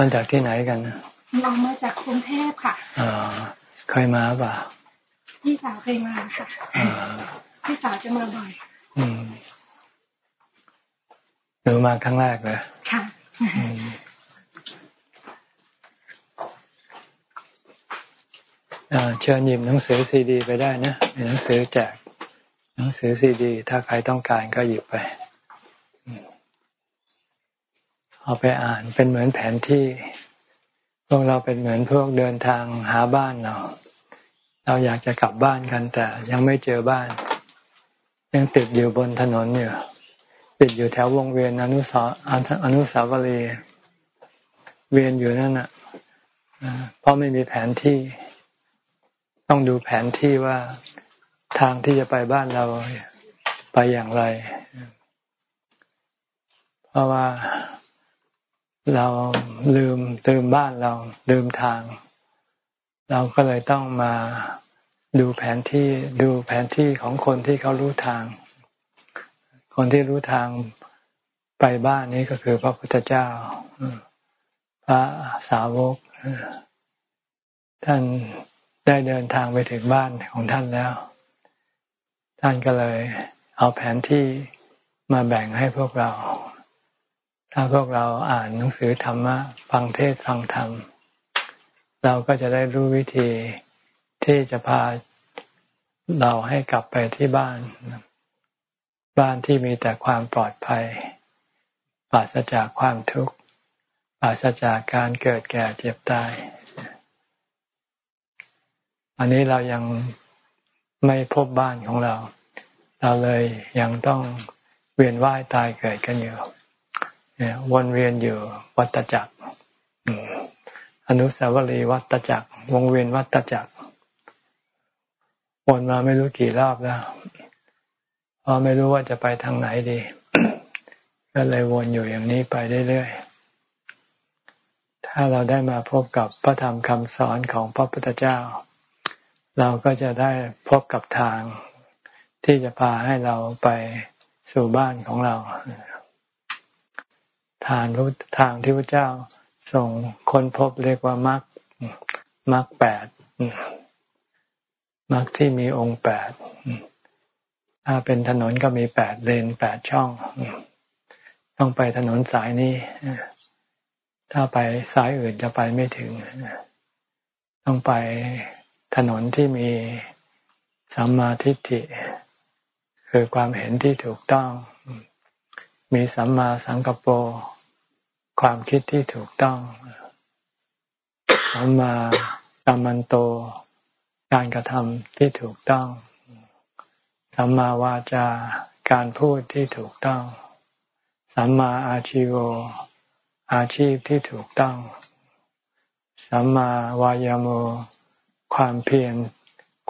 มาจากที่ไหนกันเรามาจากกรุงเทพค่ะอ่าเคยมาป่ะพี่สาวเคยมาค่ะพี่สาวจะมาบ่อยอืมหนูมาครั้งแรกเลยค่ะเชิญหยิบหนังสือซีดี ไปได้นะหนังสือแจกหนังสือซีดี ถ้าใครต้องการก็หยิบไป เอาไปอ่านเป็นเหมือนแผนที่ พวกเราเป็นเหมือนพวกเดินทางหาบ้านเรา เราอยากจะกลับบ้านกันแต่ยังไม่เจอบ้าน ยังติดอยู่บนถนนอยู่ติดอยู่แถววงเวียนอนุสาอนุสาวรีย์เวียนอยู่นั่นน่ะเพราะไม่มีแผนที่ ต้องดูแผนที่ว่าทางที่จะไปบ้านเราไปอย่างไร เพราะว่า เราลืมตืมบ้านเราลืมทาง เราก็เลยต้องมาดูแผนที่ดูแผนที่ของคนที่เขารู้ทาง คนที่รู้ทางไปบ้านนี้ก็คือพระพุทธเจ้า พระสาวก ท่านได้เดินทางไปถึงบ้านของท่านแล้ว ท่านก็เลยเอาแผนที่มาแบ่งให้พวกเรา ถ้าพวกเราอ่านหนังสือธรรมะฟังเทศฟังธรรม เราก็จะได้รู้วิธีที่จะพาเราให้กลับไปที่บ้าน บ้านที่มีแต่ความปลอดภัยปราศจากความทุกข์ปราศจากการเกิดแก่เจ็บตาย อันนี้เรายังไม่พบบ้านของเรา เราเลยยังต้องเวียนว่ายตายเกิดกันอยู่ วนเวียนอยู่วัตจักรอนุสาวรีย์วัตจักร วงเวียนวัตจักรวนมาไม่รู้กี่รอบแล้วพอไม่รู้ว่าจะไปทางไหนดี ก็เลยวนอยู่อย่างนี้ไปเรื่อยๆ ถ้าเราได้มาพบกับพระธรรมคำสอนของพระพุทธเจ้า เราก็จะได้พบกับทางที่จะพาให้เราไปสู่บ้านของเรา ทานทางที่พระเจ้าส่งคนพบเรียกว่ามรรคมรรคแปดมรรคที่มีองค์แปดถ้าเป็นถนนก็มีแปดเลนแปดช่อง ต้องไปถนนสายนี้ ถ้าไปสายอื่นจะไปไม่ถึง ต้องไปถนนที่มีสัมมาทิฏฐิ คือความเห็นที่ถูกต้อง มีสัมมาสังกปรความคิดที่ถูกต้องสัมมากรรมันโต การกระทำที่ถูกต้องสัมมาวาจาการพูดที่ถูกต้องสัมมาอาชีโวอาชีพที่ถูกต้องสัมมาวายโม ความเพียร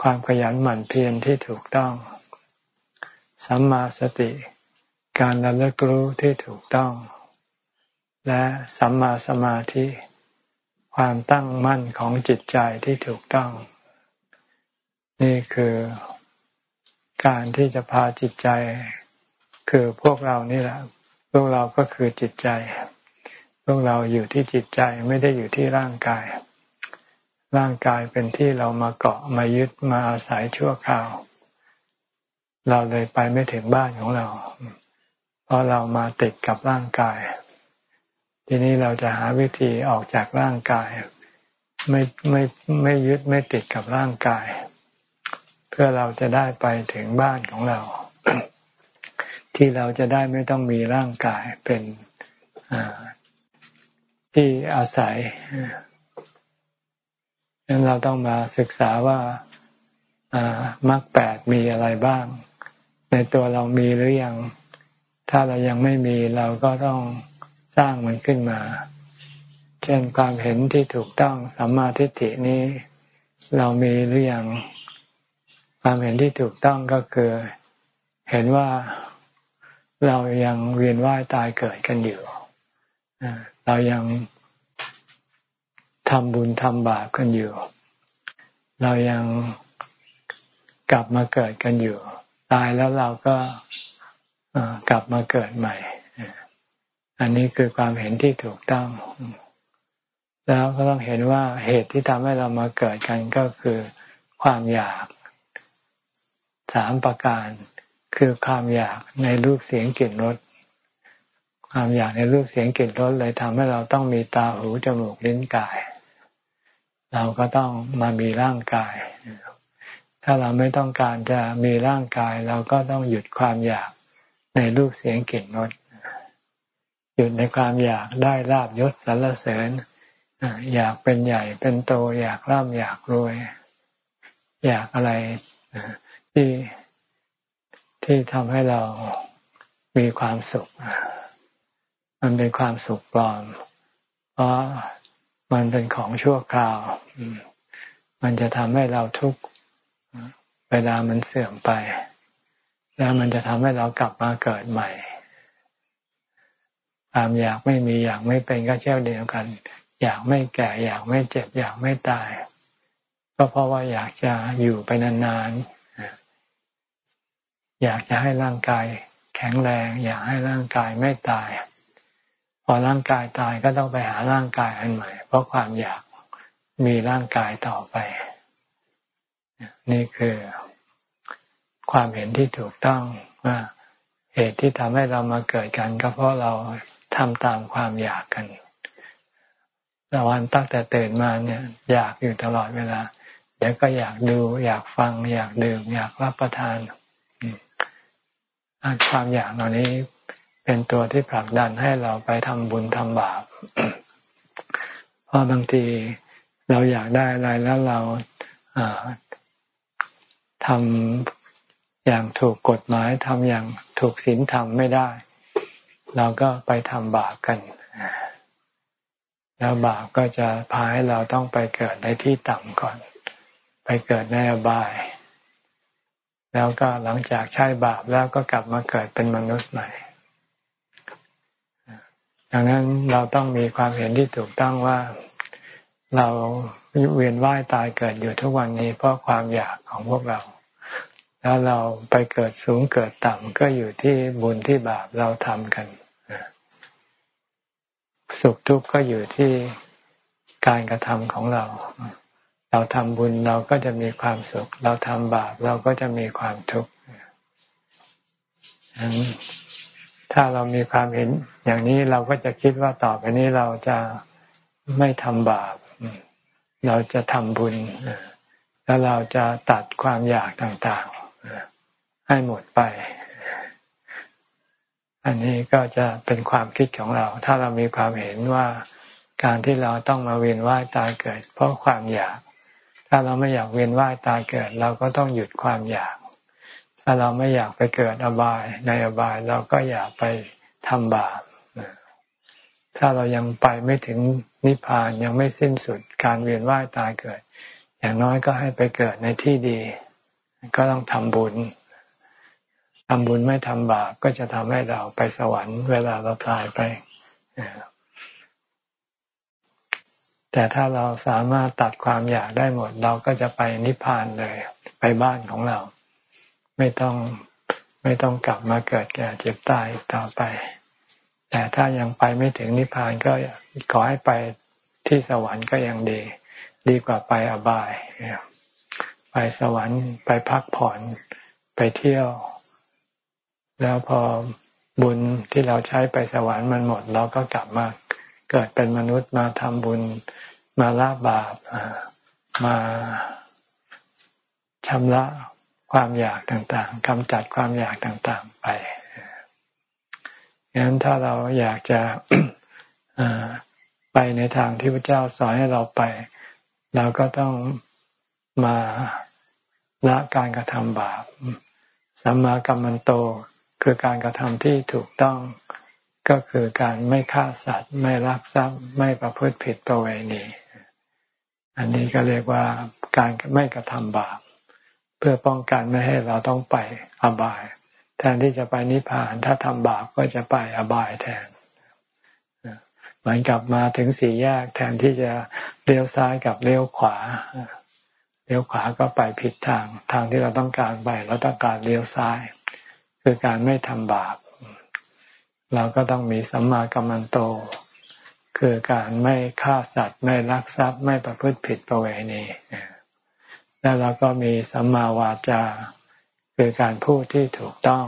ความขยันหมั่นเพียรที่ถูกต้องสัมมาสติ การระลึกรู้ที่ถูกต้อง และสัมมาสมาธิ ความตั้งมั่นของจิตใจที่ถูกต้อง นี่คือการที่จะพาจิตใจ คือพวกเรานี่แหละ พวกเราก็คือจิตใจ พวกเราอยู่ที่จิตใจไม่ได้อยู่ที่ร่างกาย ร่างกายเป็นที่เรามาเกาะมายึดมาอาศัยชั่วคราว เราเลยไปไม่ถึงบ้านของเรา เพราะเรามาติดกับร่างกาย ทีนี้เราจะหาวิธีออกจากร่างกาย ไม่ไม่ไม่ยึดไม่ติดกับร่างกาย เพื่อเราจะได้ไปถึงบ้านของเรา ที่เราจะได้ไม่ต้องมีร่างกายเป็นที่อาศัยดังนั้นเราต้องมาศึกษาว่ามรรคแปดมีอะไรบ้าง ในตัวเรามีหรือยัง ถ้าเรายังไม่มีเราก็ต้องสร้างมันขึ้นมา เช่นความเห็นที่ถูกต้องสัมมาทิฏฐินี้ เรามีหรือยังความเห็นที่ถูกต้องก็คือ เห็นว่าเรายังเวียนว่ายตายเกิดกันอยู่เรายังทำบุญทำบาปกันอยู่ เรายังกลับมาเกิดกันอยู่ ตายแล้วเราก็ กลับมาเกิดใหม่ อันนี้คือความเห็นที่ถูกต้อง แล้วก็ต้องเห็นว่าเหตุที่ทำให้เรามาเกิดกันก็คือความอยากสามประการ คือความอยากในรูปเสียงกลิ่นรสความอยากในรูปเสียงกลิ่นรสเลยทำให้เราต้องมีตาหูจมูกลิ้นกาย เราก็ต้องมามีร่างกาย ถ้าเราไม่ต้องการจะมีร่างกาย เราก็ต้องหยุดความอยาก ในรูปเสียงเกลิ่นรสหยุดในความอยากได้ลาบยศสรรเสริญอยากเป็นใหญ่เป็นโตอยากร่ำอยากรวย อยากอะไรที่ที่ทำให้เรามีความสุข มันเป็นความสุขปลอม เพราะมันเป็นของชั่วคราว มันจะทำให้เราทุกข์เวลามันเสื่อมไป แล้วมันจะทำให้เรากลับมาเกิดใหม่ ความอยากไม่มีอยากไม่เป็นก็เช่นเดียวกัน อยากไม่แก่อยากไม่เจ็บ อยากไม่ตาย ก็เพราะว่าอยากจะอยู่ไปนานๆ อยากจะให้ร่างกายแข็งแรง อยากให้ร่างกายไม่ตาย พอร่างกายตายก็ต้องไปหาร่างกายอันใหม่ เพราะความอยากมีร่างกายต่อไป นี่คือ ความเห็นที่ถูกต้องว่าเหตุที่ทำให้เรามาเกิดกัน ก็เพราะเราทำตามความอยากกันแต่วันตั้งแต่ตื่นมาเนี่ย อยากอยู่ตลอดเวลา เดี๋ยวก็อยากดู อยากฟัง อยากดื่ม อยากรับประทานความอยากเหล่านี้เป็นตัวที่ผลักดันให้เราไปทำบุญทำบาปเพราะบางทีเราอยากได้อะไรแล้วเราทำ อย่างถูกกฎหมายทำอย่างถูกศีลธรรมไม่ได้ เราก็ไปทำบาปกัน แล้วบาปก็จะพาให้เราต้องไปเกิดในที่ต่ำก่อน ไปเกิดในอบาย แล้วก็หลังจากใช้บาปแล้วก็กลับมาเกิดเป็นมนุษย์ใหม่ดังนั้นเราต้องมีความเห็นที่ถูกต้องว่าเราเวียนว่ายตายเกิดอยู่ทุกวันนี้เพราะความอยากของพวกเรา แล้วเราไปเกิดสูงเกิดต่ำก็อยู่ที่บุญที่บาปเราทำกัน สุขทุกข์ก็อยู่ที่การกระทำของเรา เราทำบุญเราก็จะมีความสุข เราทำบาปเราก็จะมีความทุกข์ถ้าเรามีความเห็นอย่างนี้เราก็จะคิดว่าต่อไปนี้เราจะไม่ทำบาป เราจะทำบุญแล้วเราจะตัดความอยากต่างๆ ให้หมดไป อันนี้ก็จะเป็นความคิดของเรา ถ้าเรามีความเห็นว่าการที่เราต้องมาเวียนว่ายตายเกิด เพราะความอยาก ถ้าเราไม่อยากเวียนว่ายตายเกิด เราก็ต้องหยุดความอยาก ถ้าเราไม่อยากไปเกิดอบายในอบายเราก็อย่าไปทำบาปถ้าเรายังไปไม่ถึงนิพพานยังไม่สิ้นสุดการเวียนว่ายตายเกิด อย่างน้อยก็ให้ไปเกิดในที่ดี ก็ต้องทำบุญ ทำบุญไม่ทำบาปก็จะทำให้เราไปสวรรค์เวลาเราตายไปแต่ถ้าเราสามารถตัดความอยากได้หมด เราก็จะไปนิพพานเลย ไปบ้านของเรา ไม่ต้องไม่ต้องกลับมาเกิดแก่เจ็บตายต่อไป แต่ถ้ายังไปไม่ถึงนิพพานก็ขอให้ไปที่สวรรค์ก็ยังดี ดีกว่าไปอบาย ไปสวรรค์ไปพักผ่อนไปเที่ยว แล้วพอบุญที่เราใช้ไปสวรรค์มันหมด เราก็กลับมาเกิดเป็นมนุษย์มาทำบุญมาละบาปมาชำระความอยากต่างๆกำจัดความอยากต่างๆไปงั้นถ้าเราอยากจะไปในทางที่พระเจ้าสอนให้เราไป เราก็ต้องมาละการกระทำบาปสัมมากัมมันโต คือการกระทำที่ถูกต้องก็คือการไม่ฆ่าสัตว์ ไม่ลักทรัพย์ไม่ประพฤติผิดประเวณี อันนี้ก็เรียกว่าการไม่กระทำบาปเพื่อป้องกันไม่ให้เราต้องไปอบาย แทนที่จะไปนิพพาน ถ้าทำบาปก็จะไปอบายแทนเหมือนกับมาถึงสี่แยกแทนที่จะเลี้ยวซ้ายกับเลี้ยวขวาเลี้ยวขวาก็ไปผิดทางทางที่เราต้องการไปเราต้องการเลี้ยวซ้าย คือการไม่ทำบาป เราก็ต้องมีสัมมากัมมันโต คือการไม่ฆ่าสัตว์ ไม่ลักทรัพย์ ไม่ประพฤติผิดประเวณีแล้วเราก็มีสัมมาวาจา คือการพูดที่ถูกต้อง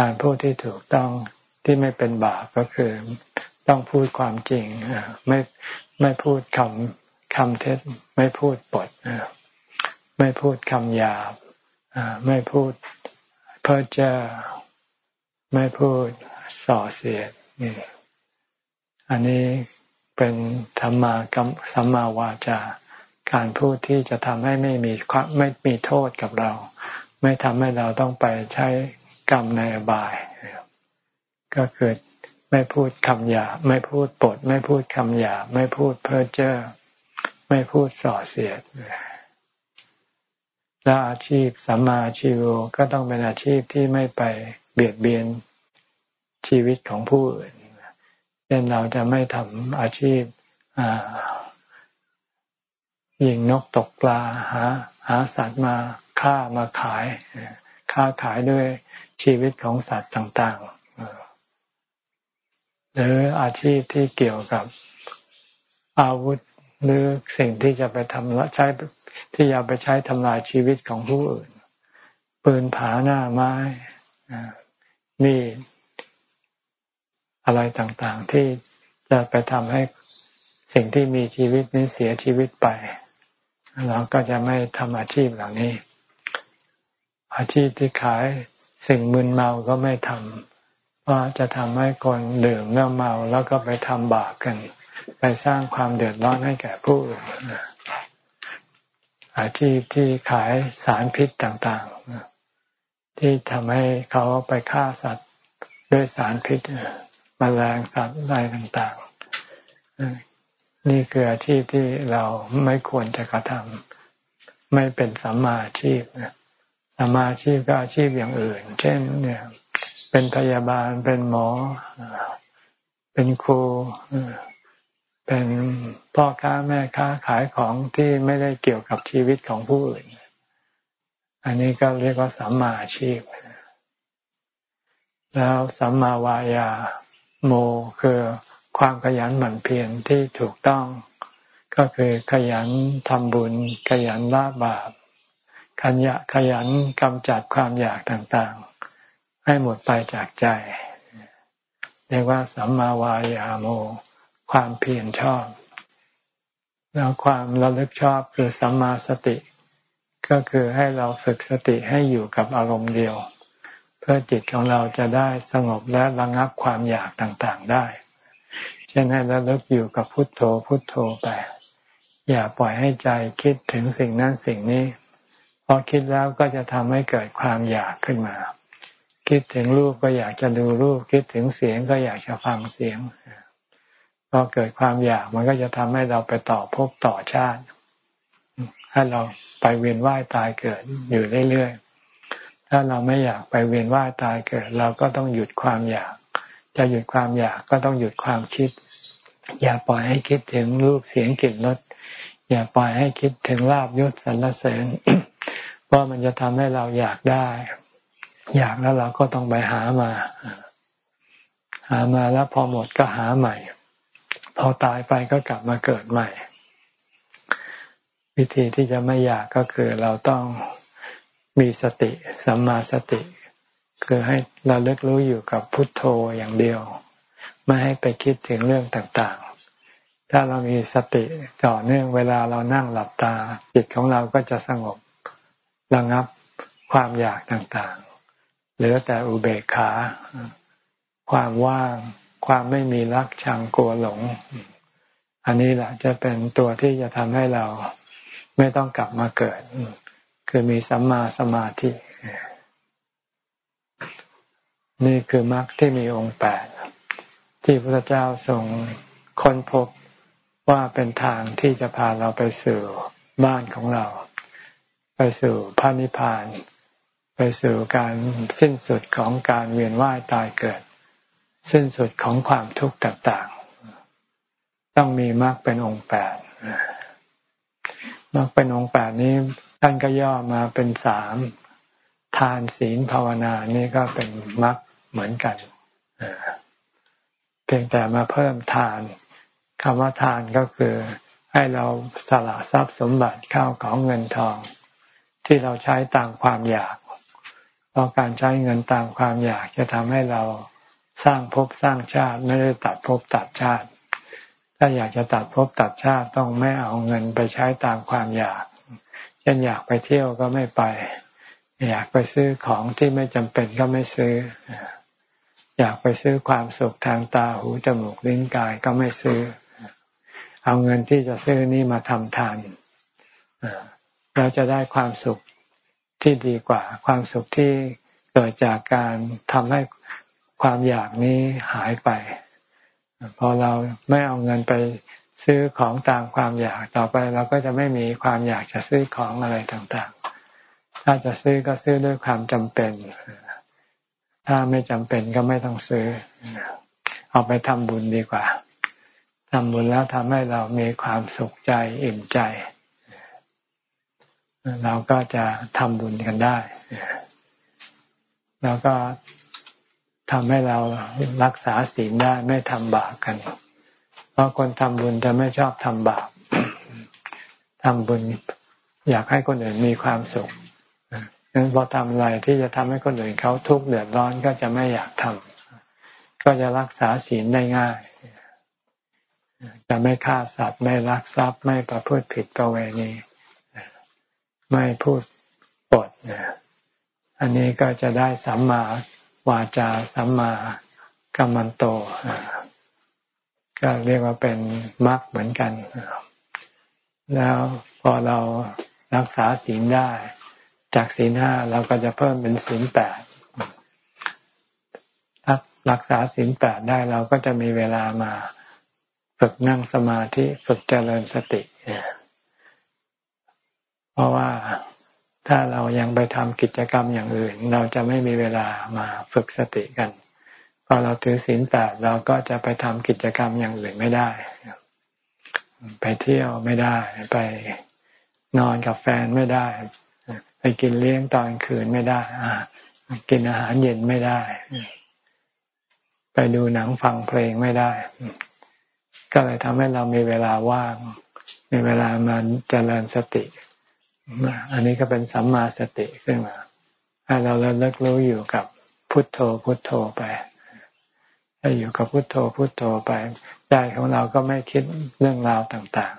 การพูดที่ถูกต้องที่ไม่เป็นบาปก็คือต้องพูดความจริงไม่ไม่พูดคำคำเท็จ ไม่พูดปดไม่พูดคำหยาบไม่พูด เพ้อเจ้อไม่พูดส่อเสียดนี่อันนี้เป็นธรรมากรรมสัมมาวาจาการพูดที่จะทำให้ไม่มีความไม่มีโทษกับเรา ไม่ทำให้เราต้องไปใช้กรรมในอบาย ก็คือไม่พูดคำหยาไม่พูดปด ไม่พูดคำหยาไม่พูดเพ้อเจ้อไม่พูดส่อเสียด และอาชีพสัมมาชีวก็ต้องเป็นอาชีพที่ไม่ไปเบียดเบียนชีวิตของผู้อื่นเช่นเราจะไม่ทำอาชีพยิงนกตกปลาหาหาสัตว์มาฆ่ามาขายค้าขายด้วยชีวิตของสัตว์ต่างๆ หรืออาชีพที่เกี่ยวกับอาวุธหรือสิ่งที่จะไปทำใช้ ที่จะไปใช้ทำลายชีวิตของผู้อื่น ปืนผาหน้าไม้มีอะไรต่างๆ ที่จะไปทำให้สิ่งที่มีชีวิตนี้เสียชีวิตไป เราก็จะไม่ทำอาชีพเหล่านี้ อาชีพที่ขายสิ่งมึนเมาก็ไม่ทำเพราะจะทำให้คนดื่มแล้วเมาแล้วก็ไปทำบาปกัน ไปสร้างความเดือดร้อนให้แก่ผู้อื่น อาชีพที่ขายสารพิษต่างๆ ที่ทำให้เขาไปฆ่าสัตว์ด้วยสารพิษมแมลงสัตว์อะไรต่างๆ นี่คืออาชีพที่เราไม่ควรจะกระทำไม่เป็นสัมมาอาชีพสัมมาอาชีพก็อาชีพอย่างอื่น เช่น เนี่ย เป็นพยาบาลเป็นหมอ เป็นครู เป็นพ่อค้าแม่ค้าขายของที่ไม่ได้เกี่ยวกับชีวิตของผู้อื่น อันนี้ก็เรียกว่าสัมมาอาชีพ แล้วสัมมาวายาโมคือความขยันหมั่นเพียรที่ถูกต้อง ก็คือขยันทำบุญ ขยันละบาปขยะขยันกำจัดความอยากต่างๆ ให้หมดไปจากใจ เรียกว่าสัมมาวายาโม ความเพียรชอบ แล้วความระลึกชอบคือสัมมาสติ ก็คือให้เราฝึกสติให้อยู่กับอารมณ์เดียว เพื่อจิตของเราจะได้สงบและระงับความอยากต่างๆได้ เช่นให้ระลึกอยู่กับพุทโธพุทโธไป อย่าปล่อยให้ใจคิดถึงสิ่งนั้นสิ่งนี้พอคิดแล้วก็จะทำให้เกิดความอยากขึ้นมา คิดถึงรูปก็อยากจะดูรูป คิดถึงเสียงก็อยากจะฟังเสียง พอเกิดความอยากมันก็จะทำให้เราไปต่อภพต่อชาติให้เราไปเวียนว่ายตายเกิดอยู่เรื่อยๆ ถ้าเราไม่อยากไปเวียนว่ายตายเกิด เราก็ต้องหยุดความอยาก จะหยุดความอยากก็ต้องหยุดความคิด อย่าปล่อยให้คิดถึงรูปเสียงกลิ่นรส อย่าปล่อยให้คิดถึงลาบยศสรรเสริญ เพราะมันจะทำให้เราอยากได้ อยากแล้วเราก็ต้องไปหามา หามาแล้วพอหมดก็หาใหม่ พอตายไปก็กลับมาเกิดใหม่ วิธีที่จะไม่อยากก็คือเราต้องมีสติสัมมาสติ คือให้เราเลิกรู้อยู่กับพุทโธอย่างเดียว ไม่ให้ไปคิดถึงเรื่องต่างๆ ถ้าเรามีสติต่อเนื่องเวลาเรานั่งหลับตา จิตของเราก็จะสงบระงับความอยากต่างๆ เหลือแต่อุเบกขา ความว่าง ความไม่มีรักชังกลัวหลง อันนี้แหละจะเป็นตัวที่จะทำให้เราไม่ต้องกลับมาเกิด คือมีสัมมาสมาธิ นี่คือมรรคที่มีองค์แปดที่พระเจ้าทรงค้นพบว่าเป็นทางที่จะพาเราไปสู่บ้านของเรา ไปสู่พระนิพพาน ไปสู่การสิ้นสุดของการเวียนว่ายตายเกิด สิ้นสุดของความทุกข์ต่างๆ ต้องมีมรรคเป็นองค์แปดมรรคเป็นองค์แปดนี้ท่านก็ย่อมาเป็นสามทานศีลภาวนานี่ก็เป็นมรรคเหมือนกันเพียงแต่มาเพิ่มทานคำว่าทานก็คือให้เราสละทรัพย์สมบัติข้าวของเงินทอง ที่เราใช้ตามความอยาก เพราะการใช้เงินตามความอยากจะทำให้เรา สร้างภพสร้างชาติ ไม่ได้ตัดภพตัดชาติ ถ้าอยากจะตัดภพตัดชาติต้องไม่เอาเงินไปใช้ตามความอยาก เช่นอยากไปเที่ยวก็ไม่ไป อยากไปซื้อของที่ไม่จำเป็นก็ไม่ซื้อ อยากไปซื้อความสุขทางตาหูจมูกลิ้นกายก็ไม่ซื้อ เอาเงินที่จะซื้อนี่มาทำทานเราจะได้ความสุขที่ดีกว่า ความสุขที่เกิดจากการทำให้ ความอยากนี้หายไป พอเราไม่เอาเงินไปซื้อของตามความอยากต่อไปเราก็จะไม่มีความอยากจะซื้อของอะไรต่างๆ ถ้าจะซื้อก็ซื้อด้วยความจำเป็น ถ้าไม่จำเป็นก็ไม่ต้องซื้อ เอาไปทำบุญดีกว่าทำบุญแล้วทำให้เรามีความสุขใจอิ่มใจ เราก็จะทำบุญกันได้ แล้วก็ ทำให้เรารักษาศีลได้ไม่ทำบาปกัน เพราะคนทำบุญจะไม่ชอบทำบาปทำบุญอยากให้คนอื่นมีความสุขงั้นพอทำอะไรที่จะทำให้คนอื่นเขาทุกข์เดือดร้อนก็จะไม่อยากทำก็จะรักษาศีลได้ง่าย จะไม่ฆ่าสัตว์ไม่ลักทรัพย์ ไม่ประพฤติผิดประเวณีไม่พูดปดอันนี้ก็จะได้สัมมา วาจาสัมมากัมมันโตก็เรียกว่าเป็นมรรคเหมือนกัน แล้วพอเรารักษาศีลได้ จากศีลห้าเราก็จะเพิ่มเป็นศีลแปดถ้ารักษาศีลแปดได้เราก็จะมีเวลามาฝึกนั่งสมาธิฝึกเจริญสติ เพราะว่า ถ้าเรายังไปทำกิจกรรมอย่างอื่น เราจะไม่มีเวลามาฝึกสติกัน พอเราถือศีลแปดเราก็จะไปทำกิจกรรมอย่างอื่นไม่ได้ ไปเที่ยวไม่ได้ ไปนอนกับแฟนไม่ได้ ไปกินเลี้ยงตอนคืนไม่ได้กินอาหารเย็นไม่ได้ ไปดูหนังฟังเพลงไม่ได้ ก็เลยทำให้เรามีเวลาว่าง มีเวลามาเจริญสติ อันนี้ก็เป็นสัมมาสติขึ้นมาให้เราเลิกรู้อยู่กับพุทโธพุทโธไปถ้าอยู่กับพุทโธพุทโธไปใจของเราก็ไม่คิดเรื่องราวต่าง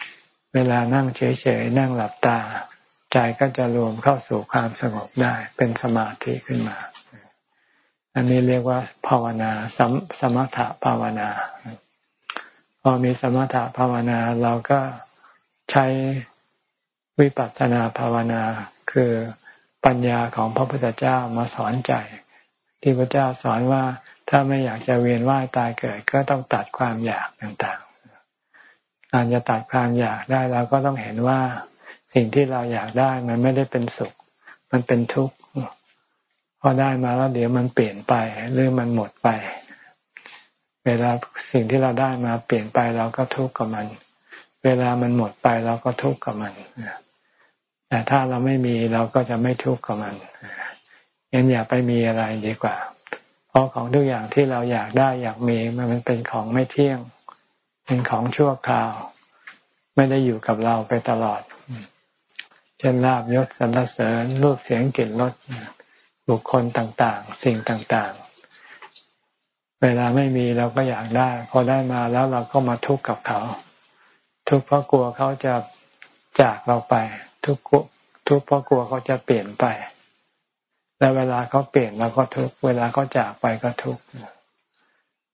ๆ เวลานั่งเฉยๆนั่งหลับตา ใจก็จะรวมเข้าสู่ความสงบได้เป็นสมาธิขึ้นมา อันนี้เรียกว่าภาวนาสมสมถภาวนา พอมีสมถภาวนาเราก็ใช้ วิปัสสนาภาวนาคือปัญญาของพระพุทธเจ้ามาสอนใจ ที่พระเจ้าสอนว่าถ้าไม่อยากจะเวียนว่ายตายเกิด ก็ต้องตัดความอยากต่างๆ การจะตัดความอยากได้เราก็ต้องเห็นว่าสิ่งที่เราอยากได้มันไม่ได้เป็นสุข มันเป็นทุกข์พอได้มาแล้วเดี๋ยวมันเปลี่ยนไปหรือมันหมดไป เวลาสิ่งที่เราได้มาเปลี่ยนไปเราก็ทุกข์กับมัน เวลามันหมดไปเราก็ทุกข์กับมัน แต่ถ้าเราไม่มีเราก็จะไม่ทุกข์กับมันงั้นอย่าไปมีอะไรดีกว่า เพราะของทุกอย่างที่เราอยากได้อยากมีมันเป็นของไม่เที่ยง เป็นของชั่วคราว ไม่ได้อยู่กับเราไปตลอด เช่นลาบยศสรรเสริญรูปเสียงกลิ่นรสบุคคลต่างๆ สิ่งต่างๆ เวลาไม่มีเราก็อยากได้ พอได้มาแล้วเราก็มาทุกข์กับเขา ทุกข์เพราะกลัวเขาจะจากเราไป ทุกข์ทุกข์เพราะกลัวเขาจะเปลี่ยนไป แล้วเวลาเขาเปลี่ยนเราก็ทุกข์เวลาเขาจากไปก็ทุกข์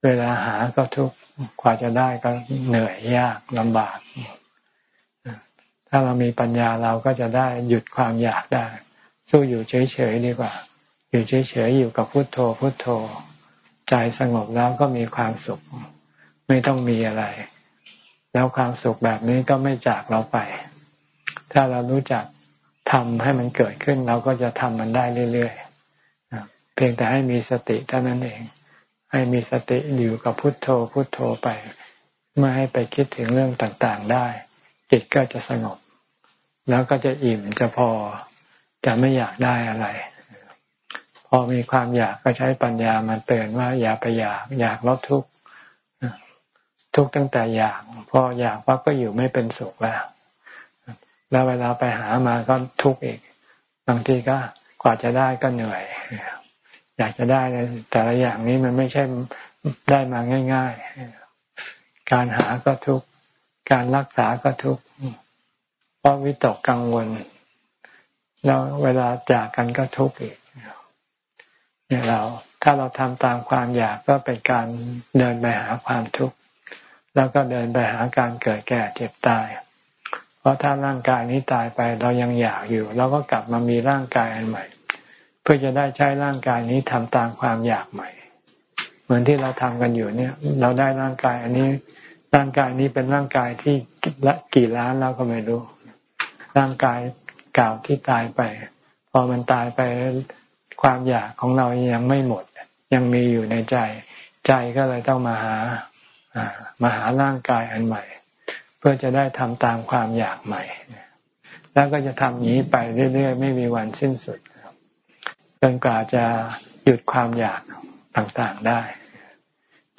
เวลาหาก็ทุกข์กว่าจะได้ก็เหนื่อยยากลำบาก ถ้าเรามีปัญญาเราก็จะได้หยุดความอยากได้ สู้อยู่เฉยๆดีกว่า อยู่เฉยๆอยู่กับพุทโธพุทโธ ใจสงบแล้วก็มีความสุข ไม่ต้องมีอะไร แล้วความสุขแบบนี้ก็ไม่จากเราไป ถ้าเรารู้จักทำให้มันเกิดขึ้น เราก็จะทำมันได้เรื่อยๆเพียงแต่ให้มีสติเท่านั้นเอง ให้มีสติอยู่กับพุทโธพุทโธไป ไม่ให้ไปคิดถึงเรื่องต่างๆได้ จิตก็จะสงบ แล้วก็จะอิ่มจะพอจะไม่อยากได้อะไร พอมีความอยากก็ใช้ปัญญามาเตือนว่าอย่าไปอยากอยากลดทุกข์ทุกข์ตั้งแต่อยาก พออยากว่าก็อยู่ไม่เป็นสุขแล้ว แล้วเวลาไปหามาก็ทุกข์อีก บางทีก็กว่าจะได้ก็เหนื่อย อยากจะได้แต่ละอย่างนี้มันไม่ใช่ได้มาง่าย ๆ การหาก็ทุกข์ การรักษาก็ทุกข์เพราะวิตกกังวล แล้วเวลาจากกันก็ทุกข์อีกเนี่ยเราถ้าเราทำตามความอยากก็เป็นการเดินไปหาความทุกข์ แล้วก็เดินไปหาการเกิดแก่เจ็บตาย เพราะถ้าร่างกายนี้ตายไปเรายังอยากอยู่ เราก็กลับมามีร่างกายอันใหม่ เพื่อจะได้ใช้ร่างกายนี้ทำตามความอยากใหม่ เหมือนที่เราทำกันอยู่เนี่ย เราได้ร่างกายอันนี้ ร่างกายนี้เป็นร่างกายที่ละกี่ล้านเราก็ไม่รู้ ร่างกายเก่าที่ตายไป พอมันตายไปความอยากของเรายังไม่หมด ยังมีอยู่ในใจ ใจก็เลยต้องมาหามาหาร่างกายอันใหม่ พื่อจะได้ทำตามความอยากใหม่ แล้วก็จะทำนี้ไปเรื่อยๆ ไม่มีวันสิ้นสุดจนกว่าจะหยุดความอยากต่างๆได้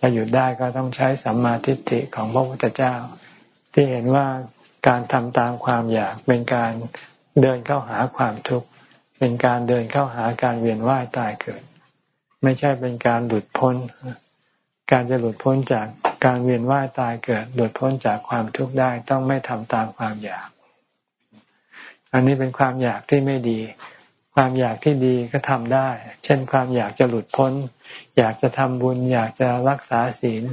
จะหยุดได้ก็ต้องใช้สัมมาทิฏฐิของพระพุทธเจ้า ที่เห็นว่าการทำตามความอยากเป็นการเดินเข้าหาความทุกข์ เป็นการเดินเข้าหาการเวียนว่ายตายเกิด ไม่ใช่เป็นการหลุดพ้น การจะหลุดพ้นจากการเวียนว่ายตายเกิด หลุดพ้นจากความทุกข์ได้ต้องไม่ทำตามความอยาก อันนี้เป็นความอยากที่ไม่ดี ความอยากที่ดีก็ทำได้ เช่นความอยากจะหลุดพ้น อยากจะทำบุญ อยากจะรักษาศีล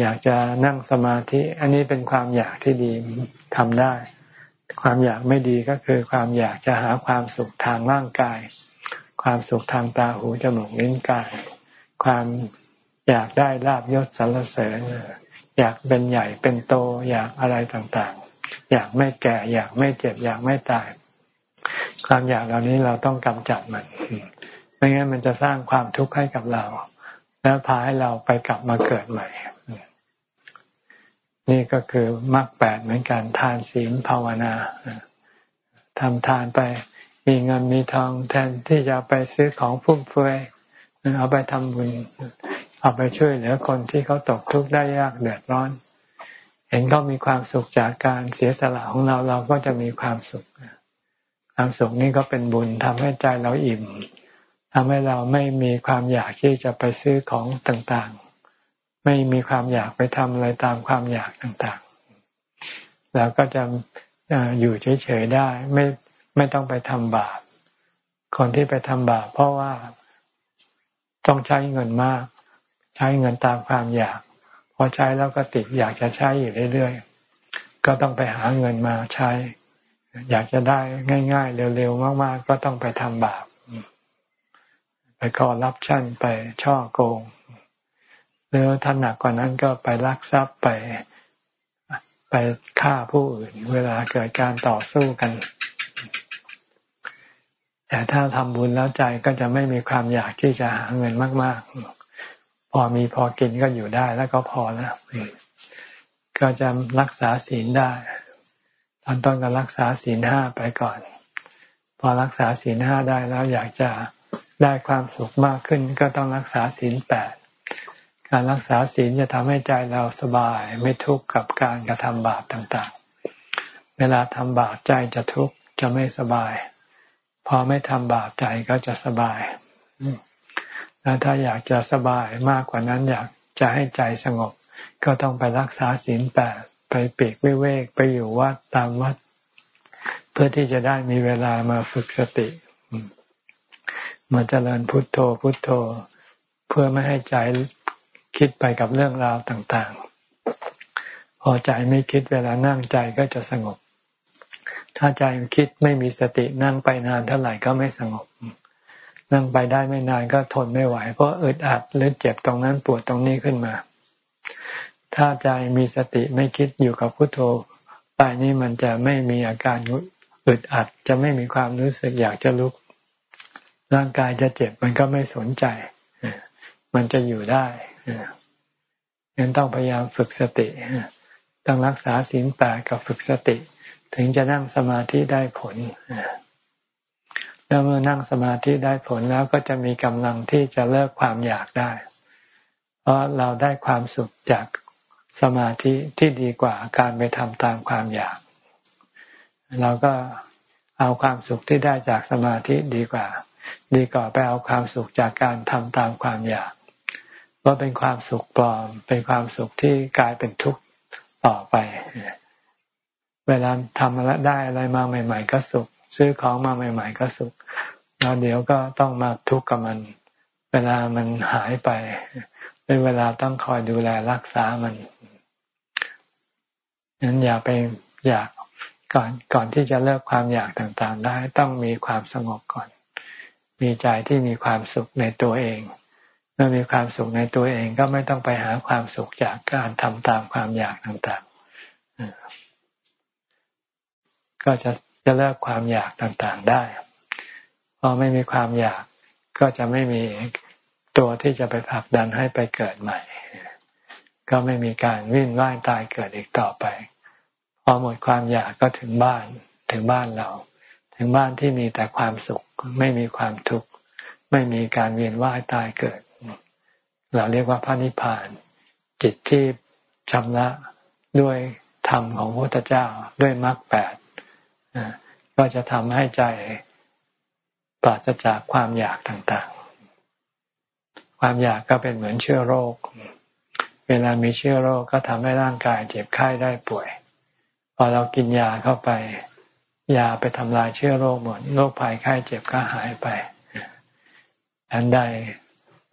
อยากจะนั่งสมาธิ อันนี้เป็นความอยากที่ดีทำได้ ความอยากไม่ดีก็คือความอยากจะหาความสุขทางร่างกาย ความสุขทางตาหูจมูกลิ้นกาย ความ อยากได้ลาบยศสรรเสริญอยากเป็นใหญ่เป็นโต อยากอะไรต่างๆ อยากไม่แก่ อยากไม่เจ็บ อยากไม่ตาย ความอยากเหล่านี้เราต้องกำจัดมัน ไม่งั้นมันจะสร้างความทุกข์ให้กับเรา แล้วพาให้เราไปกลับมาเกิดใหม่ นี่ก็คือมรรคแปดเหมือนกันทานศีลภาวนาทำทานไปมีเงินมีทองแทนที่จะไปซื้อของฟุ่มเฟือยเอาไปทำบุญ เอาไปช่วยเหลือคนที่เขาตกทุกข์ได้ยากเดือดร้อน เห็นเขามีความสุขจากการเสียสละของเราเราก็จะมีความสุข ความสุขนี่ก็เป็นบุญทำให้ใจเราอิ่มทำให้เราไม่มีความอยากที่จะไปซื้อของต่างๆ ไม่มีความอยากไปทำอะไรตามความอยากต่างๆแล้วก็จะอยู่เฉยๆได้ ไม่ไม่ต้องไปทำบาปคนที่ไปทำบาปเพราะว่าต้องใช้เงินมาก ใช้เงินตามความอยาก พอใช้แล้วก็ติดอยากจะใช้อยู่เรื่อยๆ ก็ต้องไปหาเงินมาใช้ อยากจะได้ง่าย ๆ เร็วๆ มากๆ ก็ต้องไปทำบาป ไปขอรับชั่นไปช่อโกง หรือถ้าหนักกว่านั้นก็ไปลักทรัพย์ไปไปฆ่าผู้อื่น เวลาเกิดการต่อสู้กันแต่ถ้าทำบุญแล้วใจก็จะไม่มีความอยากที่จะหาเงินมาก ๆ พอมีพอกินก็อยู่ได้แล้วก็พอแล้วก็จะรักษาศีลได้ตอนต้นก็รักษาศีลห้าไปก่อน พอรักษาศีลห้าได้แล้วอยากจะได้ความสุขมากขึ้น ก็ต้องรักษาศีลแปดการรักษาศีลจะทำให้ใจเราสบาย ไม่ทุกข์กับการกระทำบาปต่างๆ เวลาทำบาปใจจะทุกข์จะไม่สบาย พอไม่ทำบาปใจก็จะสบาย แล้วถ้าอยากจะสบายมากกว่านั้นอยากจะให้ใจสงบ ก็ต้องไปรักษาศีลแปดไปเปีกวิเวกไปอยู่วัดตามวัด เพื่อที่จะได้มีเวลามาฝึกสติมาเจริญพุทโธพุทโธ เพื่อไม่ให้ใจคิดไปกับเรื่องราวต่างๆ พอใจไม่คิดเวลานั่งใจก็จะสงบ ถ้าใจคิดไม่มีสตินั่งไปนานเท่าไหร่ก็ไม่สงบ นั่งไปได้ไม่นานก็ทนไม่ไหว เพราะอึดอัดหรือเจ็บตรงนั้นปวดตรงนี้ขึ้นมา ถ้าใจมีสติไม่คิดอยู่กับพุทโธไปนี่มันจะไม่มีอาการอึดอัด จะไม่มีความรู้สึกอยากจะลุก ร่างกายจะเจ็บมันก็ไม่สนใจ มันจะอยู่ได้ยังต้องพยายามฝึกสติ ต้องรักษาศีลแปดกับฝึกสติ ถึงจะนั่งสมาธิได้ผล แล้วเมื่อนั่งสมาธิได้ผลแล้วก็จะมีกำลังที่จะเลิกความอยากได้ เพราะเราได้ความสุขจากสมาธิที่ดีกว่าการไปทำตามความอยาก เราก็เอาความสุขที่ได้จากสมาธิดีกว่า ดีกว่าไปเอาความสุขจากการทำตามความอยากว่าเป็นความสุขปลอม เป็นความสุขที่กลายเป็นทุกข์ต่อไป เวลาทำอะไรได้อะไรมาใหม่ ๆ ก็สุข ซื้อของมาใหม่ ๆ ก็สุข แล้วเดี๋ยวก็ต้องมาทุกข์กับมัน เวลามันหายไปเป็นเวลาต้องคอยดูแลรักษามันนั้นอย่าไปอยากก่อนก่อนที่จะเลิกความอยากต่างๆ ได้ ต้องมีความสงบก่อน มีใจที่มีความสุขในตัวเอง เมื่อมีความสุขในตัวเองก็ไม่ต้องไปหาความสุขจากการทำตามความอยากต่างๆก็จะ จะเลิกความอยากต่างๆได้พอไม่มีความอยากก็จะไม่มีตัวที่จะไปผลักดันให้ไปเกิดใหม่ ก็ไม่มีการวิ่นว่ายตายเกิดอีกต่อไป พอหมดความอยากก็ถึงบ้านถึงบ้านเรา ถึงบ้านที่มีแต่ความสุข ไม่มีความทุกข์ไม่มีการเวียนว่ายตายเกิด เราเรียกว่าพระนิพพาน จิตที่ชำระด้วยธรรมของพระพุทธเจ้าด้วยมรรคแปด ก็จะทำให้ใจปราศจากความอยากต่างๆ ความอยากก็เป็นเหมือนเชื้อโรค เวลามีเชื้อโรคก็ทำให้ร่างกายเจ็บไข้ได้ป่วย พอเรากินยาเข้าไป ยาไปทำลายเชื้อโรคหมด โรคภัยไข้เจ็บก็หายไปอันใด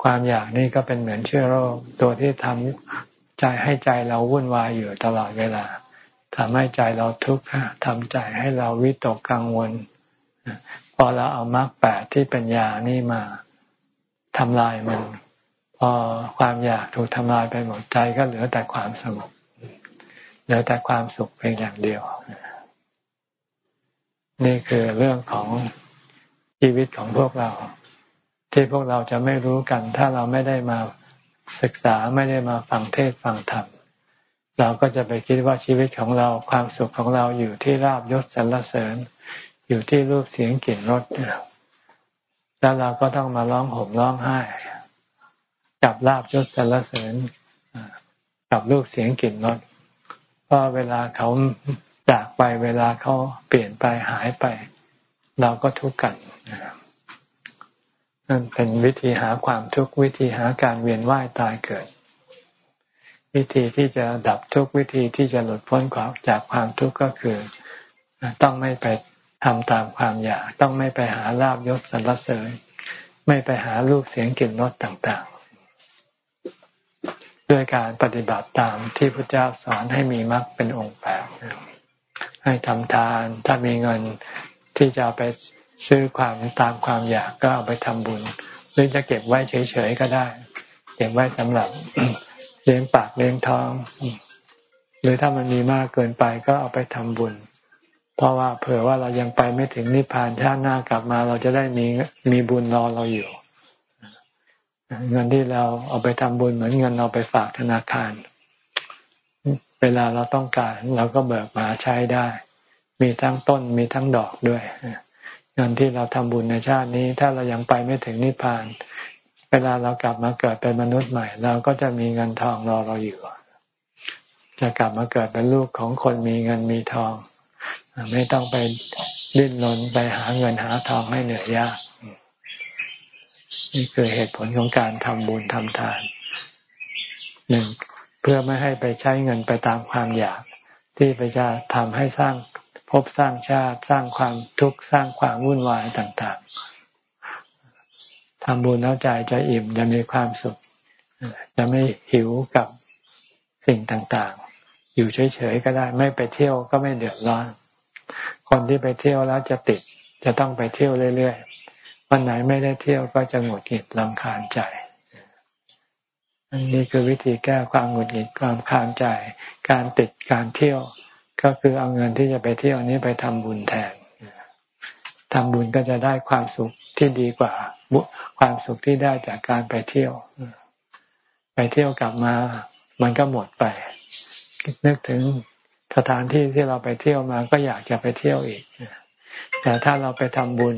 ความอยากนี่ก็เป็นเหมือนเชื้อโรค ตัวที่ทำใจให้ใจเราวุ่นวายอยู่ตลอดเวลา ทำให้ใจเราทุกข์ทำใจให้เราวิตกกังวล พอเราเอามรรคแปดที่เป็นยานี่มาทำลายมัน พอความอยากถูกทำลายไปหมดใจก็เหลือแต่ความสงบเหลือแต่ความสุขเพียงอย่างเดียว นี่คือเรื่องของชีวิตของพวกเรา ที่พวกเราจะไม่รู้กัน ถ้าเราไม่ได้มาศึกษาไม่ได้มาฟังเทศฟังธรรม เราก็จะไปคิดว่าชีวิตของเราความสุขของเราอยู่ที่ราบยศสรรเสริญ อยู่ที่รูปเสียงกลิ่นรสแล้วเราก็ต้องมาร้องห่มร้องไห้กับลาบยศสรรเสริญกับรูปเสียงกลิ่นรสพราะเวลาเขาจากไปเวลาเขาเปลี่ยนไปหายไป เราก็ทุกข์กันนั่นเป็นวิธีหาความทุกข์วิธีหาการเวียนว่ายตายเกิด วิธีที่จะดับทุกวิธีที่จะหลุดพ้นจากความทุกข์ก็คือ ต้องไม่ไปทำตามความอยากต้องไม่ไปหาลาบยศสรรเสริญ ไม่ไปหารูปเสียงกลิ่นรสต่างๆ ด้วยการปฏิบัติตามที่พระเจ้าสอนให้มีมรรคเป็นองค์แปดให้ทำทานถ้ามีเงินที่จะไปซื้อความตามความอยากก็เอาไปทำบุญ หรือจะเก็บไว้เฉยๆก็ได้ เก็บไว้สำหรับ เลี้ยงปากเลี้ยงท้อง หรือถ้ามันมีมากเกินไปก็เอาไปทำบุญ เพราะว่าเผื่อว่าเรายังไปไม่ถึงนิพพานชาติหน้ากลับมาเราจะได้มีมีบุญรอเราอยู่ เงินที่เราเอาไปทำบุญเหมือนเงินเราไปฝากธนาคาร เวลาเราต้องการเราก็เบิกมาใช้ได้ มีทั้งต้นมีทั้งดอกด้วยเงินที่เราทำบุญในชาตินี้ ถ้าเรายังไปไม่ถึงนิพพานเวลาเรากลับมาเกิดเป็นมนุษย์ใหม่ เราก็จะมีเงินทองรอเราอยู่ จะกลับมาเกิดเป็นลูกของคนมีเงินมีทอง ไม่ต้องไปดิ้นรนไปหาเงินหาทองให้เหนื่อยยากนี่คือเหตุผลของการทำบุญทำทานหนึ่งเพื่อไม่ให้ไปใช้เงินไปตามความอยาก ที่ไปจะทำให้สร้างพบสร้างชาติสร้างความทุกข์สร้างความวุ่นวายต่าง ๆ ทำบุญแล้วใจจะอิ่มจะมีความสุข จะไม่หิวกับสิ่งต่างๆ อยู่เฉยๆก็ได้ ไม่ไปเที่ยวก็ไม่เดือดร้อน คนที่ไปเที่ยวแล้วจะติด จะต้องไปเที่ยวเรื่อยๆ วันไหนไม่ได้เที่ยวก็จะหงุดหงิดลำคาญใจ อันนี้คือวิธีแก้ความหงุดหงิดความคานใจ การติดการเที่ยว ก็คือเอาเงินที่จะไปเที่ยวนี้ไปทำบุญแทนทำบุญก็จะได้ความสุขที่ดีกว่า ความสุขที่ได้จากการไปเที่ยว ไปเที่ยวกลับมา มันก็หมดไป นึกถึงสถานที่ที่เราไปเที่ยวมาก็อยากจะไปเที่ยวอีก แต่ถ้าเราไปทำบุญ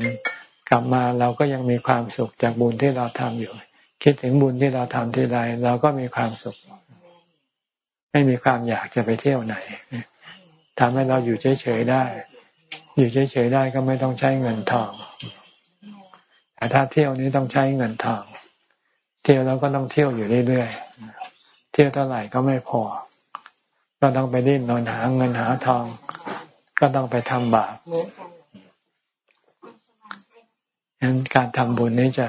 กลับมาเราก็ยังมีความสุขจากบุญที่เราทำอยู่ คิดถึงบุญที่เราทำทีไรเราก็มีความสุข ไม่มีความอยากจะไปเที่ยวไหนทำให้เราอยู่เฉยๆได้ อยู่เฉยๆได้ก็ไม่ต้องใช้เงินทอง แต่ถ้าเที่ยวนี้ต้องใช้เงินทอง เที่ยวแล้วก็ต้องเที่ยวอยู่เรื่อยๆ เที่ยวเท่าไหร่ก็ไม่พอ ก็ต้องไปดิ้นรนหาเงินหาทอง ก็ต้องไปทำบาปฉะนั้นการทำบุญนี้จะ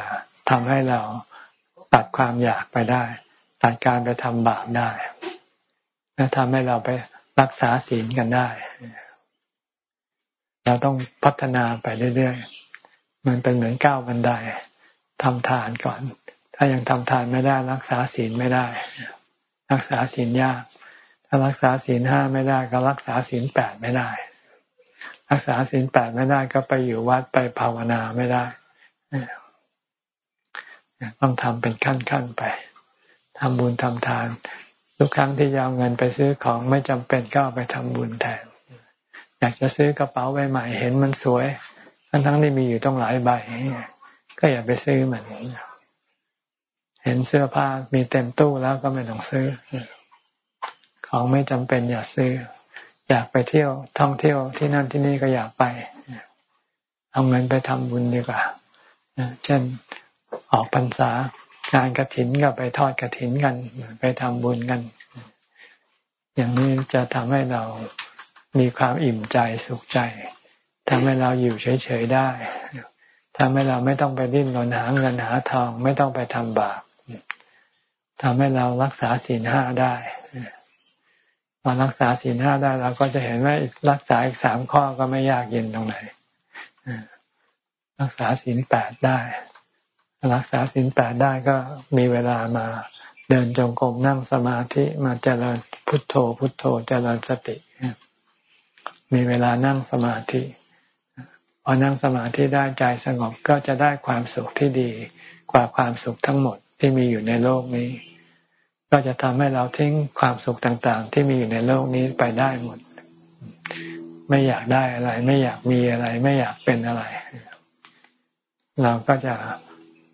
ทำให้เราตัดความอยากไปได้ ตัดการไปทำบาปได้ และทำให้เราไปรักษาศีลกันได้ เราต้องพัฒนาไปเรื่อยๆ มันเป็นเหมือนก้าวบันไดทำทานก่อน ถ้ายังทำทานไม่ได้ รักษาศีลไม่ได้ รักษาศีลยาก ถ้ารักษาศีลห้าไม่ได้ ก็รักษาศีลแปดไม่ได้ รักษาศีลแปดไม่ได้ก็ไปอยู่วัดไปภาวนาไม่ได้ ต้องทำเป็นขั้นๆไปทำบุญทำทานทุกครั้งที่จะเอาเงินไปซื้อของไม่จำเป็นก็เอาไปทำบุญแทน อยากจะซื้อกระเป๋าใบใหม่เห็นมันสวย ทั้งทั้งที่มีอยู่ต้องหลายใบก็อย่าไปซื้อมันเห็นเสื้อผ้ามีเต็มตู้แล้วก็ไม่ต้องซื้อ ของไม่จำเป็นอย่าซื้อ อยากไปเที่ยวท่องเที่ยวที่นั่นที่นี่ก็อยากไปเอาเงินไปทำบุญดีกว่าเช่นออกพรรษางานกระถินก็ไปทอดกระถินกัน ไปทำบุญกัน อย่างนี้จะทำให้เรามีความอิ่มใจสุขใจ ทำให้เราอยู่เฉยๆได้ทำให้เราไม่ต้องไปดิ้นรนหาเงินหาทองไม่ต้องไปทำบาปทำให้เรารักษาศีลห้าได้พอรักษาศีลห้าได้เราก็จะเห็นว่ารักษาอีกสามข้อก็ไม่ยากเย็นตรงไหนรักษาศีลแปดได้ รักษาศีลแปดได้ก็มีเวลามาเดินจงกรมนั่งสมาธิมาเจริญพุทโธ พุทโธเจริญสติ มีเวลานั่งสมาธิ พอนั่งสมาธิได้ใจสงบก็จะได้ความสุขที่ดีกว่าความสุขทั้งหมดที่มีอยู่ในโลกนี้ ก็จะทำให้เราทิ้งความสุขต่างๆ ที่มีอยู่ในโลกนี้ไปได้หมด ไม่อยากได้อะไร ไม่อยากมีอะไร ไม่อยากเป็นอะไร เราก็จะ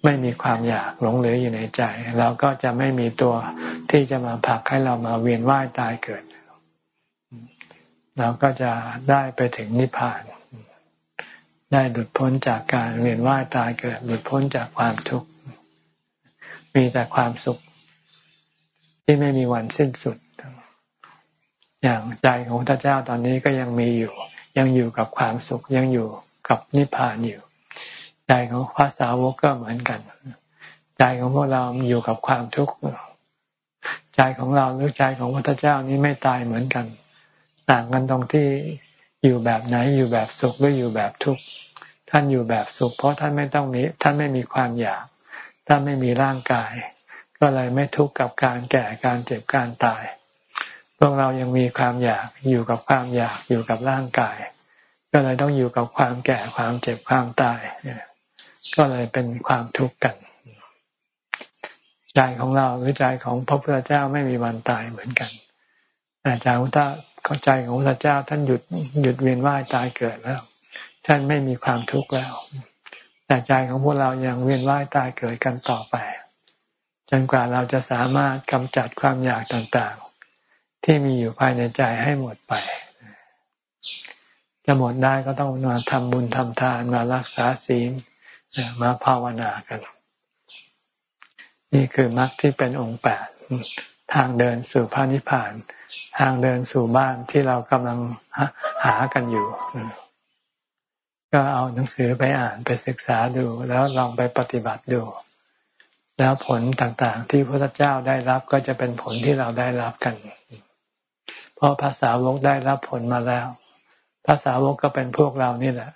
ไม่มีความอยากหลงเหลืออยู่ในใจ เราก็จะไม่มีตัวที่จะมาผลักให้เรามาเวียนว่ายตายเกิด เราก็จะได้ไปถึงนิพพาน ได้หลุดพ้นจากการเวียนว่ายตายเกิด หลุดพ้นจากความทุกข์ มีแต่ความสุข ที่ไม่มีวันสิ้นสุด อย่างใจของพระเจ้าตอนนี้ก็ยังมีอยู่ ยังอยู่กับความสุข ยังอยู่กับนิพพานอยู่ ใจของพระสาวกก็เหมือนกัน ใจของพวกเราอยู่กับความทุกข์ ใจของเราหรือใจของพระเจ้านี้ไม่ตายเหมือนกัน ต่างกันตรงที่อยู่แบบไหนอยู่แบบสุขหรืออยู่แบบทุกข์ ท่านอยู่แบบสุข เพราะท่านไม่ต้องมีท่านไม่มีความอยากท่านไม่มีร่างกาย ก็เลยไม่ทุกข์กับการแก่การเจ็บการตาย พวกเรายังมีความอยากอยู่กับความอยากอยู่กับร่างกาย ก็เลยต้องอยู่กับความแก่ความเจ็บความตายก็เลยเป็นความทุกข์กันใจของเราหรือใจของพระพุทธเจ้าไม่มีวันตายเหมือนกันแต่ใจของท่าใจของพระเจ้าท่านหยุดหยุดเวียนว่ายตายเกิดแล้ว ท่านไม่มีความทุกข์แล้ว แต่ใจของพวกเรายังเวียนว่ายตายเกิดกันต่อไป จนกว่าเราจะสามารถกำจัดความอยากต่างๆ ที่มีอยู่ภายในใจให้หมดไป จะหมดได้ก็ต้องมาทำบุญทำทานมารักษาศีลมาภาวนากัน นี่คือมรรคที่เป็นองค์แปดทางเดินสู่พระนิพพาน ทางเดินสู่บ้านที่เรากำลังหากันอยู่ ก็เอาหนังสือไปอ่านไปศึกษาดูแล้วลองไปปฏิบัติดู แล้วผลต่างๆ ที่พระเจ้าได้รับก็จะเป็นผลที่เราได้รับกัน เพราะภาษาวกได้รับผลมาแล้ว ภาษาวกก็เป็นพวกเรานี่แหละ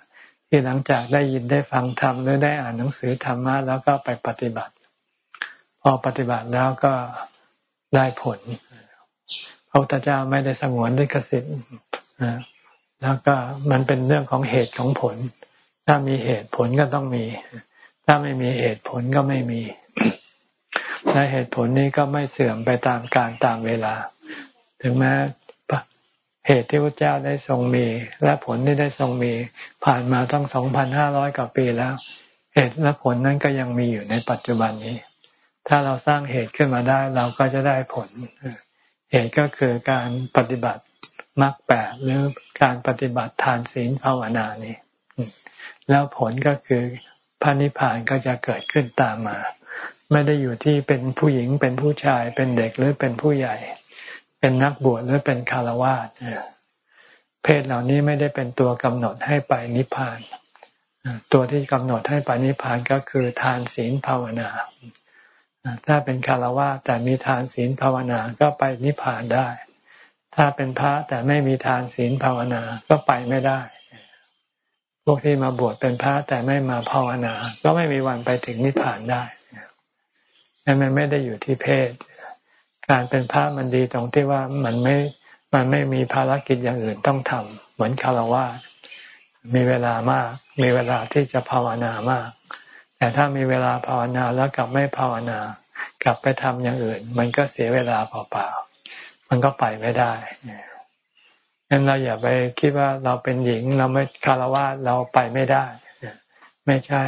ที่หลังจากได้ยินได้ฟังธรรมหรือได้อ่านหนังสือธรรมะแล้วก็ไปปฏิบัติ พอปฏิบัติแล้วก็ได้ผลพระพุทธเจ้าไม่ได้สงวนด้วยกสิทธิ์ แล้วก็มันเป็นเรื่องของเหตุของผล ถ้ามีเหตุผลก็ต้องมี ถ้าไม่มีเหตุผลก็ไม่มีและเหตุผลนี้ก็ไม่เสื่อมไปตามการตามเวลา ถึงแม้เหตุที่พระเจ้าได้ทรงมี และผลที่ได้ทรงมีผ่านมาตั้งสองพันห้าร้อยกว่าปีแล้ว เหตุและผลนั้นก็ยังมีอยู่ในปัจจุบันนี้ ถ้าเราสร้างเหตุขึ้นมาได้เราก็จะได้ผล เหตุก็คือการปฏิบัติ มรรคแปดหรือการปฏิบัติทานศีลภาวนานี่แล้วผลก็คือพระนิพพานก็จะเกิดขึ้นตามมา ไม่ได้อยู่ที่เป็นผู้หญิงเป็นผู้ชาย เป็นเด็กหรือเป็นผู้ใหญ่ เป็นนักบวชหรือเป็นคารวะเพศเหล่านี้ไม่ได้เป็นตัวกำหนดให้ไปนิพพาน ตัวที่กำหนดให้ไปนิพพานก็คือทานศีลภาวนา ถ้าเป็นคารวะแต่มีทานศีลภาวนาก็ไปนิพพานได้ ถ้าเป็นพระแต่ไม่มีทานศีลภาวนาก็ไปไม่ได้ พวกที่มาบวชเป็นพระแต่ไม่มาภาวนา ก็ไม่มีวันไปถึงนิพพานได้นั่นมันไม่ได้อยู่ที่เพศ การเป็นพระมันดีตรงที่ว่ามันไม่ มันไม่มีภารกิจอย่างอื่นต้องทำเหมือนคารวะมีเวลามาก มีเวลาที่จะภาวนามาก แต่ถ้ามีเวลาภาวนาแล้วกลับไม่ภาวนากลับไปทำอย่างอื่น มันก็เสียเวลาเปล่าๆ มันก็ไปไม่ได้งั้นเราอย่าไปคิดว่าเราเป็นหญิงเราไม่คารวะเราไปไม่ได้ไม่ใช่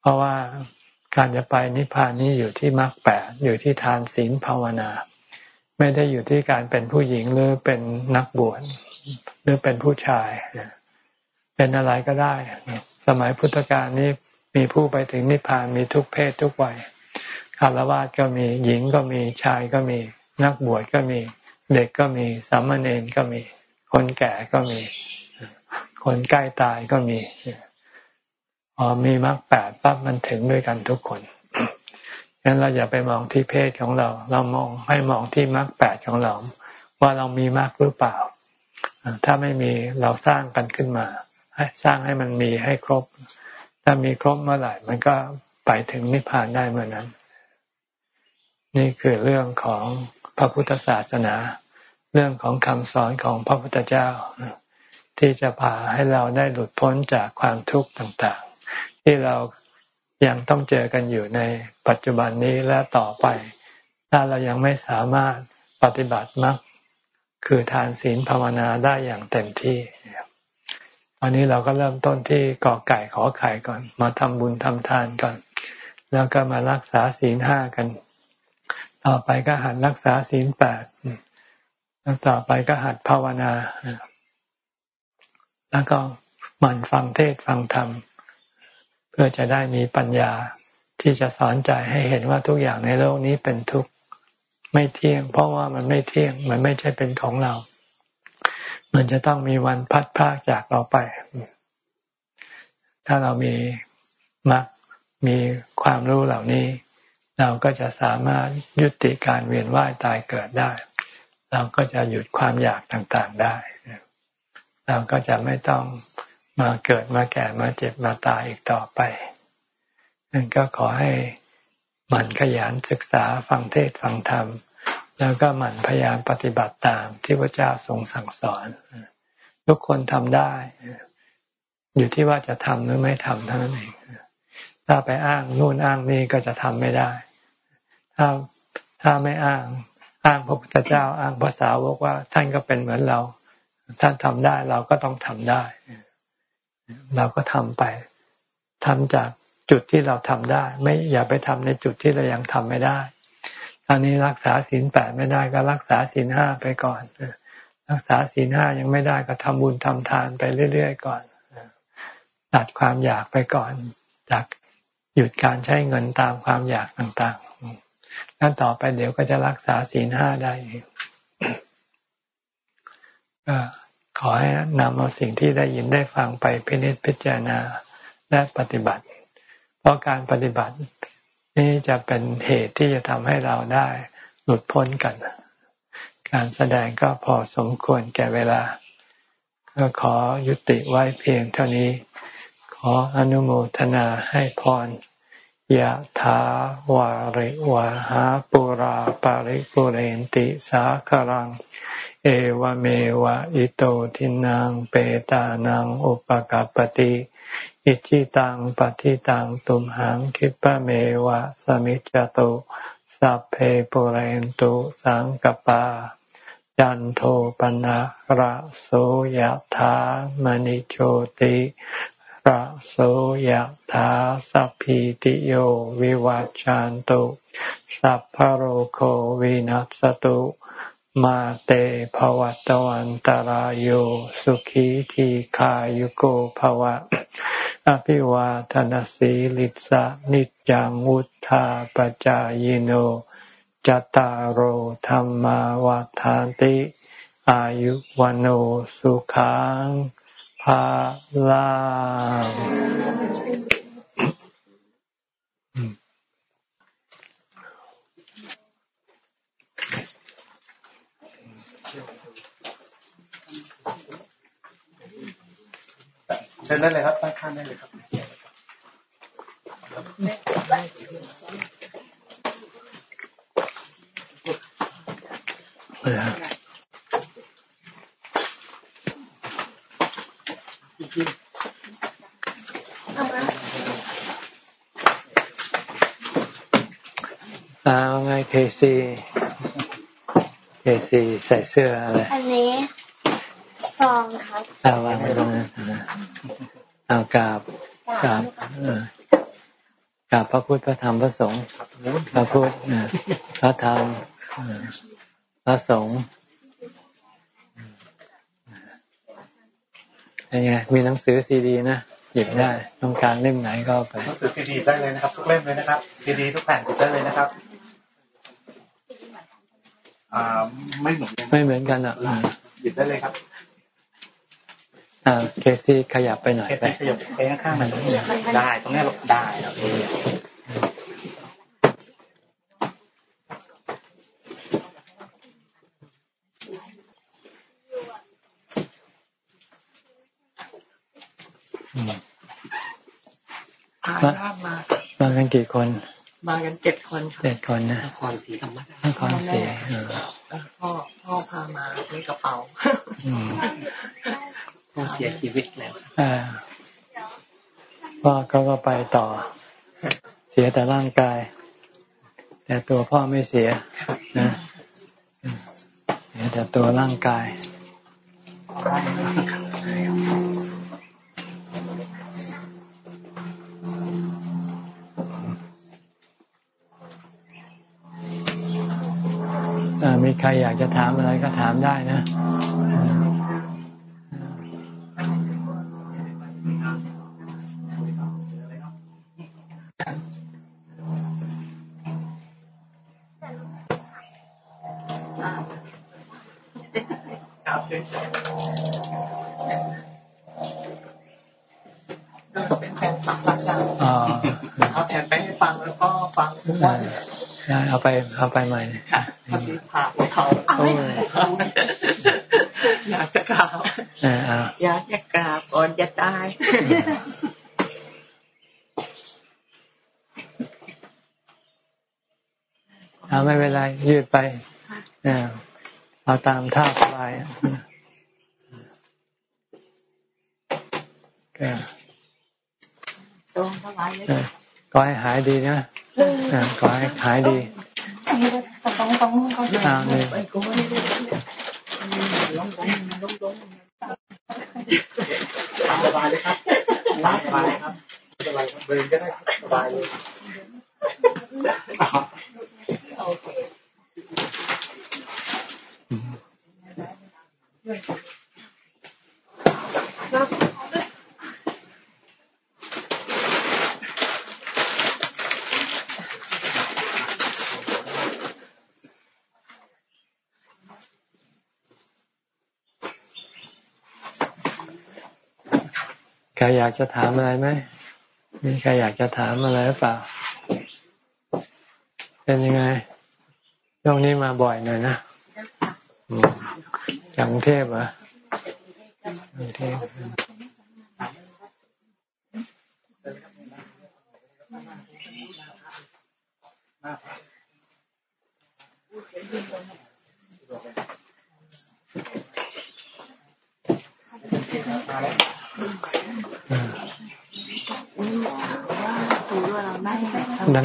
เพราะว่าการจะไปนิพพานนี้อยู่ที่มรรคแปดอยู่ที่ทานศีลภาวนา ไม่ได้อยู่ที่การเป็นผู้หญิงหรือเป็นนักบวชหรือเป็นผู้ชายเป็นอะไรก็ได้ สมัยพุทธกาลนี้มีผู้ไปถึงนิพพานมีทุกเพศทุกวัยคารวะก็มีหญิงก็มีชายก็มี นักบวชก็มี เด็กก็มีสามเณรก็มี คนแก่ก็มี คนใกล้ตายก็มีพอมีมรรคแปดปั๊บมันถึงด้วยกันทุกคนงั้นเราอย่าไปมองที่เพศของเรา เรามองให้มองที่มรรคแปดของเรา ว่าเรามีมรรคหรือเปล่า ถ้าไม่มีเราสร้างกันขึ้นมาสร้างให้มันมีให้ครบ ถ้ามีครบเมื่อไหร่ มันก็ไปถึงนิพพานได้เมื่อนั้น นี่คือเรื่องของพระพุทธศาสนา เรื่องของคำสอนของพระพุทธเจ้า ที่จะพาให้เราได้หลุดพ้นจากความทุกข์ต่างๆ ที่เรายังต้องเจอกันอยู่ในปัจจุบันนี้และต่อไป ถ้าเรายังไม่สามารถปฏิบัติมรรคคือทานศีลภาวนาได้อย่างเต็มที่วันนี้เราก็เริ่มต้นที่กอไก่ขอไข่ก่อน มาทำบุญทำทานก่อน แล้วก็มารักษาศีลห้ากัน ต่อไปก็หัดรักษาศีลแปดแล้วต่อไปก็หัดภาวนา แล้วก็หมั่นฟังเทศฟังธรรม เพื่อจะได้มีปัญญาที่จะสอนใจให้เห็นว่าทุกอย่างในโลกนี้เป็นทุกข์ไม่เที่ยง เพราะว่ามันไม่เที่ยง มันไม่ใช่เป็นของเรา มันจะต้องมีวันพัดพากจากเราไป ถ้าเรามีมักมีความรู้เหล่านี้ เราก็จะสามารถยุติการเวียนว่ายตายเกิดได้ เราก็จะหยุดความอยากต่างๆได้ เราก็จะไม่ต้องมาเกิดมาแก่มาเจ็บมาตายอีกต่อไปนั่นก็ขอให้หมั่นขยันศึกษาฟังเทศฟังธรรม แล้วก็หมั่นพยายามปฏิบัติตามที่พระเจ้าทรงสั่งสอน ทุกคนทำได้ อยู่ที่ว่าจะทำหรือไม่ทำเท่านั้นเองถ้าไปอ้างนู่นอ้างนี่ก็จะทำไม่ได้ ถ้าถ้าไม่อ้าง อ้างพระพุทธเจ้า อ้างภาษาวกว่า ท่านก็เป็นเหมือนเรา ท่านทำได้เราก็ต้องทำได้ เราก็ทำไปทำจากจุดที่เราทำได้ ไม่อย่าไปทำในจุดที่เรายังทำไม่ได้ตอนนี้รักษาศีลแปดไม่ได้ก็รักษาศีลห้าไปก่อนรักษาศีลห้ายังไม่ได้ก็ทำบุญทำทานไปเรื่อยๆก่อนตัดความอยากไปก่อนจากหยุดการใช้เงินตามความอยากต่างๆ แล้วต่อไปเดี๋ยวก็จะรักษาศีลห้าได้ก็ขอให้นำเอาสิ่งที่ได้ยินได้ฟังไปพินิจพิจารณาและปฏิบัติ เพราะการปฏิบัติ นี่จะเป็นเหตุที่จะทำให้เราได้หลุดพ้นกัน การแสดงก็พอสมควรแก่เวลา ก็ขอยุติไว้เพียงเท่านี้ ขออนุโมทนาให้พร ยะถาวาริวะหาปุราปาริปุเรนติสาครัง เอวเมวะอิโตทินังเปตานังอุปกัปติอิจิตังปฏิตังตุมหังคิปะเมวะสมิจจตุสัพเพปุเรนตุสังกปาจันโทปนะระโสยถามณิโชติ ระโสยถาสัพพิติโยวิวัจจันตุสัพพโรโควินัสตุมาเตภวัตวันตารโยสุขีทีขายุโกภวะ อภิวาทนสีลิสะนิจังวุธาปจายโนจตารโหธรรมวาทานติ อายุวันโอสุขังาลาเชิญได้เลยครับตั้งข้างได้เลยครับเอาไงเคซีเคซีใส่เสื้ออะไร อันนี้ซองครับเอาวางไว้ตรงนั้นเอากราบกราบกราบพระพุทธพระธรรมพระสงฆ์พระพุทธพระธรรมพระสงฆ์ ยังไงมีหนังสือซีดีนะหยิบได้ต้องการเล่มไหนก็ไปหนังสือซีดีได้เลยนะครับ ทุกเล่มเลยนะครับซีดีทุกแผ่นหยิบได้เลยนะครับอ่าไม่เหมือนกันไม่เหมือนกันอะหยิบได้เลยครับอ่าเคซี่ขยับไปหน่อยไปขยับไปข้างมันได้ตรงนี้เราได้ครับ กันกี่คน มากันเจ็ดคนเจ็ดคนนะนครศรีธรรมราชนครศรีพ่อพ่อพามาในกระเป๋าพ่อเสียชีวิตแล้วพ่อเขาก็ไปต่อ เสียแต่ร่างกาย แต่ตัวพ่อไม่เสียนะเสียแต่ตัวร่างกาย ใครอยากจะถามอะไรก็ถามได้นะ อยากจะกราบก่อนจะตายเอาไม่เป็นไรยืดไปเอาตามท่าสบายก็ก็ให้หายดีนะขอให้หายดีอ่านี่ สบายเลยครับสบายครับสบายครับเดินก็ได้สบายเลย ใครอยากจะถามอะไรไหมมีใครอยากจะถามอะไรหรือเปล่า เป็นยังไงช่วงนี้มาบ่อยหน่อยนะจากกรุงเทพเหรอกรุงเทพ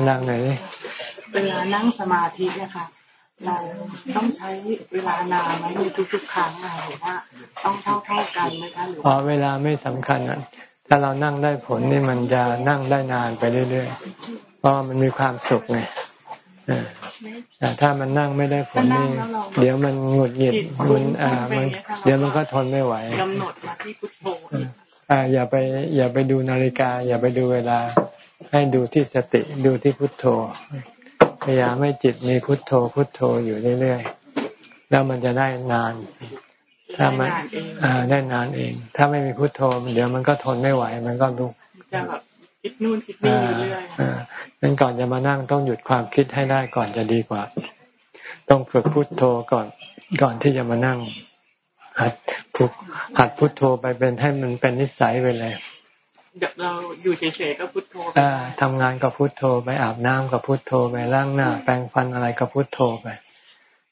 ดังๆหน่อยเวลานั่งสมาธินะคะเราต้องใช้เวลานานไหมในทุกๆครั้งอะหรือว่าต้องเท่าเท่ากันไหมคะหรืออ๋อเวลาไม่สำคัญอะถ้ถ้าเรานั่งได้ผลนี่มันจะนั่งได้นานไปเรื่อยๆเพราะมันมีความสุขไงแต่ถ้ามันนั่งไม่ได้ผลนี่เดี๋ยวมันหงุดหงิดมันอ่ามันเดี๋ยวมันก็ทนไม่ไหวกำหนดมาที่พุทโธอ่าอย่าไปอย่าไปดูนาฬิกา อย่าไปดูเวลา ให้ดูที่สติดูที่พุทโธ พยายามให้จิตมีพุทโธพุทโธอยู่เรื่อยๆ แล้วมันจะได้นาน ถ้ามันอ่าได้นานเอง ถ้าไม่มีพุทโธเดี๋ยวมันก็ทนไม่ไหว มันก็ลุกจะแบบคิดนู่นคิดนี่อยู่เรื่อยนั้นก่อนจะมานั่งต้องหยุดความคิดให้ได้ก่อนจะดีกว่า ต้องฝึกพุทโธก่อนก่อนที่จะมานั่งหัดฝึกหัดพุทโธไปเป็นให้มันเป็นนิสัยไปเลย เราอยู่เฉยๆก็พุทโธอ่าทำงานก็พุทโธไปอาบน้ำก็พุทโธไปล้างหน้า แปรงฟันอะไรก็พุทโธไป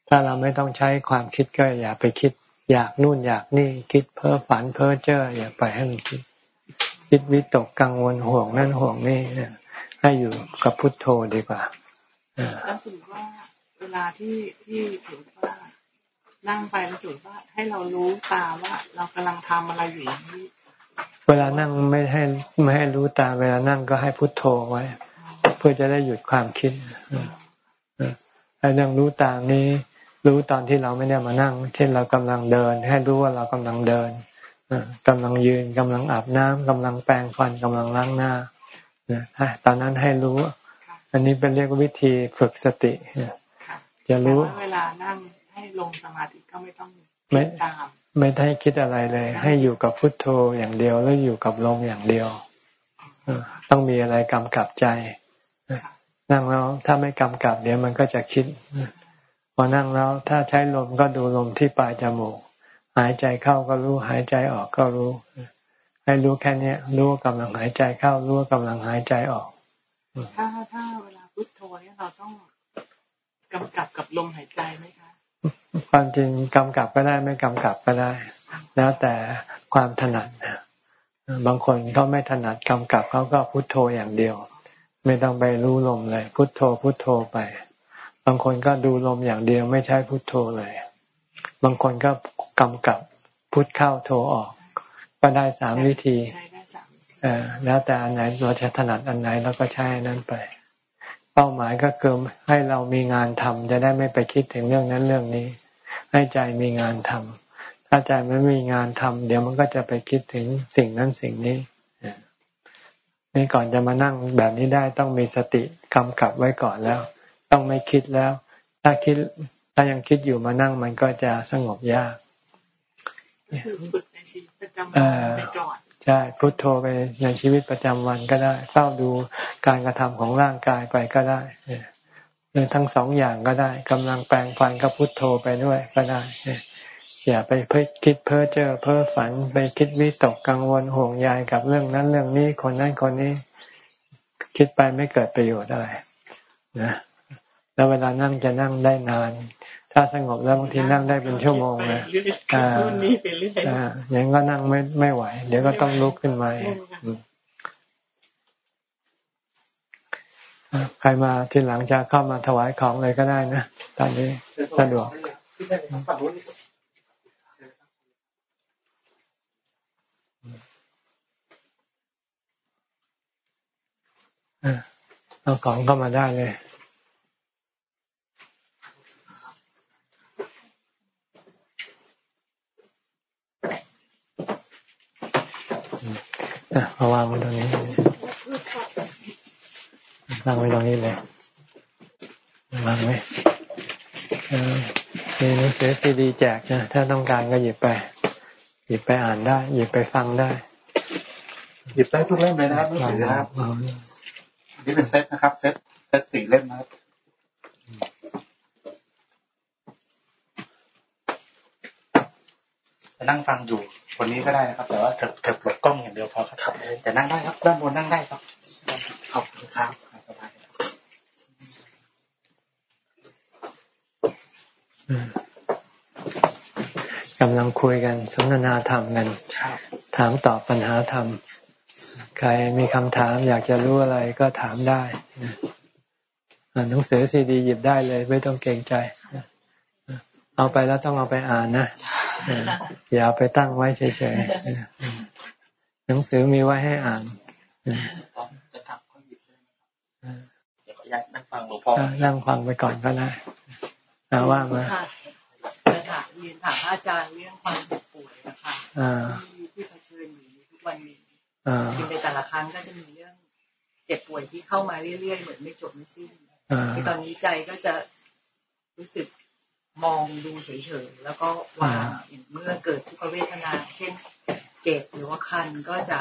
ถ้าเราไม่ต้องใช้ความคิดก็อย่าไปคิด อยากนู่นอยากนี่คิดเพ้อฝันเพ้อเจ้ออย่าไปให้มันคิด คิดวิตกกังวลห่วงนั่นห่วงนี่ให้อยู่กับพุทโธดีกว่าแล้วถือว่าเวลาที่ที่ถือว่านั่งไปแล้วถือว่าให้เรารู้ตาว่าเรากำลังทำอะไรอยู่นี้ เวลานั่งไม่ให้ไม่ให้รู้ตา เวลานั่งก็ให้พุทโธไว้ เพื่อจะได้หยุดความคิดให้นั่งรู้ตามนี้ รู้ตอนที่เราไม่ได้มานั่ง เช่นเรากำลังเดิน ให้รู้ว่าเรากำลังเดินกำลังยืนกำลังอาบน้ำกำลังแปรงฟันกำลังล้างหน้าตอนนั้นให้รู้ อันนี้เป็นเรียกวิธีฝึกสติจะรู้เวลานั่งให้ลงสมาธิก็ไม่ต้องไม่ตาม ไม่ได้คิดอะไรเลย ให้อยู่กับพุทโธอย่างเดียวแล้วอยู่กับลมอย่างเดียวต้องมีอะไรกำกับใจนั่งแล้วถ้าไม่กำกับเดี๋ยวมันก็จะคิดพอนั่งแล้ว ถ้าใช้ลมก็ดูลมที่ปลายจมูก หายใจเข้าก็รู้ หายใจออกก็รู้ ให้รู้แค่นี้รู้ว่ากำลังหายใจเข้ารู้ว่ากำลังหายใจออก ถ้าถ้าเวลาพุทโธเนี่ยเราต้องกำกับกับลมหายใจไหมคะ ความจริงกำกับก็ได้ไม่กำกับก็ได้ แล้วแต่ความถนัดบางคนเขาไม่ถนัดกำกับเขาก็พุทโธอย่างเดียว ไม่ต้องไปรู้ลมเลย พุทโธพุทโธไป บางคนก็ดูลมอย่างเดียวไม่ใช่พุทโธเลย บางคนก็กำกับพุทเข้าโธออก ก็ได้สามวิธีแล้วแต่อันไหนเราจะถนัดอันไหนเราก็ใช้นั้นไป เป้าหมายก็คือให้เรามีงานทำจะได้ไม่ไปคิดถึงเรื่องนั้นเรื่องนี้ ให้ใจมีงานทำถ้าใจไม่มีงานทำเดี๋ยวมันก็จะไปคิดถึงสิ่งนั้นสิ่งนี้นี่ก่อนจะมานั่งแบบนี้ได้ต้องมีสติกำกับไว้ก่อนแล้ว ต้องไม่คิดแล้ว ถ้าคิดถ้ายังคิดอยู่มานั่งมันก็จะสงบยากฝึกในชีวิตประจำวันไปก่อนใช่พุทโธไปในชีวิตประจำวันก็ได้เฝ้าดูการกระทำของร่างกายไปก็ได้ หรือทั้งสองอย่างก็ได้กำลังแปลงฟันก็พุทโธไปด้วยก็ได้ อย่าไปเพ้อคิดเพ้อเจอเพ้อฝัน ไปคิดวิตกกังวลห่วงใยกับเรื่องนั้นเรื่องนี้คนนั้นคนนี้ คิดไปไม่เกิดประโยชน์อะไรนะแล้วเวลานั่งจะนั่งได้นาน ถ้าสงบแล้วบางทีนั่งได้เป็นชั่วโมงเลยอ่าอ่าอย่างก็นั่งไม่ไม่ไหว เดี๋ยวก็ต้องลุกขึ้นมา ใครมาที่หลังจะเข้ามาถวายของเลยก็ได้นะตอนนี้สะดวกเอาของเข้ามาได้เลยเอาวางไว้ตรงนี้ วางไว้ตรงนี้เลยวางไว้มีหนังสือซีดีแจกนะ ถ้าต้องการก็หยิบไป หยิบไปอ่านได้ หยิบไปฟังได้ หยิบได้ทุกเล่มเลยนะครับหนังสือนะครับนี่เป็นเซตนะครับ เซตเซตสี่เล่มนะครับจะนั่งฟังอยู่คนนี้ก็ได้นะครับ แต่ว่าเถิบเถิบหลบกล้องอย่างเดียวพอครับแต่นั่งได้ครับ ด้านบนนั่งได้ครับขอบคุณครับสบาย กำลังคุยกันสนทนาธรรมกันถามตอบปัญหาธรรม ใครมีคำถามอยากจะรู้อะไรก็ถามได้หนังสือซีดีหยิบได้เลย ไม่ต้องเกรงใจ เอาไปแล้วต้องเอาไปอ่านนะอย่าไปตั้งไว้เฉยๆหนังสือมีไว้ให้อ่านจะทำข้อหยิบเดี๋ยวขออนุญาตนั่งฟังหลวงพ่อนั่งฟังไปก่อนก็ได้ว่ามาจะถามเรียนถาม อาจารย์เรื่องความเจ็บป่วยนะคะที่ที่เผชิญอยู่ทุกวันนี้คือในแต่ละครั้งก็จะมีเรื่องเจ็บป่วยที่เข้ามาเรื่อยๆเหมือนไม่จบไม่สิ้นที่ตอนนี้ใจก็จะรู้สึกมองดูเฉยๆแล้วก็วางเมื่อเกิดทุกเวทนา เช่น เจ็บหรือว่าคันก็จะ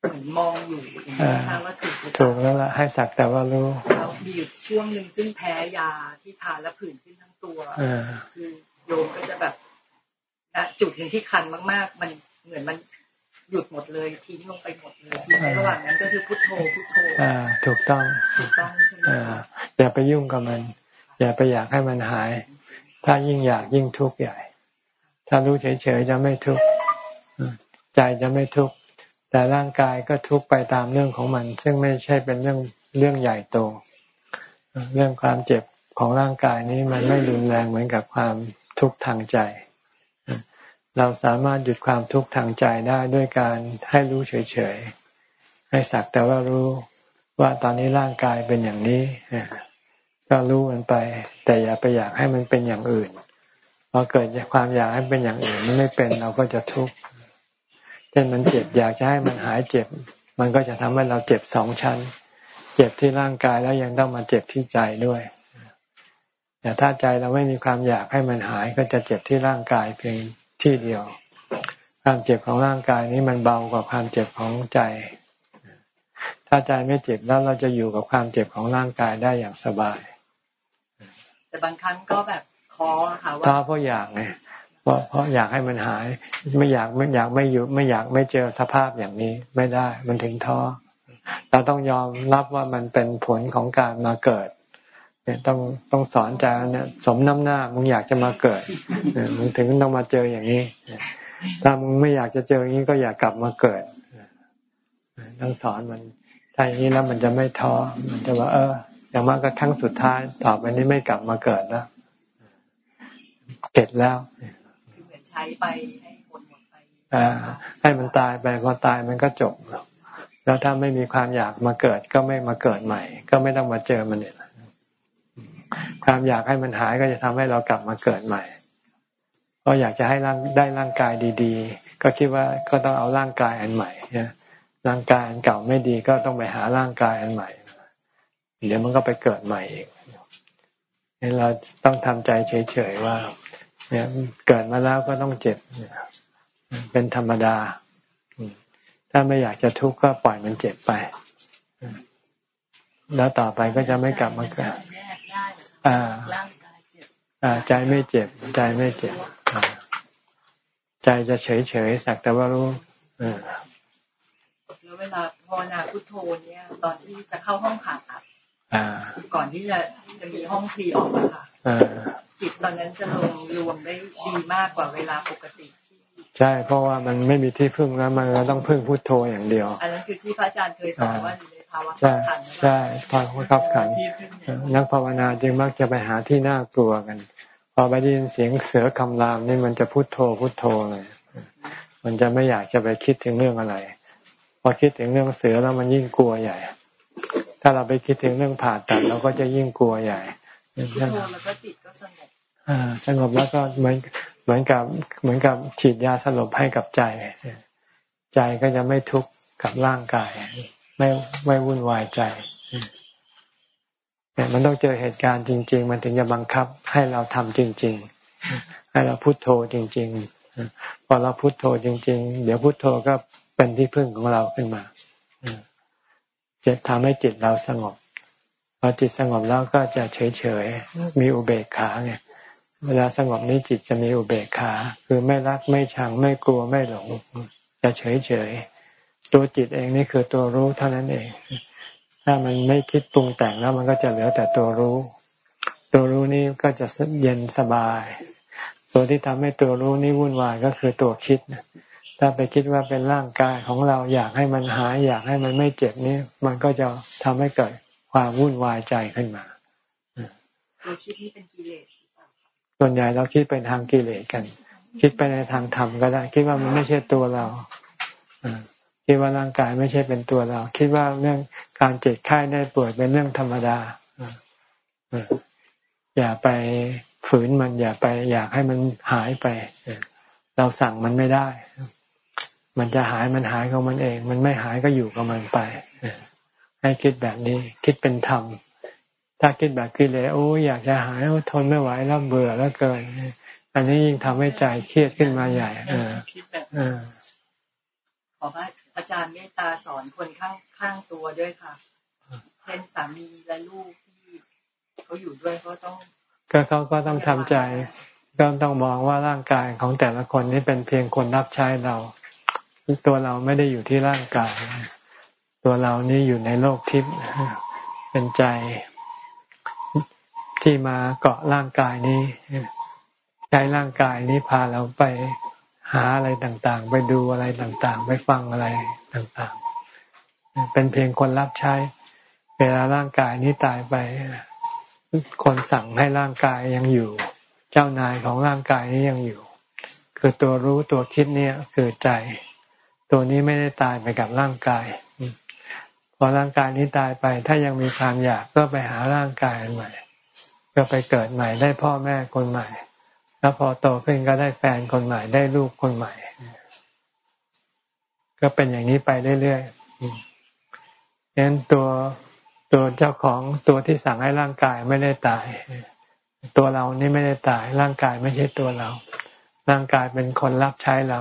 เหมือนมองอยู่อย่างนี้ทราบว่าถูกถูกแล้วล่ะให้สักแต่ว่ารู้เรามีอยู่ช่วงหนึ่งซึ่งแพ้ยาที่ทานแล้วผื่นขึ้นทั้งตัวคือโยมก็จะแบบนะ จุดหนึ่งที่คันมาก ๆ มันเหมือนมันหยุดหมดเลยทิ้งลงไปหมดเลยในระหว่างนั้นก็คือพุทโธพุทโธอ่าถูกต้องถูกต้องใช่ไหมอย่าไปยุ่งกับมัน อย่าไปอยากให้มันหาย ถ้ายิ่งอยากยิ่งทุกข์ใหญ่ ถ้ารู้เฉยๆจะไม่ทุกข์ใจจะไม่ทุกข์แต่ร่างกายก็ทุกข์ไปตามเรื่องของมัน ซึ่งไม่ใช่เป็นเรื่องเรื่องใหญ่โต เรื่องความเจ็บของร่างกายนี้มันไม่รุนแรงเหมือนกับความทุกข์ทางใจ เราสามารถหยุดความทุกข์ทางใจได้ด้วยการให้รู้เฉยๆ ให้สักแต่ว่ารู้ว่าตอนนี้ร่างกายเป็นอย่างนี้ ก็รู้มันไป แต่อย่าไปอยากให้มันเป็นอย่างอื่นพอเกิดความอยากให้เป็นอย่างอื่นมันไม่เป็นเราก็จะทุกข์เช่นมันเจ็บอยากจะให้มันหายเจ็บ มันก็จะทำให้เราเจ็บสองชั้น เจ็บที่ร่างกายแล้วยังต้องมาเจ็บที่ใจด้วยแต่ถ้าใจเราไม่มีความอยากให้มันหายก็จะเจ็บที่ร่างกายเพียง ที่เดียว ความเจ็บของร่างกายนี้มันเบากว่าความเจ็บของใจ ถ้าใจไม่เจ็บแล้วเราจะอยู่กับความเจ็บของร่างกายได้อย่างสบาย แต่บางครั้งก็แบบท้อค่ะว่าท้อเพราะอยากไงราะเพราะอยากให้มันหาย ไม่อยากไม่อยากไม่อยู่ไม่อยากไม่เจอสภาพอย่างนี้ไม่ได้ มันถึงท้อเราต้องยอมรับว่ามันเป็นผลของการมาเกิด เนี่ยต้องต้องสอนใจเนี่ยสมน้ำหน้ามึงอยากจะมาเกิดมึงถึงต้องมาเจออย่างนี้ถ้ามึงไม่อยากจะเจออย่างนี้ก็อยากกลับมาเกิดต้องสอนมันถ้าอย่างนี้แล้วมันจะไม่ท้อมันจะว่าเอออย่างมากก็ครั้งสุดท้ายต่อไปนี้ไม่กลับมาเกิดแล้วเก็ดแล้วช้ไปให้หมดหมดไปให้มันตายไปพอตายมันก็จบแล้วถ้าไม่มีความอยากมาเกิด ก็ไม่มาเกิดใหม่ ก็ไม่ต้องมาเจอมันเนี่ย ความอยากให้มันหายก็จะทำให้เรากลับมาเกิดใหม่เพราะอยากจะให้ร่างได้ร่างกายดีๆ ก็คิดว่าก็ต้องเอาร่างกายอันใหม่นะร่างกายอันเก่าไม่ดีก็ต้องไปหาร่างกายอันใหม่เดี๋ยวมันก็ไปเกิดใหม่อีกเราต้องทำใจเฉยๆว่า เนี่ยเกิดมาแล้วก็ต้องเจ็บเป็นธรรมดา ถ้าไม่อยากจะทุกข์ก็ปล่อยมันเจ็บไป แล้วต่อไปก็จะไม่กลับมาเกิด อ่าอ่าใจไม่เจ็บ ใจไม่เจ็บใจจะเฉยเฉยสักแต่ว่ารู้แล้วเวลาภาวนาพุทโธเนี่ย ตอนที่จะเข้าห้องผ่าตัดก่อนที่จะจะมีห้องทีออกมาค่ะจิตตอนนั้นจะลงรวมได้ดีมากกว่าเวลาปกติ ใช่ เพราะว่ามันไม่มีที่พึ่งแล้วมันเราต้องพึ่งพุทโธอย่างเดียว อันนั้นคือที่พระอาจารย์เคยสอนว่าอยู่ใน ภาวะขันใช่ภาวะขับขันนักภาวนาจึงมักจะไปหาที่น่ากลัวกัน พอไปได้ยินเสียงเสือคำรามนี่มันจะพุทโธพุทโธเลย มันจะไม่อยากจะไปคิดถึงเรื่องอะไร พอคิดถึงเรื่องเสือแล้วมันยิ่งกลัวใหญ่ ถ้าเราไปคิดถึงเรื่องผ่าตัดเราก็จะยิ่งกลัวใหญ่พุทโธแล้วก็จิตก็สงบสงบแล้วก็เหมือนเหมือนกับเหมือนกับฉีดยาสลบให้กับใจ ใจก็จะไม่ทุกข์กับร่างกาย ไม่ไม่วุ่นวายใจมันต้องเจอเหตุการณ์จริง ๆ มันถึงจะบังคับให้เราทำจริง ๆ ให้เราพุโทโธจริง ๆ พอเราพุโทโธจริง ๆ เดี๋ยวพุโทโธก็เป็นที่พึ่งของเราขึ้นมาจะทำให้จิตเราสงบพอจิตสงบแล้วก็จะเฉยๆมีอุเบกขาไงเวลาสงบนี้จิตจะมีอุเบกขา คือไม่รักไม่ชังไม่กลัวไม่หลงจะเฉยเฉย ตัวจิตเองนี่คือตัวรู้เท่านั้นเอง ถ้ามันไม่คิดปรุงแต่งแล้วมันก็จะเหลือแต่ตัวรู้ ตัวรู้นี้ก็จะเย็นสบาย ตัวที่ทำให้ตัวรู้นี้วุ่นวายก็คือตัวคิดถ้าไปคิดว่าเป็นร่างกายของเราอยากให้มันหาย อยากให้มันไม่เจ็บนี่มันก็จะทำให้เกิดความวุ่นวายใจขึ้นมาตัวคิดนี่เป็นกิเลสส่วนใหญ่เราคิดไปทางกิเลสกัน คิดไปในทางธรรมก็ได้ คิดว่ามันไม่ใช่ตัวเรา คิดว่าร่างกายไม่ใช่เป็นตัวเรา คิดว่าเรื่องการเจ็บไข้ได้ป่วยเป็นเรื่องธรรมดาอย่าไปฝืนมันอย่าไป อยากให้มันหายไปเราสั่งมันไม่ได้ มันจะหายมันหายของมันเอง มันไม่หายก็อยู่กับมันไปให้คิดแบบนี้ คิดเป็นธรรม ถ้าคิดแบบกิเลสโอ้อยากจะหายทนไม่ไหวแล้วเบื่อแล้วเกิน อันนี้ยิ่งทำให้ใจเครียดขึ้นมาใหญ่ เออ ขอพระอาจารย์เมตตาสอนคนข้างข้างตัวด้วยค่ะ เช่นสามีและลูกที่เขาอยู่ด้วยเขาต้อง ก็เขาก็ต้องทำใจ ก็ต้องมองว่าร่างกายของแต่ละคนนี่เป็นเพียงคนรับใช้เรา ตัวเราไม่ได้อยู่ที่ร่างกาย ตัวเรานี่อยู่ในโลกทิพย์เป็นใจที่มาเกาะร่างกายนี้ใช้ร่างกายนี้พาเราไป หาอะไรต่างๆ ไปดูอะไรต่างๆ ไปฟังอะไรต่างๆ เป็นเพียงคนรับใช้ เวลาร่างกายนี้ตายไป คนสั่งให้ร่างกายยังอยู่ เจ้านายของร่างกายนี้ยังอยู่ คือตัวรู้ตัวคิดเนี่ยคือใจ ตัวนี้ไม่ได้ตายไปกับร่างกาย พอร่างกายนี้ตายไป ถ้ายังมีความอยากก็ไปหาร่างกายใหม่ ก็ไปเกิดใหม่ได้พ่อแม่คนใหม่ แล้วพอโตขึ้นก็ได้แฟนคนใหม่ได้ลูกคนใหม่ ก็เป็นอย่างนี้ไปเรื่อยๆงั้นตัวตัวเจ้าของตัวที่สั่งให้ร่างกายไม่ได้ตาย ตัวเรานี่ไม่ได้ตาย ร่างกายไม่ใช่ตัวเรา ร่างกายเป็นคนรับใช้เรา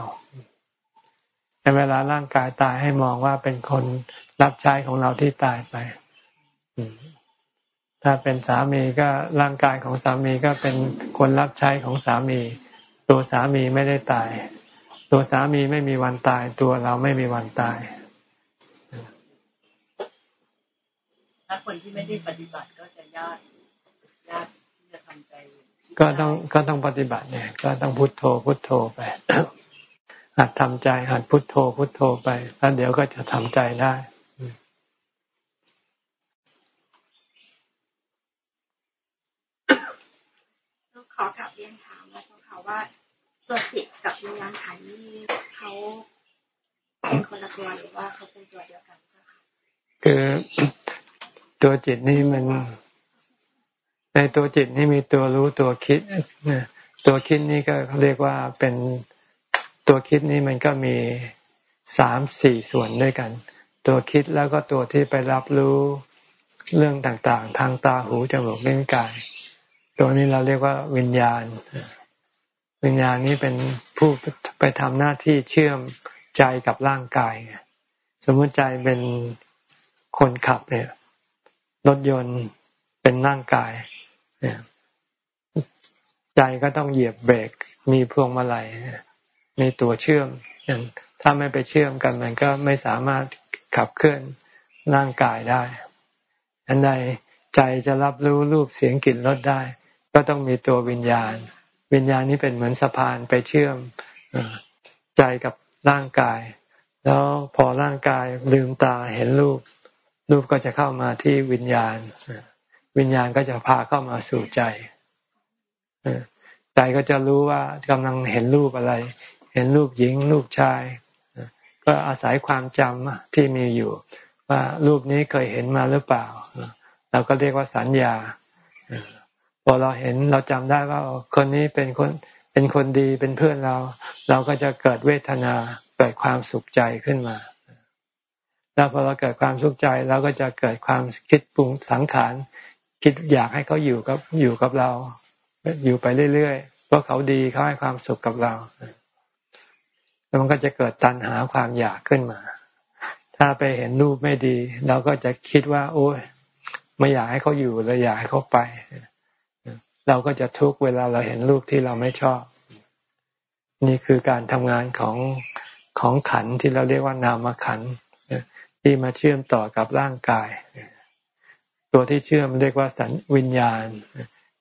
ในเวลาร่างกายตายให้มองว่าเป็นคนรับใช้ของเราที่ตายไป ถ้าเป็นสามีก็ร่างกายของสามีก็เป็นคนรับใช้ของสามี ตัวสามีไม่ได้ตาย ตัวสามีไม่มีวันตาย ตัวเราไม่มีวันตายถ้าคนที่ไม่ได้ปฏิบัติก็จะยากยากที่จะทำใจ ก็ต้องก็ต้องปฏิบัติเนี่ย ก็ต้องพุทโธพุทโธไปหัดทำใจหัดพุทโธพุทโธไปแล้วเดี๋ยวก็จะทำใจได้ ขอกลับเรียนถามนะเจ้าค่ะว่าตัวจิตกับวิญญาณขันนี่เขาเป็นคนละตัวหรือว่าเขาเป็นตัวเดียวกันเจ้าค่ะคือตัวจิตนี่มัน ในตัวจิตนี่มีตัวรู้ตัวคิดตัวคิดนี่ก็เรียกว่าเป็นตัวคิดนี่มันก็มีสามสี่ส่วนด้วยกัน ตัวคิดแล้วก็ตัวที่ไปรับรู้เรื่องต่างๆ ทางตาหูจมูกลิ้นกาย ตัวนี้เราเรียกว่าวิญญาณ วิญญาณนี้เป็นผู้ไปทำหน้าที่เชื่อมใจกับร่างกาย สมมติใจเป็นคนขับเนี่ยรถยนต์เป็นร่างกายใจก็ต้องเหยียบเบรก มีพวงมาลัยมีตัวเชื่อม ถ้าไม่ไปเชื่อมกันมันก็ไม่สามารถขับเคลื่อนร่างกายได้อันใดใจจะรับรู้รูปเสียงกลิ่นรสได้ ก็ต้องมีตัววิญญาณ วิญญาณนี้เป็นเหมือนสะพานไปเชื่อมใจกับร่างกาย แล้วพอร่างกายลืมตาเห็นรูป รูปก็จะเข้ามาที่วิญญาณ วิญญาณก็จะพาเข้ามาสู่ใจใจก็จะรู้ว่ากำลังเห็นรูปอะไร เห็นรูปหญิง รูปชาย ก็อาศัยความจำที่มีอยู่ ว่ารูปนี้เคยเห็นมาหรือเปล่า เราก็เรียกว่าสัญญา พอเราเห็นเราจำได้ว่าคนนี้เป็นคนเป็นคนดีเป็นเพื่อนเรา เราก็จะเกิดเวทนาเกิดความสุขใจขึ้นมา แล้วพอเราเกิดความสุขใจเราก็จะเกิดความคิดปรุงสังขารคิดอยากให้เขาอยู่กับอยู่กับเรา อยู่ไปเรื่อยๆเพราะเขาดีเขาให้ความสุขกับเราแล้วมันก็จะเกิดตัณหาความอยากขึ้นมา ถ้าไปเห็นรูปไม่ดี เราก็จะคิดว่า โอ้ยไม่อยากให้เขาอยู่เลยอยากให้เขาไป เราก็จะทุกข์เวลาเราเห็นรูปที่เราไม่ชอบ นี่คือการทำงานของของขันที่เราเรียกว่านามขันที่มาเชื่อมต่อกับร่างกาย ตัวที่เชื่อมเรียกว่าสัญวิญญาณ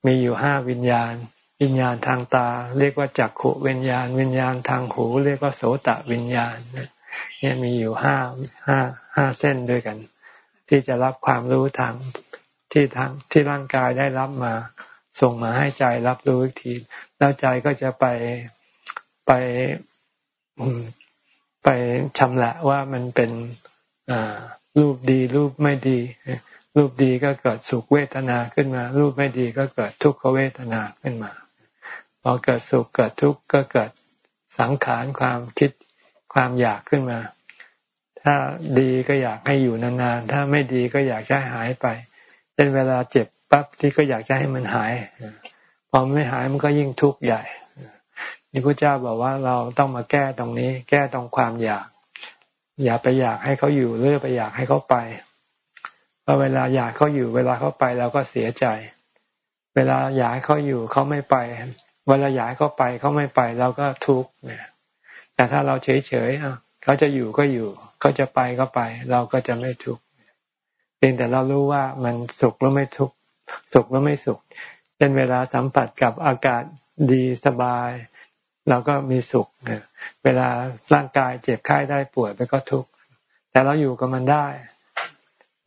มีอยู่ห้าวิญญาณ วิญญาณทางตา เรียกว่าจักขุวิญญาณ วิญญาณทางหู เรียกว่าโสตะวิญญาณเนี่ยมีอยู่ห้าห้าห้าเส้นด้วยกัน ที่จะรับความรู้ทางที่ทางที่ร่างกายได้รับมา ส่งมาให้ใจรับรู้อีกที แล้วใจก็จะไปไปไปชำละว่ามันเป็นรูปดีรูปไม่ดี รูปดีก็เกิดสุขเวทนาขึ้นมา รูปไม่ดีก็เกิดทุกขเวทนาขึ้นมา พอเกิดสุขเกิดทุกข์ก็เกิดสังขารความคิดความอยากขึ้นมา ถ้าดีก็อยากให้อยู่นานๆ ถ้าไม่ดีก็อยากจะหายไป เป็นเวลาเจ็บ ปั๊บที่ก็อยากจะให้มันหาย พอไม่หายมันก็ยิ่งทุกข์ใหญ่นี่พระเจ้าบอกว่าเราต้องมาแก้ตรงนี้ แก้ตรงความอยาก อย่าไปอยากให้เขาอยู่หรือไปอยากให้เขาไปเพราะเวลาอยากเขาอยู่ เวลาเขาไปเราก็เสียใจ เวลาอยากให้เขาอยู่เขาไม่ไป เวลาอยากให้เขาไปเขาไม่ไปเราก็ทุกข์เนี่ยแต่ถ้าเราเฉยเฉยเขาจะอยู่ก็อยู่ เขาจะไปก็ไป เราก็จะไม่ทุกข์เพียงแต่เรารู้ว่ามันสุขหรือไม่ทุกข์ สุขหรือไม่สุข เช่นเวลาสัมผัสกับอากาศดีสบาย เราก็มีสุข เวลาร่างกายเจ็บไข้ได้ป่วยไปก็ทุกข์ แต่เราอยู่กับมันได้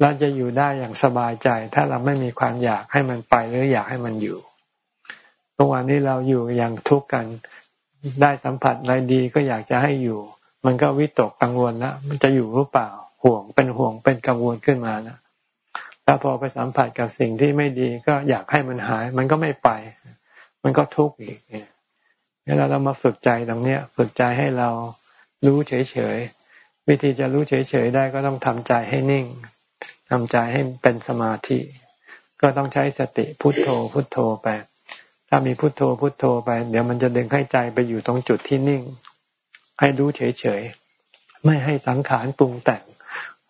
เราจะอยู่ได้อย่างสบายใจ ถ้าเราไม่มีความอยากให้มันไปหรืออยากให้มันอยู่ทุกวันนี้เราอยู่อย่างทุกข์กัน ได้สัมผัสอะไรดีก็อยากจะให้อยู่ มันก็วิตกกังวลนะมันจะอยู่หรือเปล่าห่วงเป็นห่วงเป็นกังวลขึ้นมานะ แล้วพอไปสัมผัสกับสิ่งที่ไม่ดีก็อยากให้มันหาย มันก็ไม่ไป มันก็ทุกข์อีกเนี่ยเราเรามาฝึกใจตรงเนี้ย ฝึกใจให้เรารู้เฉยๆ วิธีจะรู้เฉยๆได้ก็ต้องทำใจให้นิ่งทำใจให้เป็นสมาธิ ก็ต้องใช้สติพุทโธพุทโธไป ถ้ามีพุทโธพุทโธไป เดี๋ยวมันจะดึงให้ใจไปอยู่ตรงจุดที่นิ่ง ให้รู้เฉยๆ ไม่ให้สังขารปรุงแต่ง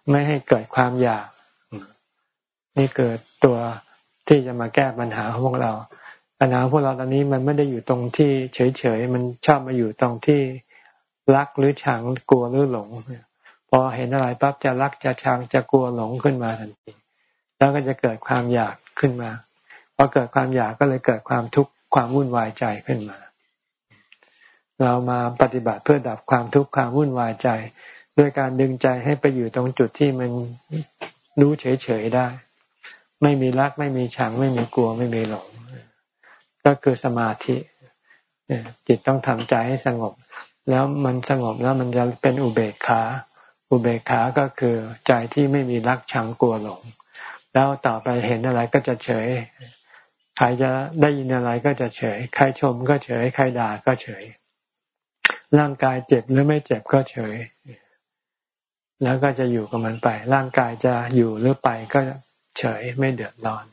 ไม่ให้เกิดความอยาก นี่เกิดตัวที่จะมาแก้ปัญหาของพวกเราปัญหาพวกเราตอนนี้มันไม่ได้อยู่ตรงที่เฉยๆ มันชอบมาอยู่ตรงที่รักหรือชังกลัวหรือหลง พอเห็นอะไรปั๊บจะรักจะชังจะกลัวหลงขึ้นมาทันที แล้วก็จะเกิดความอยากขึ้นมา พอเกิดความอยากก็เลยเกิดความทุกข์ความวุ่นวายใจขึ้นมา เรามาปฏิบัติเพื่อดับความทุกข์ความวุ่นวายใจ ด้วยการดึงใจให้ไปอยู่ตรงจุดที่มันรู้เฉยๆได้ ไม่มีรักไม่มีชังไม่มีกลัวไม่มีหลง ก็คือสมาธิจิตต้องทำใจให้สงบ แล้วมันสงบแล้วมันจะเป็นอุเบกขาอุเบกขาก็คือใจที่ไม่มีรักชังกลัวหลง แล้วต่อไปเห็นอะไรก็จะเฉย ใครจะได้ยินอะไรก็จะเฉย ใครชมก็เฉย ใครด่าก็เฉย ร่างกายเจ็บหรือไม่เจ็บก็เฉย แล้วก็จะอยู่กับมันไป ร่างกายจะอยู่หรือไปก็ เฉยไม่เดือดร้อน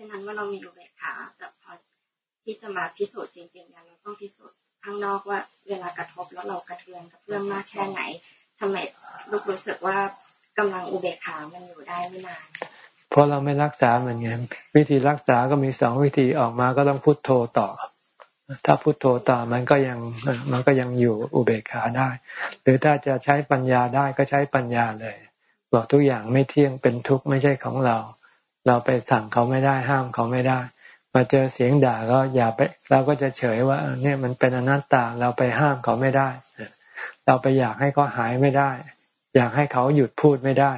ช่นนั้นว่าเรามีอุเบกขาแต่พอที่จะมาพิสูจน์จริงๆเนี่ยเราต้องพิสูจน์ข้างนอกว่าเวลากระทบแล้วเรากระเทือนกับเรื่องมากแค่ไหนทำไมลูกรู้สึกว่ากำลังอุเบกขามันอยู่ได้ไม่นานเพราะเราไม่รักษาเหมือนกันวิธีรักษาก็มีสองวิธีออกมาก็ต้องพุโทโธต่อ ถ้าพุโทโธต่อมันก็ยังมันก็ยังอยู่อุเบกขาได้ หรือถ้าจะใช้ปัญญาได้ก็ใช้ปัญญาเลยบอกทุกอย่างไม่เที่ยงเป็นทุกข์ไม่ใช่ของเรา เราไปสั่งเขาไม่ได้ห้ามเขาไม่ได้ มาเจอเสียงด่าก็อย่าไป เราก็จะเฉยว่าเนี่ยมันเป็นอนัตตาเราไปห้ามเขาไม่ได้ เราไปอยากให้เขาหายไม่ได้ อยากให้เขาหยุดพูดไม่ได้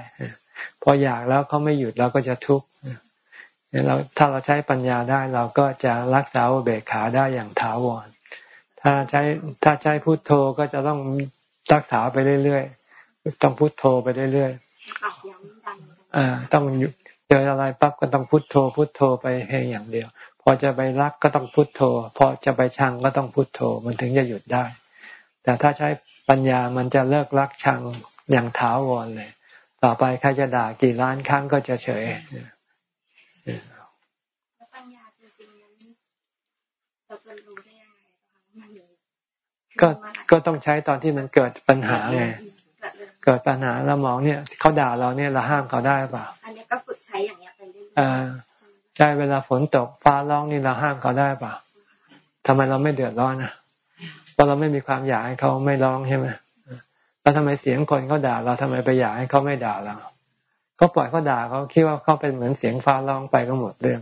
พออยากแล้วเขาไม่หยุดเราก็จะทุกข์ เราถ้าเราใช้ปัญญาได้เราก็จะรักษาเบกขาได้อย่างถาวร ถ้าใช้ถ้าใช้พุทโธก็จะต้องรักษาไปเรื่อยๆ ต้องพุทโธไปเรื่อยๆอ่าต้องจออะไรปั๊บก็ต้องพุทโธ พุทโธไปเพียงอย่างเดียว พอจะไปรักก็ต้องพุทโธ พอจะไปชังก็ต้องพุทโธ มันถึงจะหยุดได้ แต่ถ้าใช้ปัญญามันจะเลิกรักชังอย่างถาวรเลย ต่อไปใครจะด่ากี่ล้านครั้งก็จะเฉย ก็ก็ต้องใช้ตอนที่มันเกิดปัญหาไงเกิดปัญหาเรามองเนี่ยเขาด่าเราเนี่ยเราห้ามเขาได้เปล่าอันนี้ก็ฝึกใช้อย่างเงี้ยไปเรื่อยๆใช่เวลาฝนตกฟ้าร้องนี่เราห้ามเขาได้เปล่าทำไมเราไม่เดือดร้อนอะเพราะเราไม่มีความอยากให้เขาไม่ร้องใช่ไหมแล้วทำไมเสียงคนเขาด่า เราทำไมไปอยากให้เขาไม่ด่าเราก็ปล่อยเขาด่าเขาคิดว่าเขาเป็นเหมือนเสียงฟ้าร้องไปก็หมดเรื่อง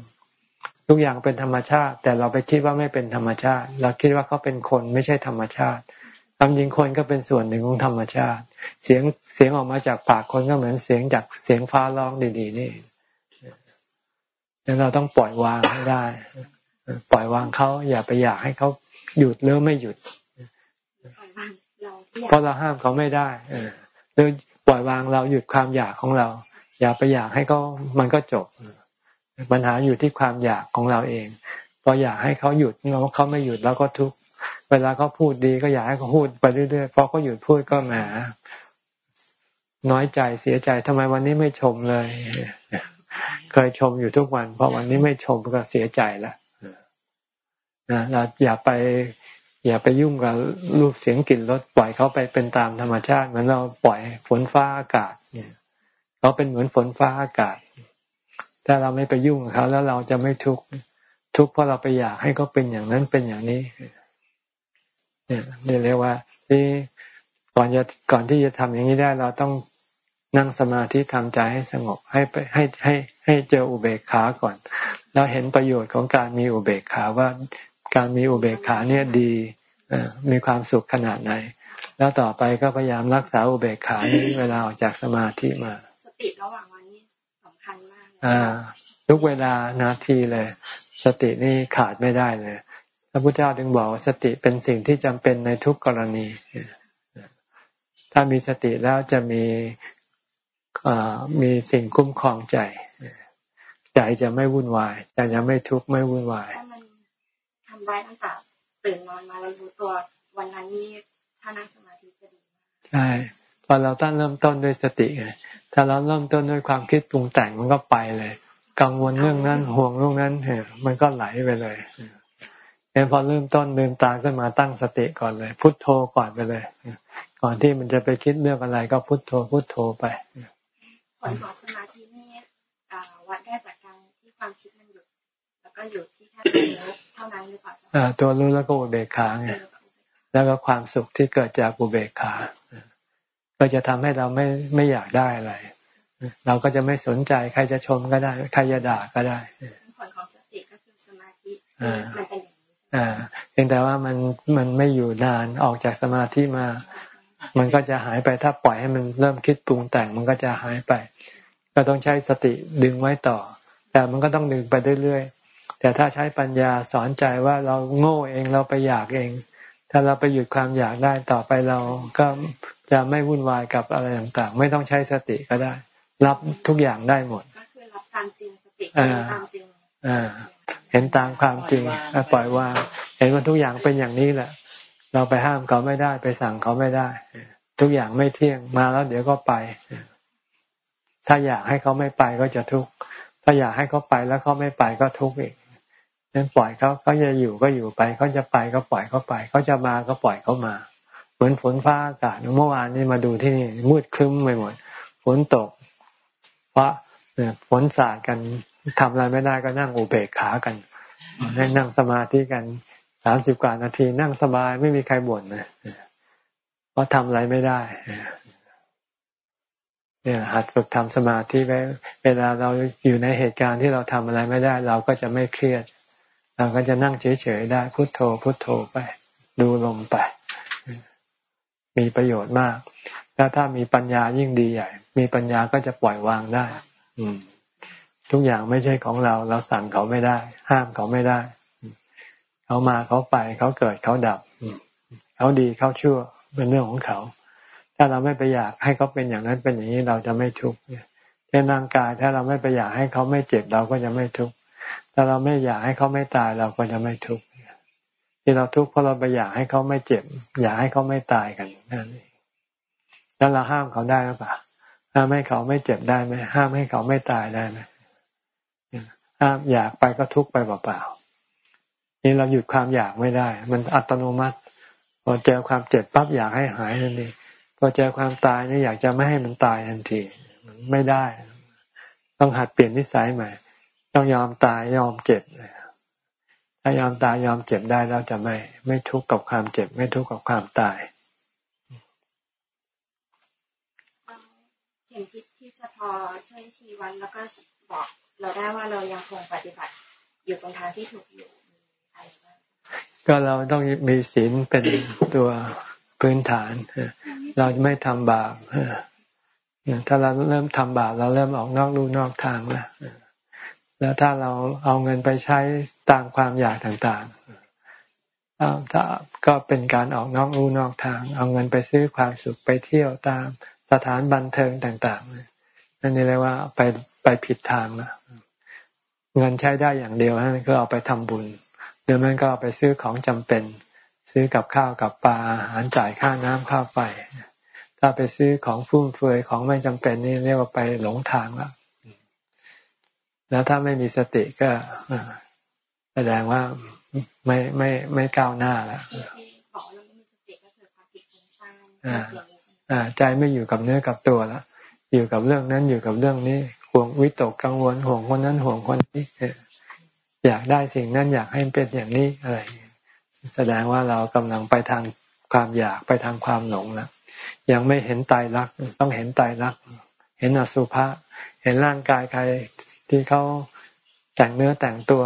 ทุกอย่างเป็นธรรมชาติ แต่เราไปคิดว่าไม่เป็นธรรมชาติ เราคิดว่าเขาเป็นคนไม่ใช่ธรรมชาติความจริงคนก็เป็นส่วนหนึ่งของธรรมชาติ เสียงเสียงออกมาจากปากคนก็เหมือนเสียงจากเสียงฟ้าร้องดีๆนี่เราต้องปล่อยวางให้ได้ ปล่อยวางเขาอย่าไปอยากให้เขาหยุดหรือไม่หยุดเพราะเราห้ามเขาไม่ได้เออหรือปล่อยวางเราหยุดความอยากของเรา อย่าไปอยากให้เขามันก็จบ ปัญหาอยู่ที่ความอยากของเราเองพออยากให้เขาหยุดเราเขาไม่หยุดเราก็ทุกเวลาเขาพูดดีก็อยากให้เขาพูดไปเรื่อยๆพอเขาหยุดพูดก็แหมน้อยใจเสียใจทำไมวันนี้ไม่ชมเลย เคยชมอยู่ทุกวันพอวันนี้ไม่ชมก็เสียใจแล้วนะเราอย่าไป อย่าไปยุ่งกับรูปเสียงกลิ่นรสปล่อยเขาไปเป็นตามธรรมชาติเหมือนเราปล่อยฝนฟ้าอากาศเนี่ยเขาเป็นเหมือนฝนฟ้าอากาศ ถ้าเราไม่ไปยุ่งกับเขาแล้วเราจะไม่ทุกข์ทุกข์เพราะเราไปอยากให้เขาเป็นอย่างนั้นเป็นอย่างนี้ เนี่ยเรียกว่าที่ก่อนจะก่อนที่จะทำอย่างนี้ได้ เราต้องนั่งสมาธิทำใจให้สงบให้ไปให้ให้ให้เจออุเบกขาก่อน แล้วเห็นประโยชน์ของการมีอุเบกขาว่าการมีอุเบกขาเนี่ยดีมีความสุขขนาดไหน แล้วต่อไปก็พยายามรักษาอุเบกขานี้เวลาออกจากสมาธิมา สติระหว่าง ทุกเวลานาทีเลย สตินี่ขาดไม่ได้เลยพระพุทธเจ้าจึงบอกสติเป็นสิ่งที่จำเป็นในทุกกรณี ถ้ามีสติแล้วจะมีมีสิ่งคุ้มครองใจ ใจจะไม่วุ่นวายใจจะไม่ทุกข์ไม่วุ่นวายถ้ามันทำได้ตั้งแต่ตื่นนอนมาเรารู้ตัววันนั้นนี่ถ้านั่งสมาธิจะดีใช่ พอเราตั้งเริ่มต้นด้วยสติไงถ้าเราเริ่มต้นด้วยความคิดปรุงแต่งมันก็ไปเลย กังวลเรื่องนั้นห่วงเรื่องนั้นมันก็ไหลไปเลยเองพอเริ่มต้นลืมตาขึ้นมาตั้งสติก่อนเลย พุทโธก่อนไปเลย ก่อนที่มันจะไปคิดเรื่องอะไรก็พุทโธพุทโธไปผลของสมาธินี่วัดได้จากการที่ความคิดมันหยุดแล้วก็หยุดที่แค่ตัวรู้เท่านั้นหรือเปล่าตัวรู้แล้วก็อุเบกขาไงแล้วก็ความสุขที่เกิดจากอุเบกขา ก็จะทำให้เราไม่ไม่อยากได้อะไร เราก็จะไม่สนใจใครจะชมก็ได้ ใครจะด่าก็ได้ผลของสติก็คือสมาธิมันเป็นอย่างนี้อ่าเพียงแต่ว่ามันมันไม่อยู่นานออกจากสมาธิมา มันก็จะหายไปถ้าปล่อยให้มันเริ่มคิดปรุงแต่งมันก็จะหายไป ก็ต้องใช้สติดึงไว้ต่อ แต่มันก็ต้องดึงไปเรื่อยๆแต่ถ้าใช้ปัญญาสอนใจว่าเราโง่เองเราไปอยากเอง ถ้าเราไปหยุดความอยากได้ต่อไปเราก็จะไม่วุ่นวายกับอะไรต่างๆ ไม่ต้องใช้สติก็ได้ รับทุกอย่างได้หมดก็คือรับตามจริงสติตามจริงเห็นตามความจริงปล่อยวางเห็นว่าทุกอย่างเป็นอย่างนี้แหละ เราไปห้ามเขาไม่ได้ไปสั่งเขาไม่ได้ ทุกอย่างไม่เที่ยงมาแล้วเดี๋ยวก็ไป ถ้าอยากให้เขาไม่ไปก็จะทุกข์ถ้าอยากให้เขาไปแล้วเขาไม่ไปก็ทุกข์อีก นั้นปล่อยเขาเขาจะอยู่ก็อยู่ไปเขาจะไปก็ปล่อยเขาไปเขาจะมาก็ปล่อยเขามา เหมือนฝนฟ้าอากาศเมื่อวานนี้มาดูที่นี่มืดครึ้มไปหมดฝนตกพระฝนสาดกันทำอะไรไม่ได้ก็นั่งอุเบกขากันให้นั่งสมาธิกันสามสิบกว่านาทีนั่งสบายไม่มีใครบ่นนะเพราะทำอะไรไม่ได้เนี่ยหัดฝึกทำสมาธิไว้ เวลาเราอยู่ในเหตุการณ์ที่เราทำอะไรไม่ได้ เราก็จะไม่เครียด เราก็จะนั่งเฉยๆได้ พุโทโธ พุโทโธไป ดูลมไป มีประโยชน์มาก แล้วถ้ามีปัญญายิ่งดีใหญ่ มีปัญญาก็จะปล่อยวางได้ อืม ทุกอย่างไม่ใช่ของเรา เราสั่งเขาไม่ได้ ห้ามเขาไม่ได้ เขามาเขาไป เขาเกิดเขาดับเขาดีเขาชั่วเป็นเรื่องของเขา ถ้าเราไม่ไปอยากให้เขาเป็นอย่างนั้นเป็นอย่างนี้เราจะไม่ทุกข์เช่นร่างกายถ้าเราไม่ไปอยากให้เขาไม่เจ็บเราก็จะไม่ทุกข์ ถ้าเราไม่อยากให้เขาไม่ตายเราก็จะไม่ทุกข์ที่เราทุกข์เพราะเราไปอยากให้เขาไม่เจ็บ อยากให้เขาไม่ตายกันนั่นเองแล้วเราห้ามเขาได้หรือเปล่าห้ามให้เขาไม่เจ็บได้ไหมห้ามให้เขาไม่ตายได้ไหมห้ามอยากไปก็ทุกข์ไปเปล่าๆนี่เราหยุดความอยากไม่ได้ มันอัตโนมัติ พอเจอความเจ็บปั๊บอยากให้หายทันทีพอเจอความตายนี่อยากจะไม่ให้มันตายทันที มันไม่ได้ ต้องหัดเปลี่ยนนิสัยใหม่ ต้องยอมตายยอมเจ็บถ้ายอมตายยอมเจ็บได้เราจะไม่ไม่ทุกข์กับความเจ็บ ไม่ทุกข์กับความตายเห็นที่ที่จะพอช่วยชี้วันแล้วก็บอกเราได้ว่าเรายังคงปฏิบัติอยู่ตรงทางที่ถูกอยู่ก็เราต้องมีศีลเป็นตัวพื้นฐาน เราจะไม่ทำบาปถ้าเราเริ่มทำบาปเราเริ่มออกนอกลู่นอกทางแล้ว แล้วถ้าเราเอาเงินไปใช้ตามความอยากต่างๆถ้าก็เป็นการออกนอกรูนอกทาง เอาเงินไปซื้อความสุขไปเที่ยวตามสถานบันเทิงต่างๆนั่นนี่เรียกว่าไปไปผิดทางนะเงินใช้ได้อย่างเดียวนั่นก็เอาไปทำบุญหรือมันก็เอาไปซื้อของจำเป็น ซื้อกับข้าวกับปลาอาหารจ่ายค่าน้ำค่าไฟถ้าไปซื้อของฟุ่มเฟือยของไม่จำเป็นนี่เรียกว่าไปหลงทางแล้ว แล้วถ้าไม่มีสติก็แสดงว่าไม่ไม่ไม่ก้าวหน้าแล้วใจไม่อยู่กับเนื้อกับตัวแล้วอยู่กับเรื่องนั้นอยู่กับเรื่องนี้ห่วงวิตกกังวลห่วงคนนั้นห่วงคนนี้อยากได้สิ่งนั้นอยากให้เป็นอย่างนี้อะไร แสดงว่าเรากำลังไปทางความอยากไปทางความหลงแล้วยังไม่เห็นตายรักต้องเห็นตายรัก เห็นอสุภะเห็นร่างกายใคร ที่เขาแต่งเนื้อแต่งตัว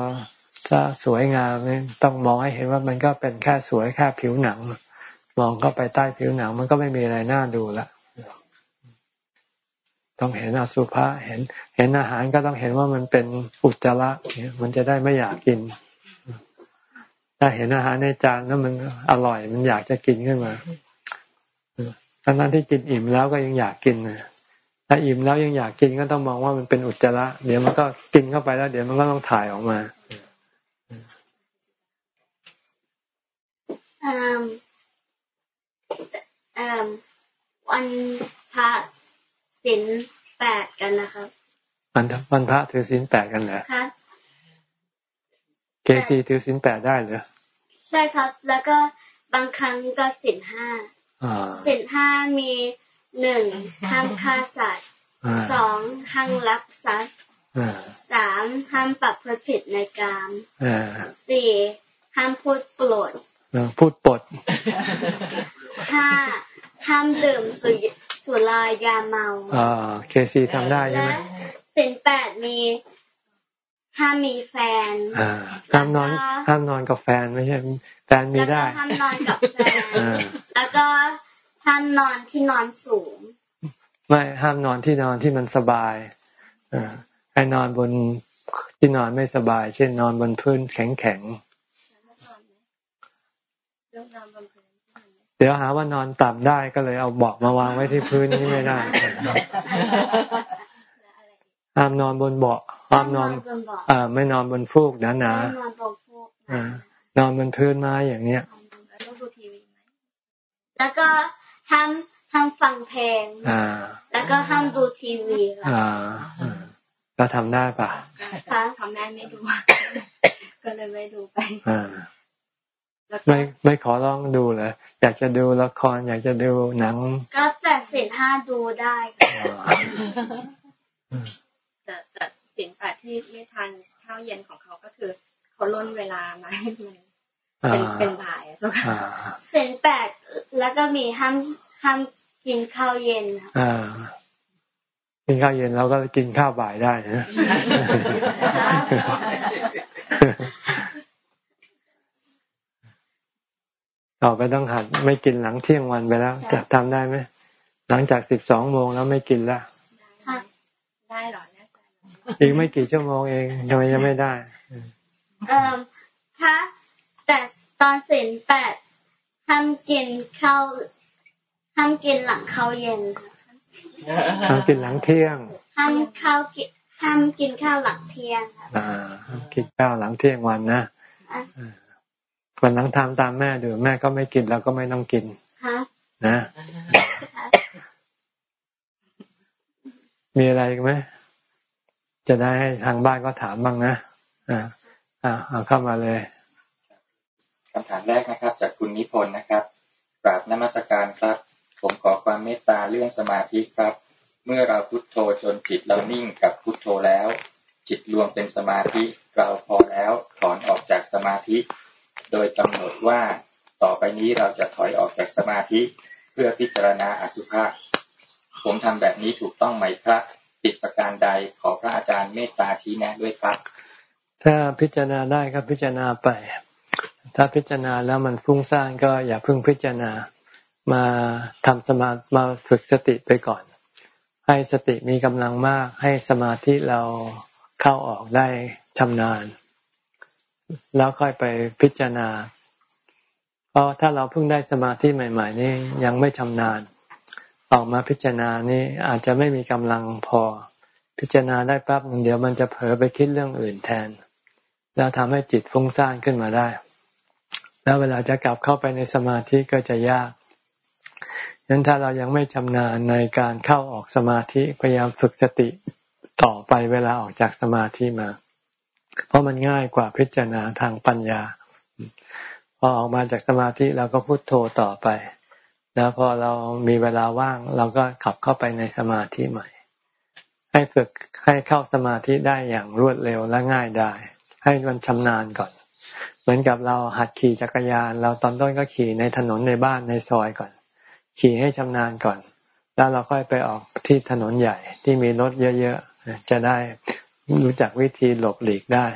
จะสวยงามนี่ต้องมองให้เห็นว่ามันก็เป็นแค่สวยแค่ผิวหนัง มองเข้าไปใต้ผิวหนัง มันก็ไม่มีอะไรน่าดูละต้องเห็นอสุภะเห็น เห็นอาหารก็ต้องเห็นว่ามันเป็นอุจจาระมันจะได้ไม่อยากกินถ้าเห็นอาหารในจานแล้วมันอร่อย มันอยากจะกินขึ้นมาทั้งนั้นที่กินอิ่มแล้วก็ยังอยากกินนะ ถ้าอิ่มแล้วยังอยากกินก็ต้องมองว่ามันเป็นอุจจาระเดี๋ยวมันก็กินเข้าไปแล้ว เดี๋ยวมันก็ต้องถ่ายออกมาวันพระศีลแปดกันนะครับวันวันพระถือศีลแปดกันเหรอครับเกซีถือศีลแปดได้เหรอใช่ครับ แล้วก็บางครั้งก็ศีลห้าศีลห้ามี หนึ่งห้ามฆ่าสัตว์สองห้ามลักทรัพย์สามห้ามปรับพฤติผิดในกามสี่ห้ามพูดปลดพูดปดห้าห้ามดื่มสุสุรายาเมาอ่าเคซีทำได้ใช่ไหมสินแปดมีห้ามมีแฟนอ่าห้ามนอนห้ามนอนกับแฟนไม่ใช่แฟนมีได้ห้ามนอนกับแฟนแล้วก็ ห้ามนอนที่นอนสูง ไม่ห้ามนอนที่นอนที่มันสบายอให้นอนบนที่นอนไม่สบาย เช่นนอนบนพื้นแข็งแข็งเดี๋ยวหาว่านอนต่ำได้ก็เลยเอาเบาะมาวางไว้ที่พื้นนี้ไม่ได้ห้ามนอนบนเบาะห้ามนอนอ่าไม่นอนบนฟูกหนาหนาอนอนบนพื้นไม้อย่างเนี้ยแล้วก็ ห้ามห้ามฟังเพลงแล้วก็ห้ามดูทีวีอ่าก็ทำได้ปะทำได้ไม่ดูก็เลยไม่ดูไปไม่ไม่ขอร้องดูเลยอยากจะดูละครอยากจะดูหนัง ก็แต่สินห้าดูได้แต่แต่สินแปดที่ไม่ทานข้าวเย็นของเขาก็คือเขาล้นเวลามาให้มัน เป็นเป็นบ่ายเจ้าค่ะสินแปดแล้วก็มีห้ามห้ามกินข้าวเย็นอ่ากินข้าวเย็นเราก็กินข้าวบ่ายได้นะต่อไปต้องหัดไม่กินหลังเที่ยงวันไปแล้ว จะทำได้ไหมหลังจากสิบสองโมงแล้วไม่กินละได้หรอเนี่ยอีกไม่กี่ชั่วโมงเองทำไมยังไม่ได้ เอ่อถ้าแต่ ตอนสินแปดห้ามกินข้าวห้ามกินหลังข้าวเย็นห้ามกินหลังเที่ยงห้ามข้าวกินห้ามกินข้าวหลังเที่ยงอ่ากินข้าวหลังเที่ยงวันนะวันหลังทำตามแม่ดูแม่ก็ไม่กินเราก็ไม่ต้องกินนะมีอะไรไหมจะได้ให้ทางบ้านก็ถามบ้างนะอ่าอ่าเอาเข้ามาเลย คำถามแรกนะครับ จากคุณนิพนธ์นะครับกราบนมัสการครับ ผมขอความเมตตาเรื่องสมาธิครับ เมื่อเราพุโทโธจนจิตเรานิ่งกับพุโทโธแล้ว จิตรวมเป็นสมาธิเราพอแล้วถอนออกจากสมาธิ โดยกำหนดว่าต่อไปนี้เราจะถอยออกจากสมาธิ เพื่อพิจารณาอสุภะผมทำแบบนี้ถูกต้องไหมครับติดประการใดขอพระอาจารย์เมตตาชี้แนะด้วยครับ ถ้าพิจารณาได้ก็พิจารณาไป ถ้าพิจารณาแล้วมันฟุ้งซ่านก็อย่าเพิ่งพิจารณามาทำสมามาฝึกสติไปก่อน ให้สติมีกำลังมากให้สมาธิเราเข้าออกได้ชำนาญ แล้วค่อยไปพิจารณา เพราะถ้าเราเพิ่งได้สมาธิใหม่ ๆ นี่ยังไม่ชำนาญ ออกมาพิจารณานี่อาจจะไม่มีกำลังพอ พิจารณาได้ปั๊บเดี๋ยวมันจะเผลอไปคิดเรื่องอื่นแทน แล้วทำให้จิตฟุ้งซ่านขึ้นมาได้ แล้วเวลาจะกลับเข้าไปในสมาธิก็จะยากงั้นถ้าเรายังไม่ชำนาญในการเข้าออกสมาธิพยายามฝึกสติต่อไปเวลาออกจากสมาธิมา เพราะมันง่ายกว่าพิจารณาทางปัญญา พอออกมาจากสมาธิเราก็พุโทโธต่อไป แล้วพอเรามีเวลาว่างเราก็ขับเข้าไปในสมาธิใหม่ ให้ฝึกให้เข้าสมาธิได้อย่างรวดเร็วและง่ายได้ ให้มันชำนาญก่อน เหมือนกับเราหัดขี่จักรยาน เราตอนต้นก็ขี่ในถนนในบ้านในซอยก่อน ขี่ให้ชำนาญก่อน แล้วเราค่อยไปออกที่ถนนใหญ่ที่มีรถเยอะจะได้รู้จักวิธีหลบหลีกได้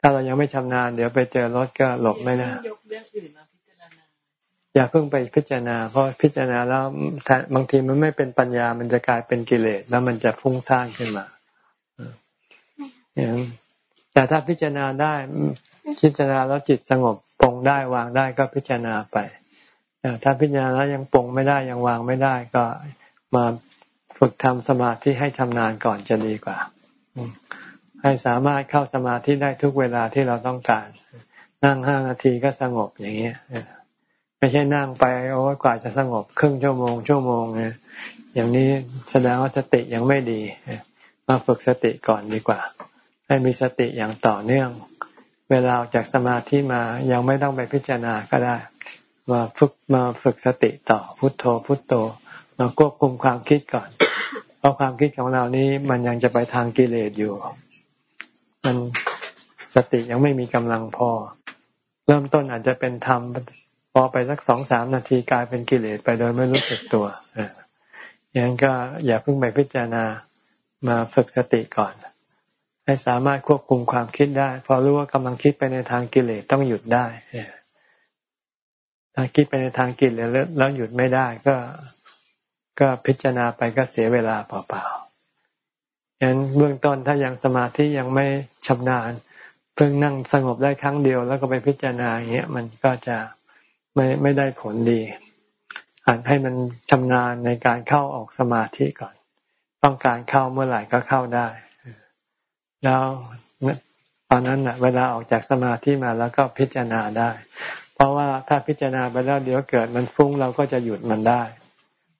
ถ้าเรายังไม่ชำนาญเดี๋ยวไปเจอรถก็หลบไม่ได้ยกเรื่องอื่นมาพิจารณาอย่าเพิ่งไปพิจารณา เพราะพิจารณาแล้วบางทีมันไม่เป็นปัญญา มันจะกลายเป็นกิเลสแล้วมันจะฟุ้งซ่านขึ้นมาแต่ถ้าพิจารณาได้ พิจารณาแล้วจิตสงบปรงได้วางได้ก็พิจารณาไปถ้าพิจารณาแล้วยังปรงไม่ได้ยังวางไม่ได้ก็มาฝึกทำสมาธิให้ชำนาญก่อนจะดีกว่า ให้สามารถเข้าสมาธิได้ทุกเวลาที่เราต้องการ นั่งห้านาทีก็สงบอย่างเงี้ยไม่ใช่นั่งไปโอ้กว่าจะสงบครึ่งชั่วโมงชั่วโมงเนี่ยอย่างนี้แสดงว่าสติยังไม่ดี มาฝึกสติก่อนดีกว่า ให้มีสติอย่างต่อเนื่อง เวลาออกจากสมาธิมายังไม่ต้องไปพิจารณาก็ได้ มาฝึกมาฝึกสติต่อพุทโธ พุทโธมาควบคุมความคิดก่อน เพราะความคิดของเรานี้มันยังจะไปทางกิเลสอยู่ มันสติยังไม่มีกำลังพอ เริ่มต้นอาจจะเป็นธรรมพอไปสักสองสามนาทีกลายเป็นกิเลสไปโดยไม่รู้สึกตัวอย่างนั้นก็อย่าเพิ่งไปพิจารณามาฝึกสติก่อน ให้สามารถควบคุมความคิดได้ พอรู้ว่ากำลังคิดไปในทางกิเลสต้องหยุดได้ถ้าคิดไปในทางกิเลสแล้วหยุดไม่ได้ก็ก็พิจารณาไปก็เสียเวลาเปล่าๆฉะนั้นเบื้องต้นถ้ายังสมาธิยังไม่ชำนาญ เพิ่งนั่งสงบได้ครั้งเดียวแล้วก็ไปพิจารณาอย่างเงี้ยมันก็จะไม่ไม่ได้ผลดีอ่านให้มันชำนาญในการเข้าออกสมาธิก่อน ต้องการเข้าเมื่อไหร่ก็เข้าได้ แล้วตอนนั้นนะเวลาออกจากสมาธิมาแล้วก็พิจารณาได้ เพราะว่าถ้าพิจารณาไปแล้วเดี๋ยวเกิดมันฟุ้งเราก็จะหยุดมันได้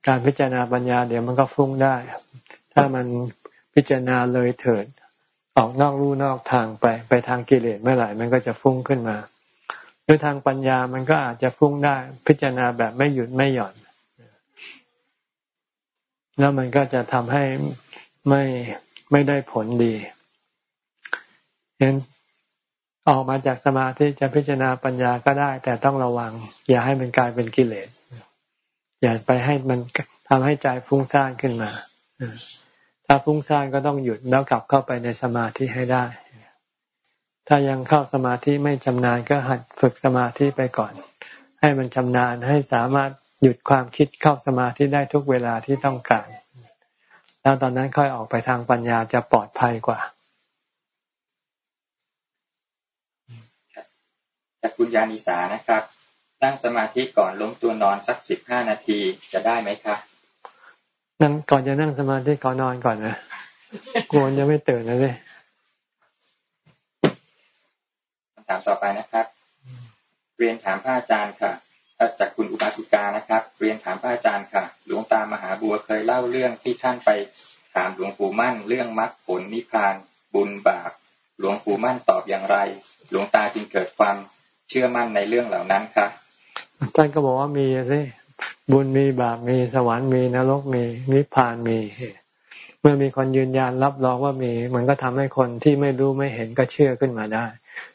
การพิจารณาปัญญาเดี๋ยวมันก็ฟุ้งได้ ถ้ามันพิจารณาเลยเถิด ออกนอกรูนอกทางไป ไปทางกิเลสเมื่อไหร่มันก็จะฟุ้งขึ้นมาหรือทางปัญญามันก็อาจจะฟุ้งได้ พิจารณาแบบไม่หยุดไม่หย่อน แล้วมันก็จะทำให้ไม่ไม่ได้ผลดี เห็นออกมาจากสมาธิจะพิจารณาปัญญาก็ได้ แต่ต้องระวัง อย่าให้มันกลายเป็นกิเลส อย่าไปให้มันทำให้ใจฟุ้งซ่านขึ้นมาถ้าฟุ้งซ่านก็ต้องหยุดแล้วกลับเข้าไปในสมาธิให้ได้ ถ้ายังเข้าสมาธิไม่ชำนาญก็หัดฝึกสมาธิไปก่อน ให้มันชำนาญให้สามารถหยุดความคิดเข้าสมาธิได้ทุกเวลาที่ต้องการ แล้วตอนนั้นค่อยออกไปทางปัญญาจะปลอดภัยกว่า จากคุณยานิสานะครับ นั่งสมาธิก่อนล้มตัวนอนสักสิบห้านาทีจะได้ไหมคะนั่งก่อนจะนั่งสมาธิขอนอนก่อนนะกลัวจะไม่ตื่นนะเลยคำถามต่อไปนะครับ เรียนถามพระอาจารย์ค่ะจากคุณอุบาสิกานะครับ เรียนถามพระอาจารย์ค่ะ หลวงตามหาบัวเคยเล่าเรื่องที่ท่านไปถามหลวงปู่มั่น เรื่องมรรคผลนิพพาน บุญบาปหลวงปู่มั่นตอบอย่างไร หลวงตาจึงเกิดความ เชื่อมั่นในเรื่องเหล่านั้นคะท่านก็บอกว่ามีสิบุญมีบาปมีสวรรค์มีนรกมีนิพพานมี เมื่อมีคนยืนยันรับรองว่ามี มันก็ทำให้คนที่ไม่รู้ไม่เห็นก็เชื่อขึ้นมาได้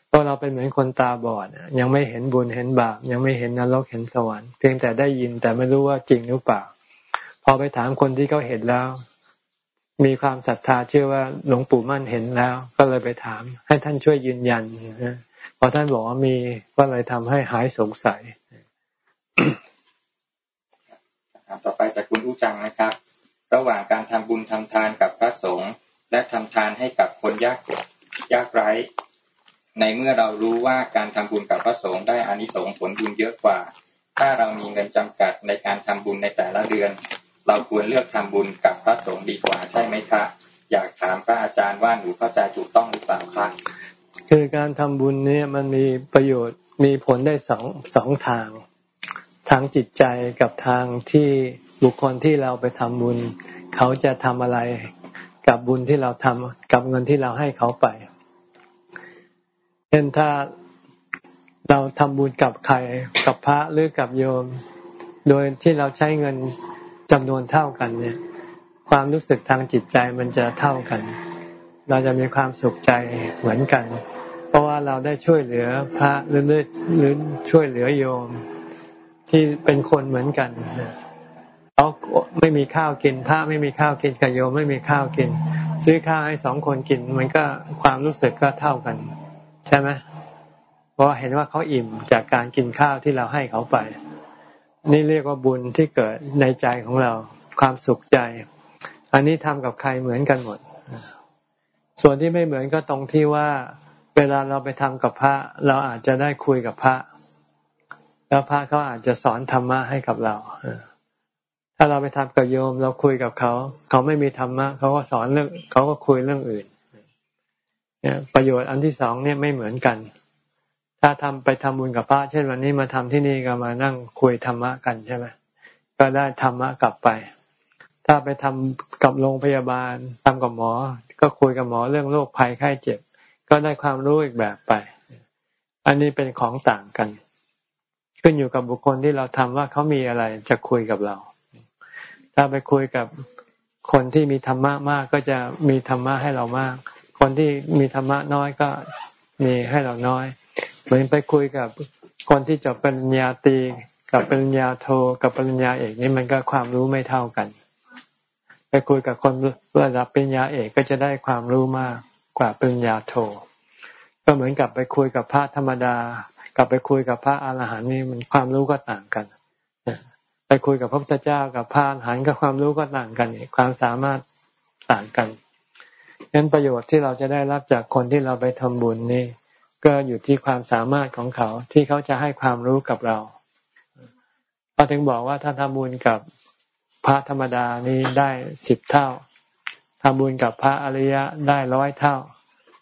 เพราะเราเป็นเหมือนคนตาบอดยังไม่เห็นบุญเห็นบาปยังไม่เห็นนรกเห็นสวรรค์เพียงแต่ได้ยินแต่ไม่รู้ว่าจริงหรือเปล่า พอไปถามคนที่เขาเห็นแล้ว มีความศรัทธาเชื่อว่าหลวงปู่มั่นเห็นแล้ว ก็เลยไปถาม ให้ท่านช่วยยืนยัน พอท่านบอกว่ามีก็เลยทำให้หายสงสัยต่อไปจากคุณผู้จังนะครับ ระหว่างการทำบุญทำทานกับพระสงฆ์และทำทานให้กับคนยากยากไร้ ในเมื่อเรารู้ว่าการทำบุญกับพระสงฆ์ได้อานิสงส์ผลบุญเยอะกว่า ถ้าเรามีเงินจำกัดในการทำบุญในแต่ละเดือน เราควรเลือกทำบุญกับพระสงฆ์ดีกว่าใช่ไหมคะ อยากถามพระอาจารย์ว่าหนูเข้าใจถูกต้องหรือเปล่าคะ คือการทำบุญนี่มันมีประโยชน์มีผลได้สองสองทาง ทางจิตใจกับทางที่บุคคลที่เราไปทำบุญ เขาจะทำอะไรกับบุญที่เราทำกับเงินที่เราให้เขาไปเช่นถ้าเราทำบุญกับใครกับพระหรือกับโยม โดยที่เราใช้เงินจำนวนเท่ากันเนี่ย ความรู้สึกทางจิตใจมันจะเท่ากัน เราจะมีความสุขใจเหมือนกัน ว่าเราได้ช่วยเหลือพระหรือหรือช่วยเหลือโยมที่เป็นคนเหมือนกันเขาไม่มีข้าวกินพระไม่มีข้าวกินกับโยมไม่มีข้าวกิน ซื้อข้าวให้สองคนกิน มันก็ความรู้สึกก็เท่ากัน ใช่ไหมเพราะเห็นว่าเขาอิ่มจากการกินข้าวที่เราให้เขาไป นี่เรียกว่าบุญที่เกิดในใจของเราความสุขใจ อันนี้ทำกับใครเหมือนกันหมด ส่วนที่ไม่เหมือนก็ตรงที่ว่า เวลาเราไปทำกับพระ เราอาจจะได้คุยกับพระ แล้วพระเขาอาจจะสอนธรรมะให้กับเราถ้าเราไปทำกับโยม เราคุยกับเขา เขาไม่มีธรรมะเขาก็สอนเรื่องเขาก็คุยเรื่องอื่นเนี่ยประโยชน์อันที่สองเนี่ยไม่เหมือนกัน ถ้าทำไปทำบุญกับพระ เช่นวันนี้มาทำที่นี่ก็มานั่งคุยธรรมะกันใช่ไหมก็ได้ธรรมะกลับไป ถ้าไปทำกับโรงพยาบาลทำกับหมอ ก็คุยกับหมอเรื่องโรคภัยไข้เจ็บ ก็ได้ความรู้อีกแบบไป อันนี้เป็นของต่างกัน ขึ้นอยู่กับบุคคลที่เราทำว่าเขามีอะไรจะคุยกับเรา ถ้าไปคุยกับคนที่มีธรรมะมากก็จะมีธรรมะให้เรามาก คนที่มีธรรมะน้อยก็มีให้เราน้อย เหมือนไปคุยกับคนที่จบปริญญาตรีกับปริญญาโทกับปริญญาเอกนี่มันก็ความรู้ไม่เท่ากัน ไปคุยกับคนระดับปริญญาเอกก็จะได้ความรู้มาก กว่าปริญญาโท ก็เหมือนกับไปคุยกับพระธรรมดา กับไปคุยกับพระอาหารหันต์นี่มันความรู้ก็ต่างกันไปคุยกับพระพุทธเจ้ากับพระหันกับความรู้ก็ต่างกันความสามารถต่างกันดังนั้นประโยชน์ที่เราจะได้รับจากคนที่เราไปทำบุญนี่ ก็อยู่ที่ความสามารถของเขาที่เขาจะให้ความรู้กับเราพอถึงบอกว่าถ้าทำบุญกับพระธรรมดานี้ได้สิบเท่า ทำบุญกับพระอริยะได้ร้อยเท่า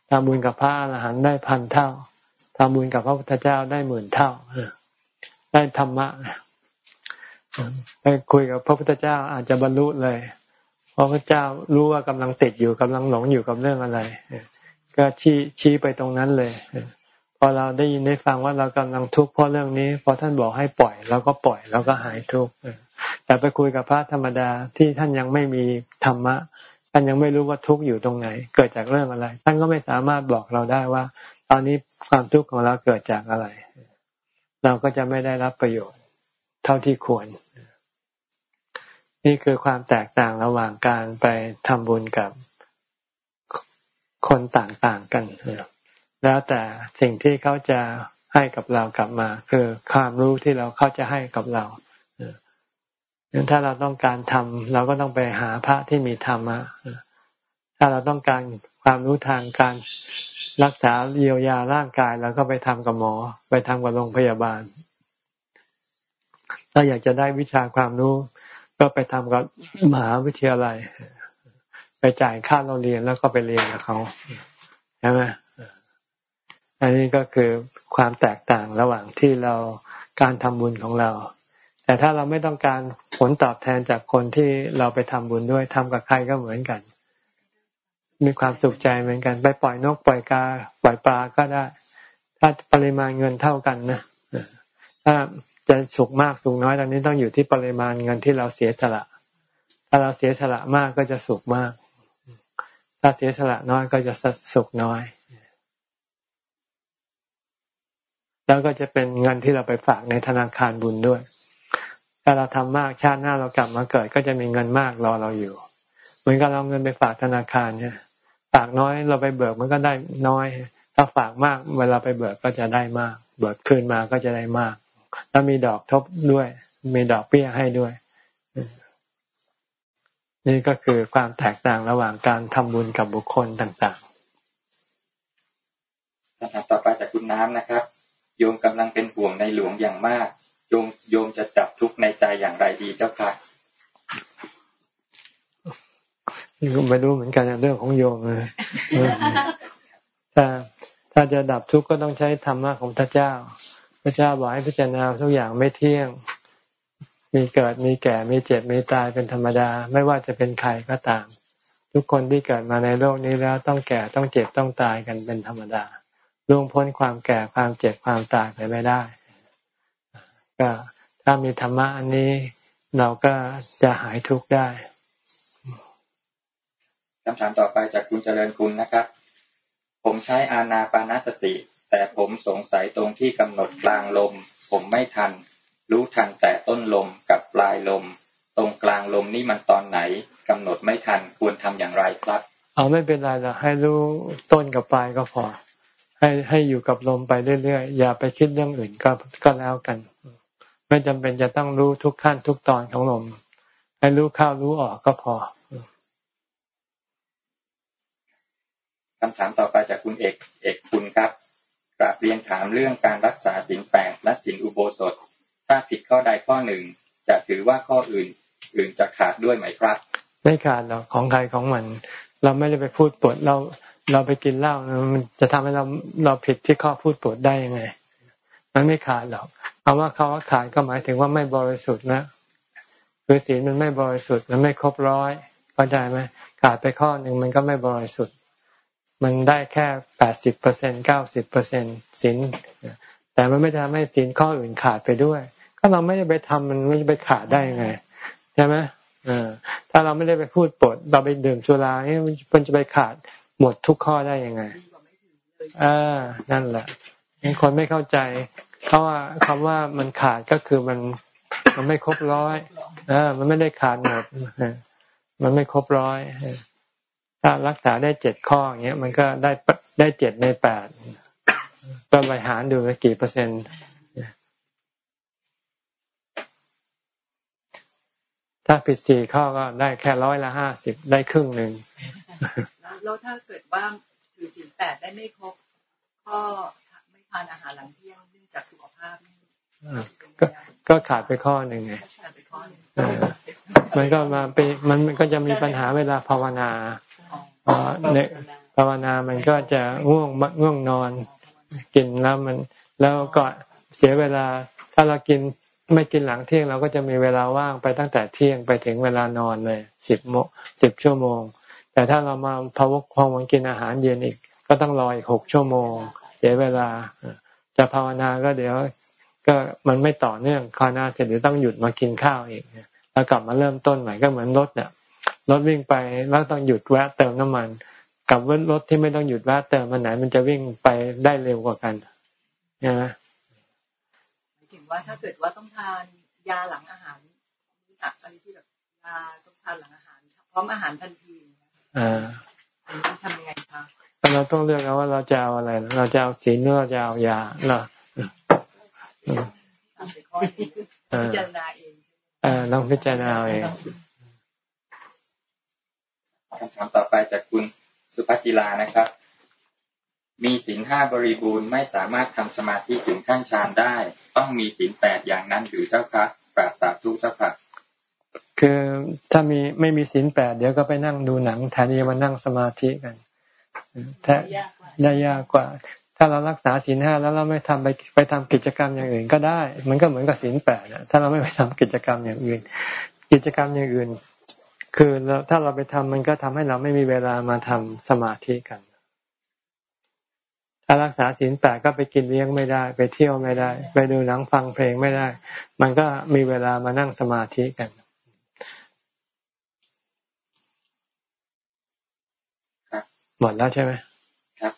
ทำบุญกับพระอรหันต์ได้พันเท่าทำบุญกับพระพุทธเจ้าได้หมื่นเท่าได้ธรรมะไปคุยกับพระพุทธเจ้าอาจจะบรรลุเลยพระพระเจ้ารู้ว่ากำลังติดอยู่กำลังหลงอยู่กับเรื่องอะไรก็ชี้ชี้ไปตรงนั้นเลยพอเราได้ยินได้ฟังว่าเรากำลังทุกข์เพราะเรื่องนี้พอท่านบอกให้ปล่อยเราก็ปล่อยเราก็หายทุกข์แต่ไปคุยกับพระธรรมดาที่ท่านยังไม่มีธรรมะ ท่านยังไม่รู้ว่าทุกข์อยู่ตรงไหน เกิดจากเรื่องอะไร ท่านก็ไม่สามารถบอกเราได้ว่า ตอนนี้ความทุกข์ของเราเกิดจากอะไร เราก็จะไม่ได้รับประโยชน์ เท่าที่ควร นี่คือความแตกต่างระหว่างการไปทำบุญกับคนต่างๆกัน แล้วแต่สิ่งที่เขาจะให้กับเรากลับมา คือความรู้ที่เราเขาจะให้กับเรา ถ้าเราต้องการทำเราก็ต้องไปหาพระที่มีธรรมะถ้าเราต้องการความรู้ทางการรักษาเยียวยาร่างกายเราก็ไปทำกับหมอ ไปทำกับโรงพยาบาล ถ้าอยากจะได้วิชาความรู้ ก็ไปทำกับมหาวิทยาลัย ไปจ่ายค่าเราเรียนแล้วก็ไปเรียนกับเขาใช่ไหมอันนี้ก็คือความแตกต่างระหว่างที่เราการทำบุญของเรา แต่ถ้าเราไม่ต้องการผลตอบแทนจากคนที่เราไปทำบุญด้วยทำกับใครก็เหมือนกัน มีความสุขใจเหมือนกัน ไปปล่อยนกปล่อยกาปล่อยปลาก็ได้ ถ้าปริมาณเงินเท่ากันนะถ้าจะสุขมากสุขน้อยตอนนี้ต้องอยู่ที่ปริมาณเงินที่เราเสียสละ ถ้าเราเสียสละมากก็จะสุขมาก ถ้าเสียสละน้อยก็จะสุขน้อย แล้วก็จะเป็นเงินที่เราไปฝากในธนาคารบุญด้วย ถ้าเราทำมากชาติหน้าเรากลับมาเกิด ก็จะมีเงินมากรอเราอยู่เหมือนกับเราเงินไปฝากธนาคารเนี่ยฝากน้อยเราไปเบิกมันก็ได้น้อย ถ้าฝากมากเวลาไปเบิกก็จะได้มาก เบิกคืนมาก็จะได้มาก แล้วมีดอกทบด้วย มีดอกเบี้ยให้ด้วย นี่ก็คือความแตกต่างระหว่างการทำบุญกับบุคคลต่างๆคำถามต่อไปจากคุณน้ำนะครับ โยมกำลังเป็นห่วงในหลวงอย่างมาก โยมโยมจะดับทุกข์ในใจอย่างไรดีเจ้าค่ะไม่รู้เหมือนกันเรื่องของโยมเลยถ้าถ้าจะดับทุกข์ก็ต้องใช้ธรรมะของพระเจ้า พระเจ้าบอกให้พิจารณาทุกอย่างไม่เที่ยง มีเกิดมีแก่มีเจ็บมีตายเป็นธรรมดา ไม่ว่าจะเป็นใครก็ตาม ทุกคนที่เกิดมาในโลกนี้แล้วต้องแก่ต้องเจ็บต้องตายกันเป็นธรรมดาล่วงพ้นความแก่ความเจ็บความตายไปไม่ได้ ก็ถ้ามีธรรมะอันนี้เราก็จะหายทุกข์ได้คำถามต่อไปจากคุณเจริญคุณนะครับ ผมใช้อานาปานสติ แต่ผมสงสัยตรงที่กำหนดกลางลม ผมไม่ทัน รู้ทันแต่ต้นลมกับปลายลม ตรงกลางลมนี่มันตอนไหนกำหนดไม่ทันควรทำอย่างไรครับ เอาไม่เป็นไรหรอกให้รู้ต้นกับปลายก็พอ ให้ให้อยู่กับลมไปเรื่อยๆอย่าไปคิดเรื่องอื่นก็ก็แล้วกัน ไม่จำเป็นจะต้องรู้ทุกขั้นทุกตอนของลม ให้รู้เข้ารู้ออกก็พอคำถามต่อไปจากคุณเอกเอกคุณครับกราบเรียนถามเรื่องการรักษาสินแปดและสินอุโบสถ ถ้าผิดข้อใดข้อหนึ่ง จะถือว่าข้ออื่น อื่นจะขาดด้วยไหมครับ ไม่ขาดหรอกของใครของมัน เราไม่ได้ไปพูดปดเราเราไปกินเหล้ามันจะทำให้เราเราผิดที่ข้อพูดปดได้ยังไง มันไม่ขาดหรอกเอาว่าเขาว่าขาดก็หมายถึงว่าไม่บริสุทธิ์นะคือศีลมันไม่บริสุทธิ์มันไม่ครบร้อยเข้าใจไหมขาดไปข้อหนึ่งมันก็ไม่บริสุทธิ์ มันได้แค่แปดสิบเปอร์เซ็นเก้าสิบเปอร์เซ็นสินแต่มันไม่ทำให้สินข้ออื่นขาดไปด้วย ก็เราไม่ได้ไปทำมันไม่ไปขาดได้ยังไงใช่ไหมอถ้าเราไม่ได้ไปพูดปด เราไปดื่มสุราเนี่ยมันจะไปขาดหมดทุกข้อได้ยังไงอ่านั่นแหละ คนไม่เข้าใจเพราะว่าคำว่ามันขาดก็คือมันมันไม่ครบร้อยอ่ามันไม่ได้ขาดหมดมันไม่ครบร้อยถ้ารักษาได้เจ็ดข้ออย่างเงี้ย มันก็ได้ได้เจ็ดในแปดก็ไปหารดูกี่เปอร์เซ็นต์ถ้าผิดสี่ข้อก็ได้แค่ร้อยละห้าสิบได้ครึ่งหนึ่งแล้วถ้าเกิดว่าถือสินแปดได้ไม่ครบข้อ ทานอาหารหลังเที่ยงเนื่องจากสุขภาพก็ก็ขาดไปข้อหนึ่งไงมันก็มาเป็นมันก็จะมีปัญหาเวลาภาวนาเนี่ยภาวนามันก็จะง่วงง่วงนอน กินแล้วมัน แล้วก็เสียเวลา ถ้าเรากินไม่กินหลังเที่ยงเราก็จะมีเวลาว่างไปตั้งแต่เที่ยงไปถึงเวลานอนเลยสิบโมสิบชั่วโมง แต่ถ้าเรามาพาวกพองมันกินอาหารเย็นอีก ก็ต้องรออีกหกชั่วโมงเสียเวลา จะภาวนาก็เดี๋ยว ก็มันไม่ต่อเนื่องภาวนาเสร็จเดี๋ยวต้องหยุดมากินข้าวอีกแล้วกลับมาเริ่มต้นใหม่ก็เหมือนรถเนี่ยรถวิ่งไปแล้วต้องหยุดแวะเติมน้ำมัน กับรถที่ไม่ต้องหยุดแวะเติมมันไหน มันจะวิ่งไปได้เร็วกว่ากันนะหมายถึงว่าถ้าเกิดว่าต้องทานยาหลังอาหารอะไรที่แบบยาต้องทานหลังอาหารพร้อมอาหารทันทีอ่าทำยังไงคะ เราต้องเลือกเอาว่าเราจะเอาอะไร เราจะเอาศีลหรือเราจะเอายาเนาะพิจารณาเองเออต้องพิจารณาเองคำถามต่อไปจากคุณสุภัจิลานะครับ มีศีลห้าบริบูรณ์ไม่สามารถทำสมาธิถึงขั้นฌานได้ ต้องมีศีลแปดอย่างนั้นหรือเจ้าคะปราบสาธุเจ้าค่ะคือถ้ามีไม่มีศีลแปดเดี๋ยวก็ไปนั่งดูหนังแทนที่จะมานั่งสมาธิกัน แท้ได้ยากกว่า ถ้าเรารักษาศีลห้าแล้วเราไม่ทำไปไปทำกิจกรรมอย่างอื่นก็ได้ มันก็เหมือนกับศีลแปดนะถ้าเราไม่ไปทำกิจกรรมอย่างอื่น กิจกรรมอย่างอื่น คือเราถ้าเราไปทำมันก็ทำให้เราไม่มีเวลามาทำสมาธิกัน ถ้ารักษาศีลแปดก็ไปกินเลี้ยงไม่ได้ ไปเที่ยวไม่ได้ ไปดูหนังฟังเพลงไม่ได้ มันก็มีเวลามานั่งสมาธิกัน หมดแล้วใช่ไหมครับ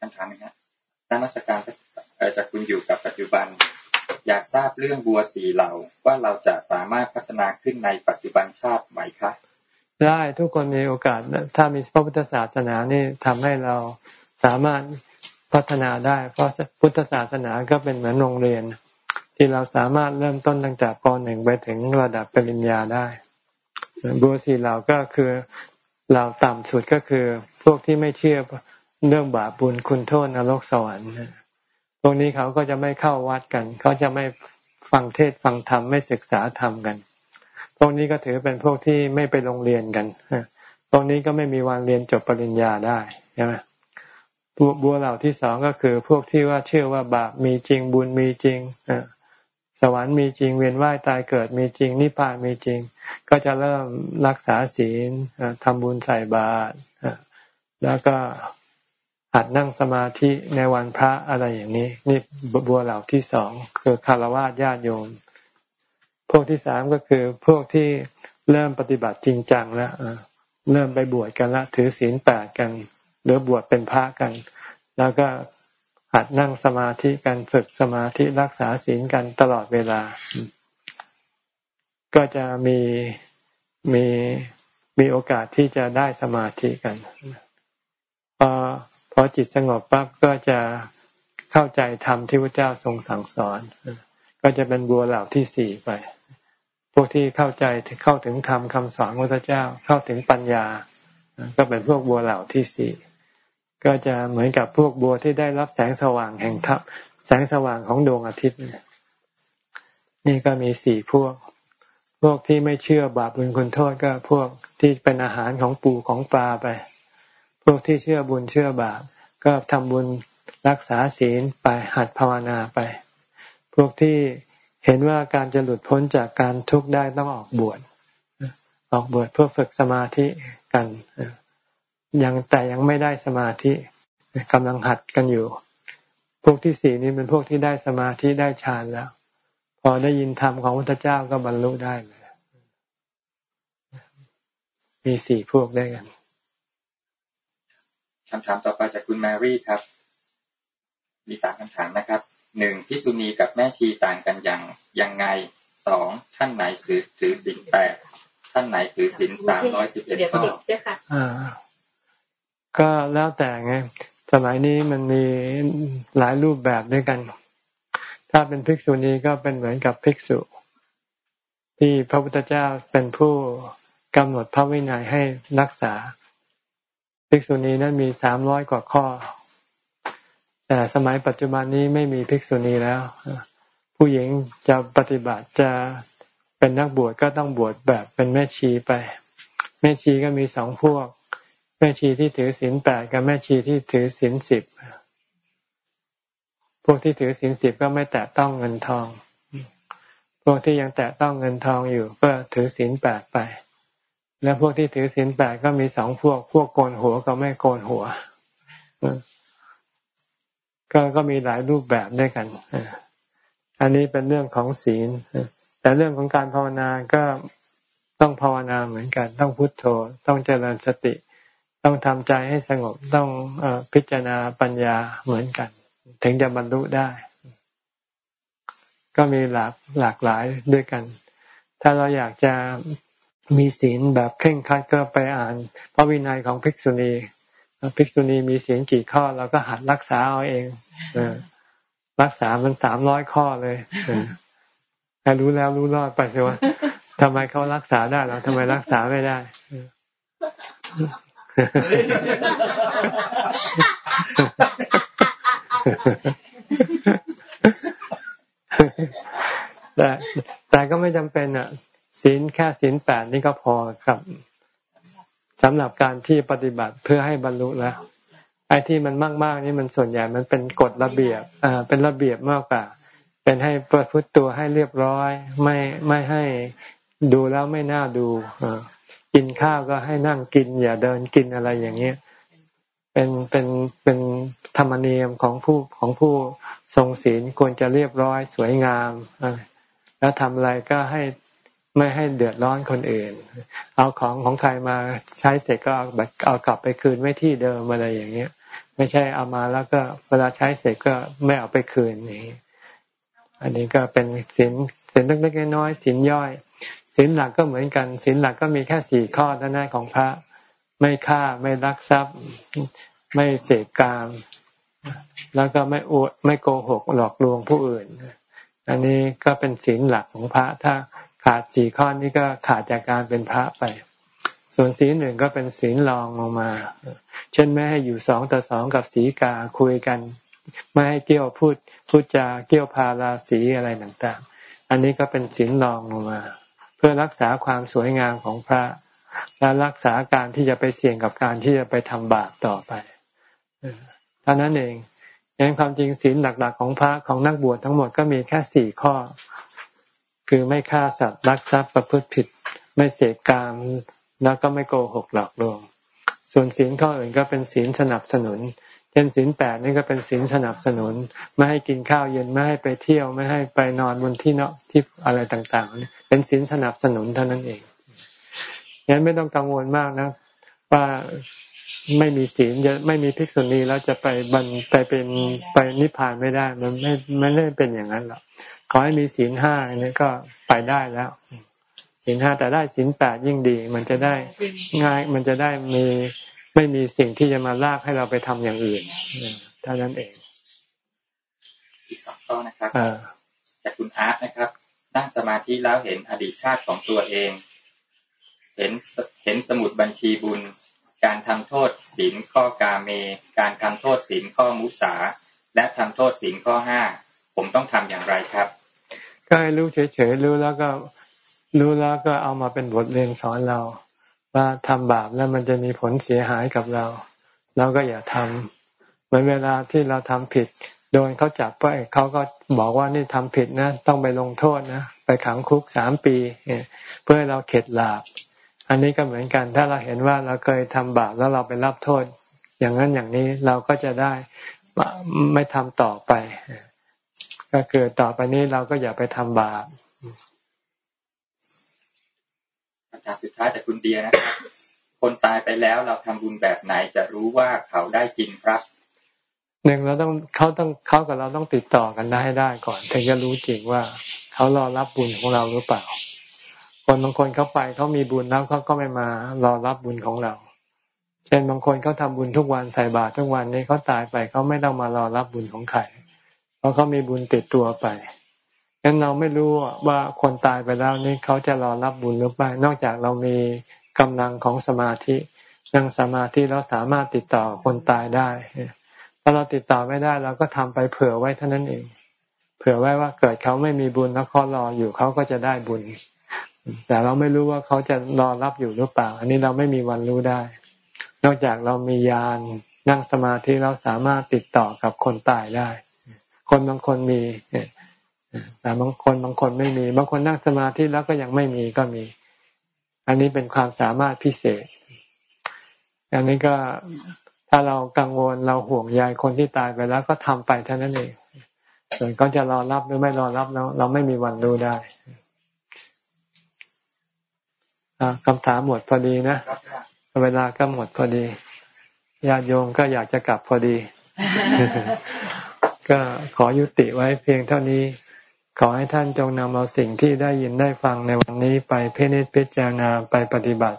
คำถามนึงครับนักมัสการจากคุณอยู่กับปัจจุบัน อยากทราบเรื่องบัวสีเหล่าว่าเราจะสามารถพัฒนาขึ้นในปัจจุบันชาติไหมคะได้ทุกคนมีโอกาสถ้ามีพระพุทธศาสนานี่ทำให้เราสามารถพัฒนาได้ เพราะพุทธศาสนาก็เป็นเหมือนโรงเรียน ที่เราสามารถเริ่มต้นตั้งแต่ป .1 ไปถึงระดับปริญญาได้บัวสี่เหล่าก็คือ เหล่าต่ำสุดก็คือพวกที่ไม่เชื่อเรื่องบาปบุญคุณโทษนรกสวรรค์พวกนี้เขาก็จะไม่เข้าวัดกัน เขาจะไม่ฟังเทศฟังธรรมไม่ศึกษาธรรมกัน พวกนี้ก็ถือเป็นพวกที่ไม่ไปโรงเรียนกันพวกนี้ก็ไม่มีวันเรียนจบปริญญาได้ใช่ไหมบัวเหล่าที่สองก็คือพวกที่ว่าเชื่อว่าบาปมีจริงบุญมีจริง สวรรค์มีจริงเวียนว่ายตายเกิดมีจริงนิพพานมีจริง ก็จะเริ่มรักษาศีลทำบุญใส่บาตรแล้วก็หัดนั่งสมาธิในวันพระอะไรอย่างนี้ นี่บัวเหล่าที่สองคือคารวะญาติโยม พวกที่สามก็คือพวกที่เริ่มปฏิบัติจริงจังแล้วเริ่มไปบวชกันละถือศีลแปดกัน หรือบวชเป็นพระกัน แล้วก็ัดนั่งสมาธิกันฝึกสมาธิรักษาศีลกันตลอดเวลา ก็จะมีมีมีโอกาสที่จะได้สมาธิกันพอพอจิตสงบปั๊บก็จะเข้าใจธรรมที่พระเจ้าทรงสั่งสอน ก็จะเป็นบัวเหล่าที่สี่ไป พวกที่เข้าใจเข้าถึงธรรมคำสอนพระเจ้าเข้าถึงปัญญา ก็เป็นพวกบัวเหล่าที่สี่ ก็จะเหมือนกับพวกบัวที่ได้รับแสงสว่างแห่งทัพแสงสว่างของดวงอาทิตย์ นี่ก็มีสี่พวก พวกที่ไม่เชื่อบาปบุญคุณโทษก็พวกที่เป็นอาหารของปูของปลาไป พวกที่เชื่อบุญเชื่อบาป ก็ทำบุญรักษาศีลไปหัดภาวนาไป พวกที่เห็นว่าการจะหลุดพ้นจากการทุกข์ได้ต้องออกบวชออกบวชเพื่อฝึกสมาธิกัน ยังแต่ยังไม่ได้สมาธิกำลังหัดกันอยู่ พวกที่สี่นี้เป็นพวกที่ได้สมาธิได้ฌานแล้ว พอได้ยินธรรมของพระพุทธเจ้าก็บรรลุได้เลยมีสี่พวกได้กันคำถามต่อไปจากคุณแมรี่ครับ มีสามคำถามนะครับหนึ่งพิษุณีกับแม่ชีต่างกันอย่างยังไงสองท่านไหนถือถือศีลแปดท่านไหนถือศีลสามร้อยสิบเอ็ดข้อ ก็แล้วแต่ไง สมัยนี้มันมีหลายรูปแบบด้วยกัน ถ้าเป็นภิกษุณีก็เป็นเหมือนกับภิกษุ ที่พระพุทธเจ้าเป็นผู้กำหนดพระวินัยให้รักษา ภิกษุณีนั้นมีสามร้อยกว่าข้อ แต่สมัยปัจจุบันนี้ไม่มีภิกษุณีแล้ว ผู้หญิงจะปฏิบัติจะเป็นนักบวชก็ต้องบวชแบบเป็นแม่ชีไป แม่ชีก็มีสองพวก ม่ชีที่ถือศีลแปดกับแม่ชีที่ถือศีลสิบพวกที่ถือศีลสิบก็ไม่แตะต้องเงินทอง พวกที่ยังแตะต้องเงินทองอยู่ก็ถือศีลแปดไป แล้วพวกที่ถือศีลแปดก็มีสองพวก พวกโกนหัวกับไม่โกนหัว ก็ก็มีหลายรูปแบบด้วยกัน อันนี้เป็นเรื่องของศีล แต่เรื่องของการภาวนาก็ต้องภาวนาเหมือนกัน ต้องพุโทโธ ต้องเจริญสติ ต้องทำใจให้สงบต้องอพิจารณาปัญญาเหมือนกัน ถึงจะบรรลุได้ ก็มีหลากหลากหลายด้วยกัน ถ้าเราอยากจะมีศีลแบบเคร่งครัดก็ไปอ่านพระวินัยของภิกษุณีภิกษุณีมีศีลกี่ข้อเราก็หัดรักษาเอาเองรักษามันสามร้อยข้อเลยแต่รู้แล้วรู้รอดไปสิว่าทำไมเขารักษาได้เราทำไมรักษาไม่ได้ แต่แต่ก็ไม่จำเป็นอะศีลแค่ศีลแปดนี่ก็พอครับสำหรับการที่ปฏิบัติเพื่อให้บรรลุแล้วไอ้ที่มันมากๆนี่มันส่วนใหญ่มันเป็นกฎระเบียบอ่าเป็นระเบียบมากกว่า เป็นให้ประพฤติตัวให้เรียบร้อย ไม่ไม่ให้ดูแล้วไม่น่าดูอ่า กินข้าวก็ให้นั่งกิน อย่าเดินกินอะไรอย่างเงี้ยเป็นเป็นเป็นธรรมเนียมของผู้ของผู้ทรงศีลควรจะเรียบร้อยสวยงาม แล้วทำอะไรก็ให้ไม่ให้เดือดร้อนคนอื่น เอาของของใครมาใช้เสร็จก็เอาเอากลับไปคืนไว้ที่เดิมอะไรอย่างเงี้ย ไม่ใช่เอามาแล้วก็เวลาใช้เสร็จก็ไม่เอาไปคืนนี่อันนี้ก็เป็นสินสินเล็กๆน้อยๆสินย่อย ศีลหลักก็เหมือนกันศีลหลักก็มีแค่สี่ข้อเท่านั้นของพระ ไม่ฆ่าไม่ลักทรัพย์ ไม่เสพกาม แล้วก็ไม่อวดไม่โกหกหลอกลวงผู้อื่น อันนี้ก็เป็นศีลหลักของพระ ถ้าขาดสี่ข้อนี้ก็ขาดจากการเป็นพระไป ส่วนศีลหนึ่งก็เป็นศีลรองลงมา เช่นไม่ให้อยู่สองต่อสองกับสีกาคุยกัน ไม่ให้เกี่ยวพูดพูดจาเกี่ยวพาราสีอะไรต่างๆ อันนี้ก็เป็นศีลรองลงมา พื่อรักษาความสวยงามของพระ และรักษาการที่จะไปเสี่ยงกับการที่จะไปทำบาปต่อไปเท่านั้นเองอย่างความจริงศีลหลักๆ ของพระของนักบวชทั้งหมดก็มีแค่สี่ข้อ คือไม่ฆ่าสัตว์รักทรัพย์ประพฤติผิด ไม่เสกกามแล้วก็ไม่โกหกหลอกลวง ส่วนศีลข้ออื่นก็เป็นศีลสนับสนุนเช่นศีลแปดนี่ก็เป็นศีลสนับสนุน ไม่ให้กินข้าวเย็นไม่ให้ไปเที่ยวไม่ให้ไปนอนบนที่เนาะที่อะไรต่างๆนี่ เป็นศีลสนับสนุนเท่านั้นเองงั้นไม่ต้องกังวลมากนะว่าไม่มีศีลจะไม่มีภิกษุณีแล้วจะไปบรรไปเป็นไปนิพพานไม่ได้ มันไม่ไม่ได้เป็นอย่างนั้นหรอกขอให้มีศีลห้าอันนี้ก็ไปได้แล้วศีลห้าแต่ได้ศีลแปดยิ่งดี มันจะได้ง่าย มันจะได้มีไม่มีสิ่งที่จะมาลากให้เราไปทำอย่างอื่นเท่านั้นเองอีกสองข้อนะครับจากคุณอาร์ตนะครับ นั่งสมาธิแล้วเห็นอดีตชาติของตัวเอง เห็นเห็นสมุดบัญชีบุญ การทำโทษศีลข้อกาเม การทำโทษศีลข้อมุสา และทำโทษศีลข้อห้าผมต้องทำอย่างไรครับ ก็ให้รู้เฉยๆรู้แล้วก็รู้แล้วก็เอามาเป็นบทเรียนสอนเรา ว่าทำบาปแล้วมันจะมีผลเสียหายกับเรา เราก็อย่าทำเหมือนเวลาที่เราทำผิด โดนเขาจับไปเขาก็บอกว่านี่ทำผิดนะ ต้องไปลงโทษนะ ไปขังคุกสามปี เพื่อให้เราเข็ดหลาบ อันนี้ก็เหมือนกัน ถ้าเราเห็นว่าเราเคยทำบาปแล้วเราไปรับโทษ อย่างนั้นอย่างนี้เราก็จะได้ไม่ทำต่อไป ก็คือต่อไปนี้เราก็อย่าไปทำบาปอาจารย์สุดท้ายจากคุณเดียนะครับ คนตายไปแล้วเราทำบุญแบบไหนจะรู้ว่าเขาได้จริงครับ หนึ่งเราต้องเขาต้องเขากับเราต้องติดต่อกันได้ให้ได้ก่อน ถึงจะรู้จริงว่าเขารอรับบุญของเราหรือเปล่า คนบางคนเขาไปเขามีบุญแล้วเขาก็ไม่มารอรับบุญของเรา เช่นบางคนเขาทาบุญทุกวันใส่บาตรทุกวันนี้เขาตายไปเขาไม่ต้องมารอรับบุญของใครเพราะเขามีบุญติดตัวไปงั้นเราไม่รู้ว่าคนตายไปแล้วนี่เขาจะรอรับบุญหรือไม่นอกจากเรามีกำลังของสมาธินั่งสมาธิแล้วสามารถติดต่อคนตายได้ ถ้าเราติดต่อไม่ได้เราก็ทำไปเผื่อไว้เท่านั้นเอง เผื่อไว้ว่าเกิดเขาไม่มีบุญแล้วเขารออยู่เขาก็จะได้บุญ แต่เราไม่รู้ว่าเขาจะรอรับอยู่หรือเปล่า อันนี้เราไม่มีวันรู้ได้ นอกจากเรามียานนั่งสมาธิเราสามารถติดต่อกับคนตายได้ คนบางคนมีแต่บางคนบางคนไม่มี บางคนนั่งสมาธิแล้วก็ยังไม่มีก็มี อันนี้เป็นความสามารถพิเศษ อันนี้ก็ ถ้าเรากังวลเราห่วงใยคนที่ตายไปแล้วก็ทำไปเท่านั้นเองส่วนเขาจะรอรับหรือไม่รอรับเราเราไม่มีวันรู้ได้คำถามหมดพอดีนะเวลาก็หมดพอดีญาติโยมก็อยากจะกลับพอดี ก็ขอยุติไว้เพียงเท่านี้ ขอให้ท่านจงนำเอาสิ่งที่ได้ยินได้ฟังในวันนี้ไปเพ่นิพิจารณาไปปฏิบัติ